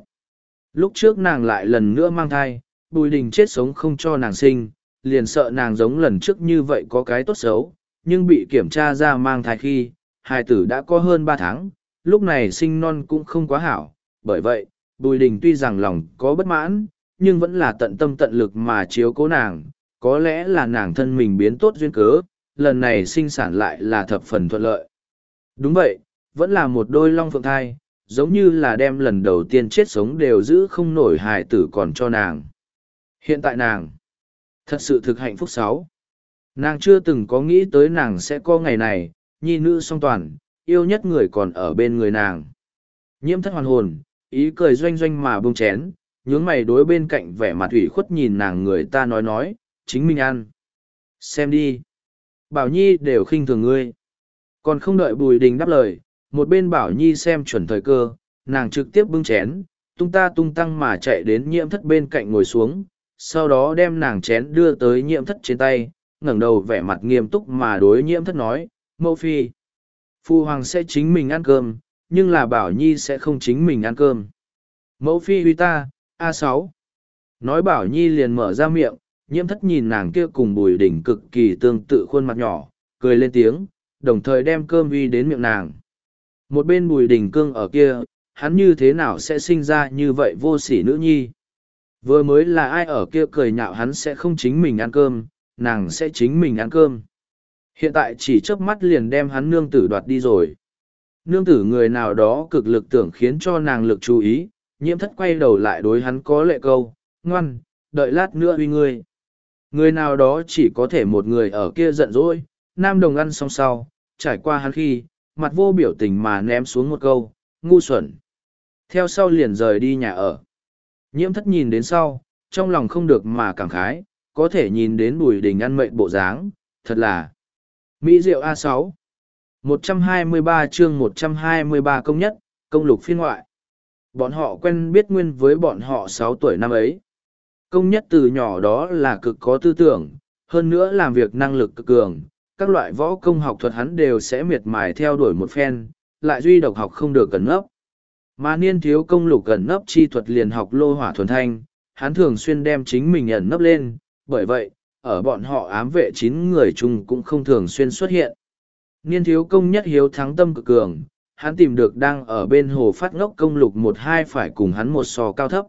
Lúc trước nàng lại lần nữa mang thai, bùi đình chết sống không cho nàng sinh, liền sợ nàng giống lần trước như vậy có cái tốt xấu, nhưng bị kiểm tra ra mang thai khi, hài tử đã có hơn ba tháng, lúc này sinh non cũng không quá hảo, bởi vậy, bùi đình tuy rằng lòng có bất mãn, nhưng vẫn là tận tâm tận lực mà chiếu cố nàng, có lẽ là nàng thân mình biến tốt duyên cớ, lần này sinh sản lại là thập phần thuận lợi. Đúng vậy, vẫn là một đôi long phượng thai, giống như là đem lần đầu tiên chết sống đều giữ không nổi hài tử còn cho nàng. Hiện tại nàng, thật sự thực hạnh phúc sáu. Nàng chưa từng có nghĩ tới nàng sẽ có ngày này, nhi nữ song toàn, yêu nhất người còn ở bên người nàng. Nhiễm thất hoàn hồn, ý cười doanh doanh mà bông chén, nhướng mày đối bên cạnh vẻ mặt ủy khuất nhìn nàng người ta nói nói, chính mình ăn. Xem đi. Bảo Nhi đều khinh thường ngươi. Còn không đợi Bùi Đình đáp lời, một bên Bảo Nhi xem chuẩn thời cơ, nàng trực tiếp bưng chén, tung ta tung tăng mà chạy đến nhiễm thất bên cạnh ngồi xuống, sau đó đem nàng chén đưa tới nhiễm thất trên tay, ngẩng đầu vẻ mặt nghiêm túc mà đối nhiễm thất nói, mẫu phi. Phu hoàng sẽ chính mình ăn cơm, nhưng là Bảo Nhi sẽ không chính mình ăn cơm. Mẫu phi huy ta, a sáu Nói Bảo Nhi liền mở ra miệng, nhiễm thất nhìn nàng kia cùng bùi đỉnh cực kỳ tương tự khuôn mặt nhỏ, cười lên tiếng, đồng thời đem cơm uy đến miệng nàng. Một bên bùi đỉnh cương ở kia, hắn như thế nào sẽ sinh ra như vậy vô sỉ nữ nhi. Vừa mới là ai ở kia cười nhạo hắn sẽ không chính mình ăn cơm, nàng sẽ chính mình ăn cơm. Hiện tại chỉ chớp mắt liền đem hắn nương tử đoạt đi rồi. Nương tử người nào đó cực lực tưởng khiến cho nàng lực chú ý, nhiễm thất quay đầu lại đối hắn có lệ câu, ngoan, đợi lát nữa uy ngươi. Người nào đó chỉ có thể một người ở kia giận dỗi, nam đồng ăn xong sau, trải qua hắn khi, mặt vô biểu tình mà ném xuống một câu, ngu xuẩn. Theo sau liền rời đi nhà ở. Nhiễm thất nhìn đến sau, trong lòng không được mà cảm khái, có thể nhìn đến bùi đình ăn mệnh bộ dáng, thật là Mỹ Diệu A6 123 chương 123 công nhất, công lục phiên ngoại. Bọn họ quen biết nguyên với bọn họ sáu tuổi năm ấy. Công nhất từ nhỏ đó là cực có tư tưởng, hơn nữa làm việc năng lực cực cường, các loại võ công học thuật hắn đều sẽ miệt mài theo đuổi một phen, lại duy độc học không được cẩn nấp. Mà niên thiếu công lục cẩn nấp chi thuật liền học lô hỏa thuần thanh, hắn thường xuyên đem chính mình ẩn nấp lên, bởi vậy, ở bọn họ ám vệ chín người chung cũng không thường xuyên xuất hiện. Niên thiếu công nhất hiếu thắng tâm cực cường, hắn tìm được đang ở bên hồ phát ngốc công lục một hai phải cùng hắn một sò cao thấp.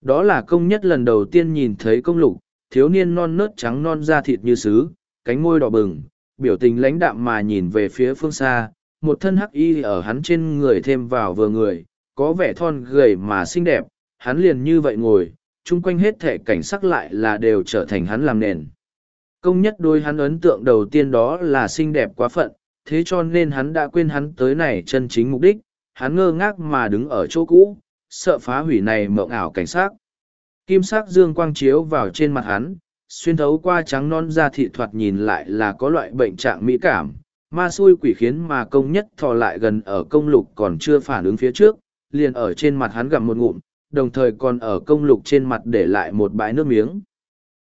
Đó là công nhất lần đầu tiên nhìn thấy công lục, thiếu niên non nớt trắng non da thịt như sứ, cánh môi đỏ bừng, biểu tình lãnh đạm mà nhìn về phía phương xa, một thân hắc y ở hắn trên người thêm vào vừa người, có vẻ thon gầy mà xinh đẹp, hắn liền như vậy ngồi, chung quanh hết thể cảnh sắc lại là đều trở thành hắn làm nền. Công nhất đôi hắn ấn tượng đầu tiên đó là xinh đẹp quá phận, thế cho nên hắn đã quên hắn tới này chân chính mục đích, hắn ngơ ngác mà đứng ở chỗ cũ, sợ phá hủy này mộng ảo cảnh sắc. Kim sắc dương quang chiếu vào trên mặt hắn, xuyên thấu qua trắng non da thị thoạt nhìn lại là có loại bệnh trạng mỹ cảm, ma xui quỷ khiến mà công nhất thò lại gần ở công lục còn chưa phản ứng phía trước, liền ở trên mặt hắn gặm một ngụm, đồng thời còn ở công lục trên mặt để lại một bãi nước miếng.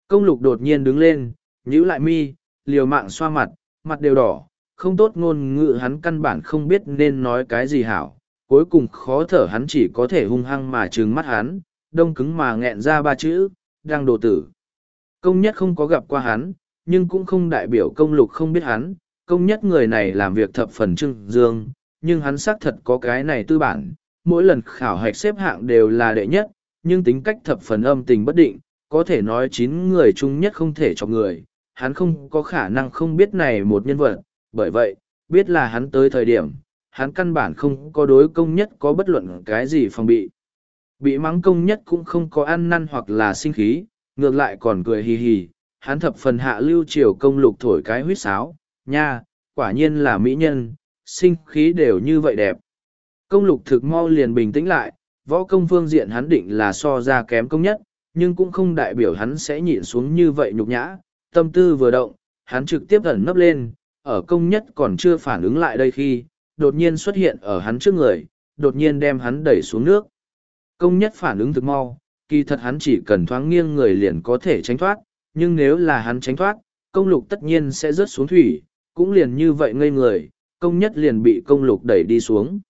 Công lục đột nhiên đứng lên, nhíu lại mi, liều mạng xoa mặt, mặt đều đỏ, không tốt ngôn ngữ hắn căn bản không biết nên nói cái gì hảo. Cuối cùng khó thở hắn chỉ có thể hung hăng mà trừng mắt hắn, đông cứng mà nghẹn ra ba chữ, đang đồ tử. Công nhất không có gặp qua hắn, nhưng cũng không đại biểu công lục không biết hắn, công nhất người này làm việc thập phần trưng dương, nhưng hắn xác thật có cái này tư bản, mỗi lần khảo hạch xếp hạng đều là đệ nhất, nhưng tính cách thập phần âm tình bất định, có thể nói chín người chung nhất không thể cho người, hắn không có khả năng không biết này một nhân vật, bởi vậy, biết là hắn tới thời điểm, hắn căn bản không có đối công nhất có bất luận cái gì phòng bị. Bị mắng công nhất cũng không có ăn năn hoặc là sinh khí, ngược lại còn cười hì hì, hắn thập phần hạ lưu triều công lục thổi cái huýt sáo, nha, quả nhiên là mỹ nhân, sinh khí đều như vậy đẹp. Công lục thực mau liền bình tĩnh lại, võ công phương diện hắn định là so ra kém công nhất, nhưng cũng không đại biểu hắn sẽ nhịn xuống như vậy nhục nhã, tâm tư vừa động, hắn trực tiếp ẩn nấp lên, ở công nhất còn chưa phản ứng lại đây khi, đột nhiên xuất hiện ở hắn trước người, đột nhiên đem hắn đẩy xuống nước. Công nhất phản ứng thực mau, kỳ thật hắn chỉ cần thoáng nghiêng người liền có thể tránh thoát, nhưng nếu là hắn tránh thoát, công lục tất nhiên sẽ rớt xuống thủy, cũng liền như vậy ngây người, công nhất liền bị công lục đẩy đi xuống.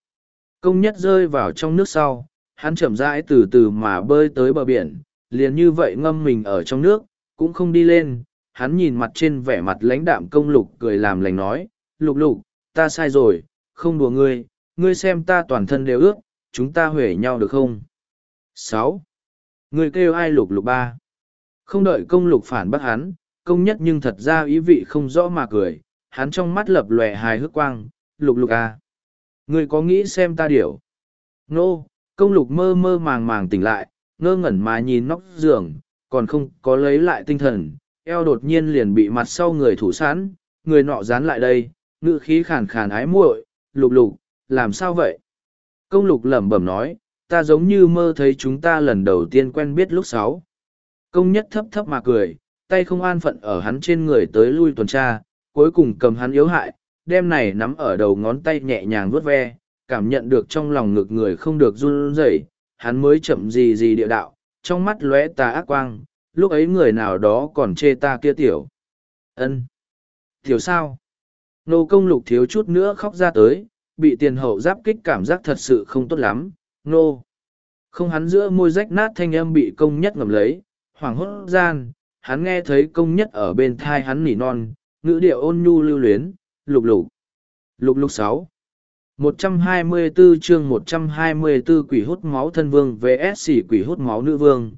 Công nhất rơi vào trong nước sau, hắn chậm rãi từ từ mà bơi tới bờ biển, liền như vậy ngâm mình ở trong nước, cũng không đi lên, hắn nhìn mặt trên vẻ mặt lãnh đạm công lục cười làm lành nói, lục lục, ta sai rồi, không đùa ngươi, ngươi xem ta toàn thân đều ướt, chúng ta huể nhau được không? sáu Ngươi kêu ai lục lục ba? Không đợi công lục phản bác hắn, công nhất nhưng thật ra ý vị không rõ mà cười, hắn trong mắt lập lòe hài hước quang, lục lục à. Ngươi có nghĩ xem ta điểu? Nô, công lục mơ mơ màng màng tỉnh lại, ngơ ngẩn mà nhìn nóc giường, còn không có lấy lại tinh thần, eo đột nhiên liền bị mặt sau người thủ sẵn, người nọ dán lại đây, ngữ khí khàn khàn ái muội, lục lục, làm sao vậy? Công lục lẩm bẩm nói, ta giống như mơ thấy chúng ta lần đầu tiên quen biết lúc sáu. Công nhất thấp thấp mà cười, tay không an phận ở hắn trên người tới lui tuần tra, cuối cùng cầm hắn yếu hại, đem này nắm ở đầu ngón tay nhẹ nhàng vuốt ve, cảm nhận được trong lòng ngực người không được run rẩy, hắn mới chậm gì gì địa đạo, trong mắt lóe tà ác quang, lúc ấy người nào đó còn chê ta kia tiểu. ân Tiểu sao? Nô công lục thiếu chút nữa khóc ra tới, bị tiền hậu giáp kích cảm giác thật sự không tốt lắm, nô. Không hắn giữa môi rách nát thanh âm bị công nhất ngầm lấy, hoàng hốt gian, hắn nghe thấy công nhất ở bên thai hắn nỉ non, ngữ điệu ôn nhu lưu luyến, lục lục. Lục lục sáu 124 chương 124 quỷ hút máu thân vương vs quỷ hút máu nữ vương.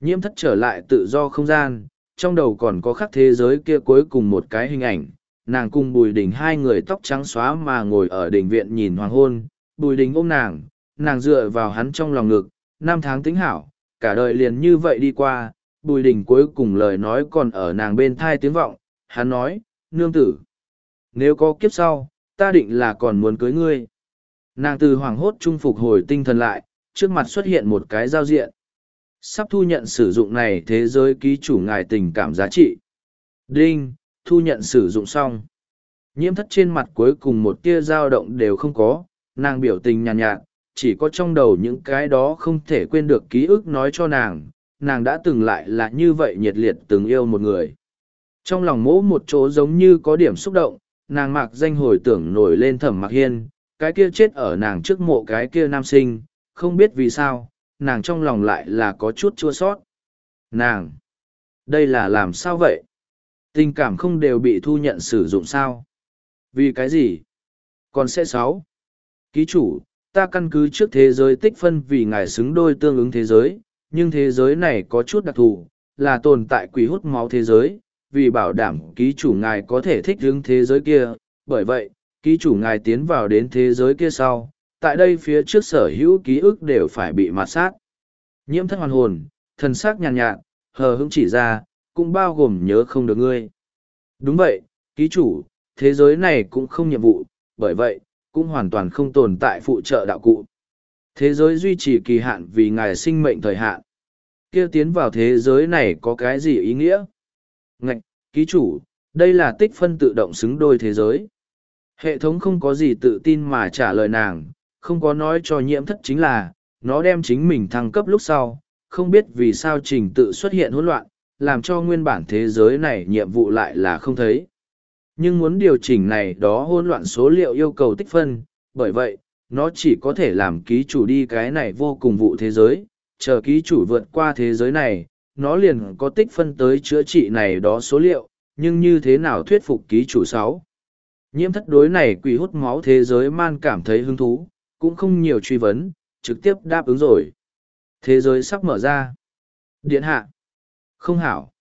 Nhiễm thất trở lại tự do không gian, trong đầu còn có khắc thế giới kia cuối cùng một cái hình ảnh. Nàng cùng Bùi Đình hai người tóc trắng xóa mà ngồi ở đỉnh viện nhìn hoàng hôn. Bùi Đình ôm nàng, nàng dựa vào hắn trong lòng ngực, năm tháng tính hảo, cả đời liền như vậy đi qua. Bùi Đình cuối cùng lời nói còn ở nàng bên thai tiếng vọng, hắn nói, nương tử. Nếu có kiếp sau, ta định là còn muốn cưới ngươi. Nàng từ hoàng hốt trung phục hồi tinh thần lại, trước mặt xuất hiện một cái giao diện. Sắp thu nhận sử dụng này thế giới ký chủ ngài tình cảm giá trị. Đinh, thu nhận sử dụng xong. Nhiễm thất trên mặt cuối cùng một tia dao động đều không có, nàng biểu tình nhàn nhạt, nhạt, chỉ có trong đầu những cái đó không thể quên được ký ức nói cho nàng, nàng đã từng lại là như vậy nhiệt liệt từng yêu một người. Trong lòng mỗ một chỗ giống như có điểm xúc động, nàng mạc danh hồi tưởng nổi lên thẩm mạc hiên, cái kia chết ở nàng trước mộ cái kia nam sinh, không biết vì sao, nàng trong lòng lại là có chút chua sót. Nàng! Đây là làm sao vậy? Tình cảm không đều bị thu nhận sử dụng sao? Vì cái gì? Còn sẽ sáu. Ký chủ, ta căn cứ trước thế giới tích phân vì ngài xứng đôi tương ứng thế giới, nhưng thế giới này có chút đặc thù, là tồn tại quỷ hút máu thế giới, vì bảo đảm ký chủ ngài có thể thích ứng thế giới kia, bởi vậy, ký chủ ngài tiến vào đến thế giới kia sau, tại đây phía trước sở hữu ký ức đều phải bị mạt sát. Nhiễm thất hoàn hồn, thần sắc nhàn nhạt, hờ hững chỉ ra, cũng bao gồm nhớ không được ngươi. Đúng vậy, ký chủ, thế giới này cũng không nhiệm vụ, bởi vậy, cũng hoàn toàn không tồn tại phụ trợ đạo cụ. Thế giới duy trì kỳ hạn vì ngài sinh mệnh thời hạn. kia tiến vào thế giới này có cái gì ý nghĩa? Ngạch, ký chủ, đây là tích phân tự động xứng đôi thế giới. Hệ thống không có gì tự tin mà trả lời nàng, không có nói cho nhiễm thất chính là, nó đem chính mình thăng cấp lúc sau, không biết vì sao trình tự xuất hiện hỗn loạn, làm cho nguyên bản thế giới này nhiệm vụ lại là không thấy. Nhưng muốn điều chỉnh này đó hỗn loạn số liệu yêu cầu tích phân, bởi vậy, nó chỉ có thể làm ký chủ đi cái này vô cùng vụ thế giới, chờ ký chủ vượt qua thế giới này, nó liền có tích phân tới chữa trị này đó số liệu, nhưng như thế nào thuyết phục ký chủ sáu Nhiễm thất đối này quỷ hút máu thế giới man cảm thấy hứng thú, cũng không nhiều truy vấn, trực tiếp đáp ứng rồi. Thế giới sắp mở ra. Điện hạ. Không hảo.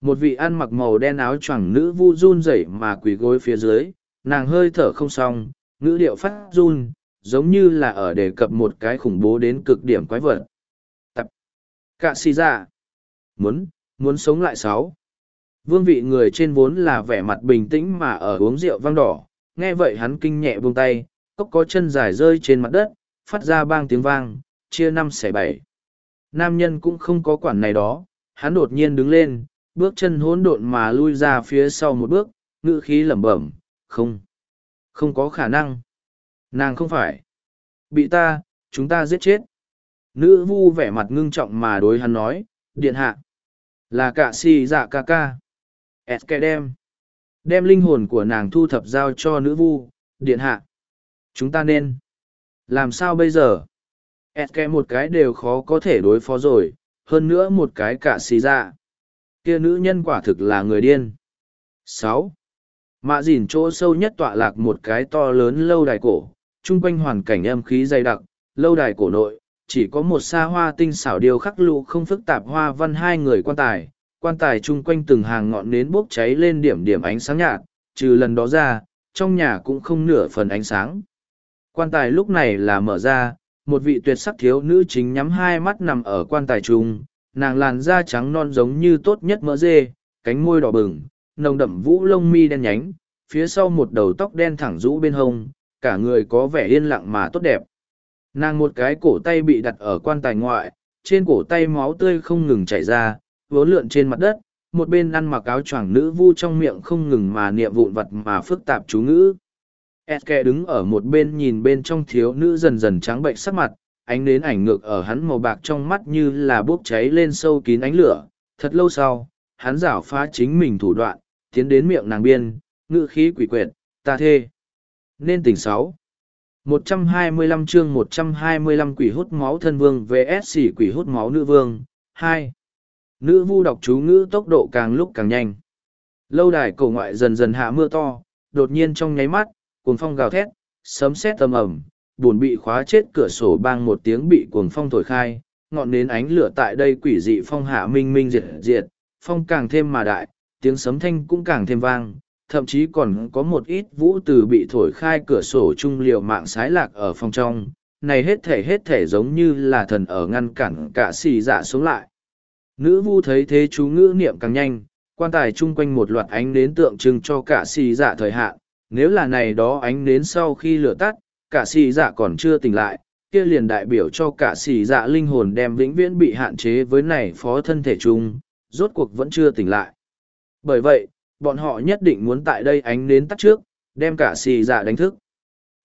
Một vị ăn mặc màu đen áo choàng nữ vu run rẩy mà quỳ gối phía dưới, nàng hơi thở không xong, ngữ điệu phát run giống như là ở đề cập một cái khủng bố đến cực điểm quái vật tập cạ xì ra. muốn muốn sống lại sáu vương vị người trên vốn là vẻ mặt bình tĩnh mà ở uống rượu vang đỏ nghe vậy hắn kinh nhẹ buông tay cốc có chân dài rơi trên mặt đất, phát ra bang tiếng vang, chia năm xẻ bảy. Nam nhân cũng không có quản này đó, hắn đột nhiên đứng lên, bước chân hỗn độn mà lui ra phía sau một bước, ngữ khí lẩm bẩm, không không có khả năng. Nàng không phải. Bị ta, chúng ta giết chết. Nữ vu vẻ mặt ngưng trọng mà đối hắn nói, điện hạ, là cả si dạ ca ca. Eske đem. Đem linh hồn của nàng thu thập giao cho nữ vu. Điện hạ chúng ta nên. Làm sao bây giờ? Eske một cái đều khó có thể đối phó rồi hơn nữa một cái cả xì ra, kia nữ nhân quả thực là người điên. Sáu. Mạ dìn chỗ sâu nhất tọa lạc một cái to lớn lâu đài cổ chung quanh hoàn cảnh âm khí dày đặc lâu đài cổ nội chỉ có một xa hoa tinh xảo điêu khắc lụ không phức tạp hoa văn hai người quan tài quan tài chung quanh từng hàng ngọn nến bốc cháy lên điểm điểm ánh sáng nhạt trừ lần đó ra trong nhà cũng không nửa phần ánh sáng quan tài lúc này là mở ra một vị tuyệt sắc thiếu nữ chính nhắm hai mắt nằm ở quan tài trùng, nàng làn da trắng non giống như tốt nhất mỡ dê cánh môi đỏ bừng nồng đậm vũ lông mi đen nhánh phía sau một đầu tóc đen thẳng rũ bên hông cả người có vẻ yên lặng mà tốt đẹp. Nàng một cái cổ tay bị đặt ở quan tài ngoại trên cổ tay máu tươi không ngừng chảy ra vốn lượn trên mặt đất một bên ăn mặc áo choàng nữ vu trong miệng không ngừng mà niệm vụn vặt mà phức tạp chú ngữ. Eske đứng ở một bên nhìn bên trong thiếu nữ dần dần trắng bệnh sắc mặt ánh đến ảnh ngược ở hắn màu bạc trong mắt như là bốc cháy lên sâu kín ánh lửa thật lâu sau hắn giảo phá chính mình thủ đoạn tiến đến miệng nàng biên ngự khí quỷ quyệt ta thê nên tỉnh sáu 125 chương 125 quỷ hút máu thân vương vs quỷ hút máu nữ vương 2. Nữ vu đọc chú ngữ tốc độ càng lúc càng nhanh. Lâu đài cổ ngoại dần dần hạ mưa to, đột nhiên trong nháy mắt, cuồng phong gào thét, sấm sét tầm ầm, buồn bị khóa chết cửa sổ bang một tiếng bị cuồng phong thổi khai, ngọn nến ánh lửa tại đây quỷ dị phong hạ minh minh diệt diệt, phong càng thêm mà đại, tiếng sấm thanh cũng càng thêm vang, thậm chí còn có một ít vũ từ bị thổi khai cửa sổ trung liều mạng sái lạc ở phòng trong, này hết thể hết thể giống như là thần ở ngăn cản cả xì dạ xuống lại. Nữ vu thấy thế chú ngữ niệm càng nhanh, quan tài chung quanh một loạt ánh đến tượng trưng cho cả xì dạ thời hạn, nếu là này đó ánh đến sau khi lửa tắt, cả xì dạ còn chưa tỉnh lại, kia liền đại biểu cho cả xì dạ linh hồn đem vĩnh viễn bị hạn chế với này phó thân thể chung, rốt cuộc vẫn chưa tỉnh lại. Bởi vậy, bọn họ nhất định muốn tại đây ánh đến tắt trước, đem cả xì dạ đánh thức.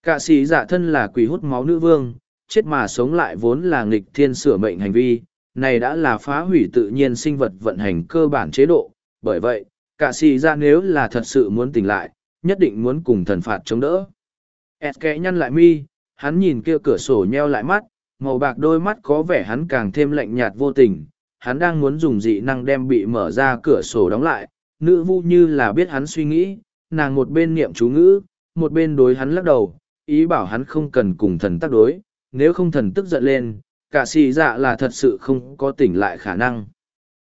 Cả xì dạ thân là quỷ hút máu nữ vương, chết mà sống lại vốn là nghịch thiên sửa mệnh hành vi, này đã là phá hủy tự nhiên sinh vật vận hành cơ bản chế độ, bởi vậy, cả xì dạ nếu là thật sự muốn tỉnh lại, nhất định muốn cùng thần phạt chống đỡ. ẹt kẽ nhăn lại mi, hắn nhìn kia cửa sổ nheo lại mắt, màu bạc đôi mắt có vẻ hắn càng thêm lạnh nhạt vô tình, hắn đang muốn dùng dị năng đem bị mở ra cửa sổ đóng lại, nữ vu như là biết hắn suy nghĩ, nàng một bên niệm chú ngữ, một bên đối hắn lắc đầu, ý bảo hắn không cần cùng thần tác đối, nếu không thần tức giận lên, cả xì dạ là thật sự không có tỉnh lại khả năng.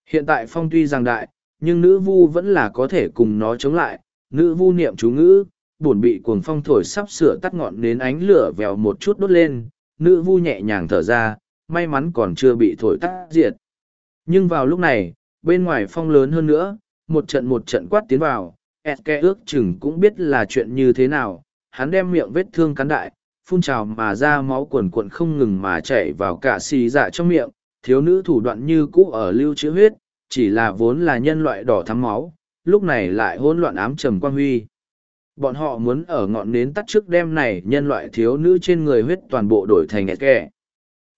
Hiện tại phong tuy giang đại, nhưng nữ vu vẫn là có thể cùng nó chống lại, nữ vu niệm chú ngữ, buồn bị cuồng phong thổi sắp sửa tắt ngọn nến ánh lửa vèo một chút đốt lên, nữ vu nhẹ nhàng thở ra, may mắn còn chưa bị thổi tắt diệt. Nhưng vào lúc này, bên ngoài phong lớn hơn nữa, một trận một trận quát tiến vào, Eske ước chừng cũng biết là chuyện như thế nào, hắn đem miệng vết thương cắn đại, phun trào mà ra máu quần cuộn không ngừng mà chảy vào cả xì dạ trong miệng, thiếu nữ thủ đoạn như cũ ở lưu chữ huyết, chỉ là vốn là nhân loại đỏ thắm máu, lúc này lại hỗn loạn ám trầm quang huy. Bọn họ muốn ở ngọn nến tắt trước đêm này nhân loại thiếu nữ trên người huyết toàn bộ đổi thành Eske.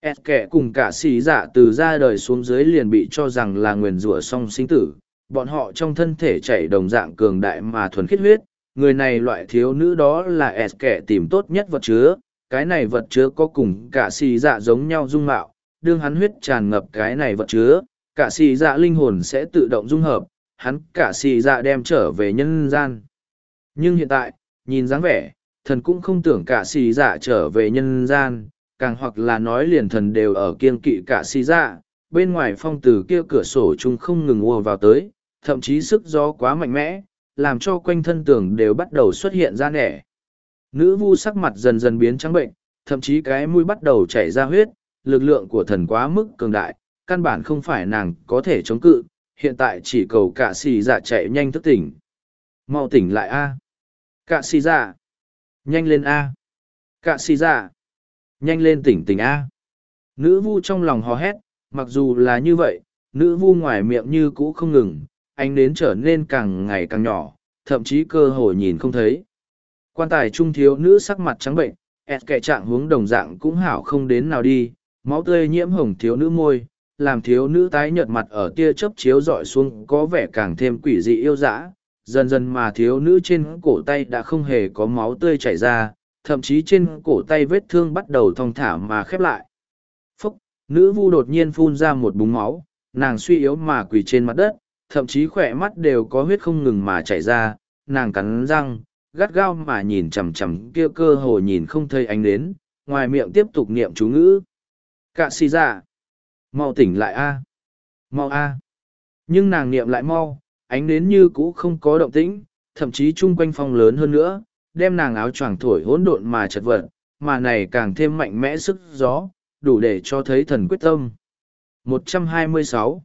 Eske cùng cả xì dạ từ ra đời xuống dưới liền bị cho rằng là nguyền rủa song sinh tử, bọn họ trong thân thể chảy đồng dạng cường đại mà thuần khiết huyết, người này loại thiếu nữ đó là ẹt kẻ tìm tốt nhất vật chứa, cái này vật chứa có cùng cả xì dạ giống nhau dung mạo, đương hắn huyết tràn ngập cái này vật chứa, cả xì dạ linh hồn sẽ tự động dung hợp, hắn cả xì dạ đem trở về nhân gian. Nhưng hiện tại, nhìn dáng vẻ, thần cũng không tưởng cả xì dạ trở về nhân gian, càng hoặc là nói liền thần đều ở kiên kỵ cả xì dạ, bên ngoài phong từ kia cửa sổ chung không ngừng ùa vào tới, thậm chí sức gió quá mạnh mẽ, làm cho quanh thân tường đều bắt đầu xuất hiện ra nẻ. Nữ vu sắc mặt dần dần biến trắng bệnh, thậm chí cái mũi bắt đầu chảy ra huyết, lực lượng của thần quá mức cường đại, căn bản không phải nàng có thể chống cự, hiện tại chỉ cầu cả xì dạ chạy nhanh thức tỉnh. Mau tỉnh lại a. Cả xì dạ. Nhanh lên a. Cả xì dạ. Nhanh lên tỉnh tỉnh a. Nữ vu trong lòng hò hét, mặc dù là như vậy, nữ vu ngoài miệng như cũ không ngừng, ánh đến trở nên càng ngày càng nhỏ, thậm chí cơ hội nhìn không thấy. Quan tài trung thiếu nữ sắc mặt trắng bệnh, ẹt kẻ trạng hướng đồng dạng cũng hảo không đến nào đi, máu tươi nhiễm hồng thiếu nữ môi, làm thiếu nữ tái nhợt mặt ở tia chớp chiếu dọi xuống có vẻ càng thêm quỷ dị yêu dã. Dần dần mà thiếu nữ trên cổ tay đã không hề có máu tươi chảy ra, thậm chí trên cổ tay vết thương bắt đầu thong thả mà khép lại. Phúc, nữ vu đột nhiên phun ra một búng máu, nàng suy yếu mà quỳ trên mặt đất, thậm chí khỏe mắt đều có huyết không ngừng mà chảy ra, nàng cắn răng, gắt gao mà nhìn chằm chằm kia cơ hồ nhìn không thấy ánh đến, ngoài miệng tiếp tục niệm chú ngữ. Cạ xì ra. Mau tỉnh lại a. Mau a. Nhưng nàng niệm lại mau, ánh đến như cũ không có động tĩnh, thậm chí chung quanh phong lớn hơn nữa, đem nàng áo choàng thổi hỗn độn mà chật vật, mà này càng thêm mạnh mẽ sức gió, đủ để cho thấy thần quyết tâm. 126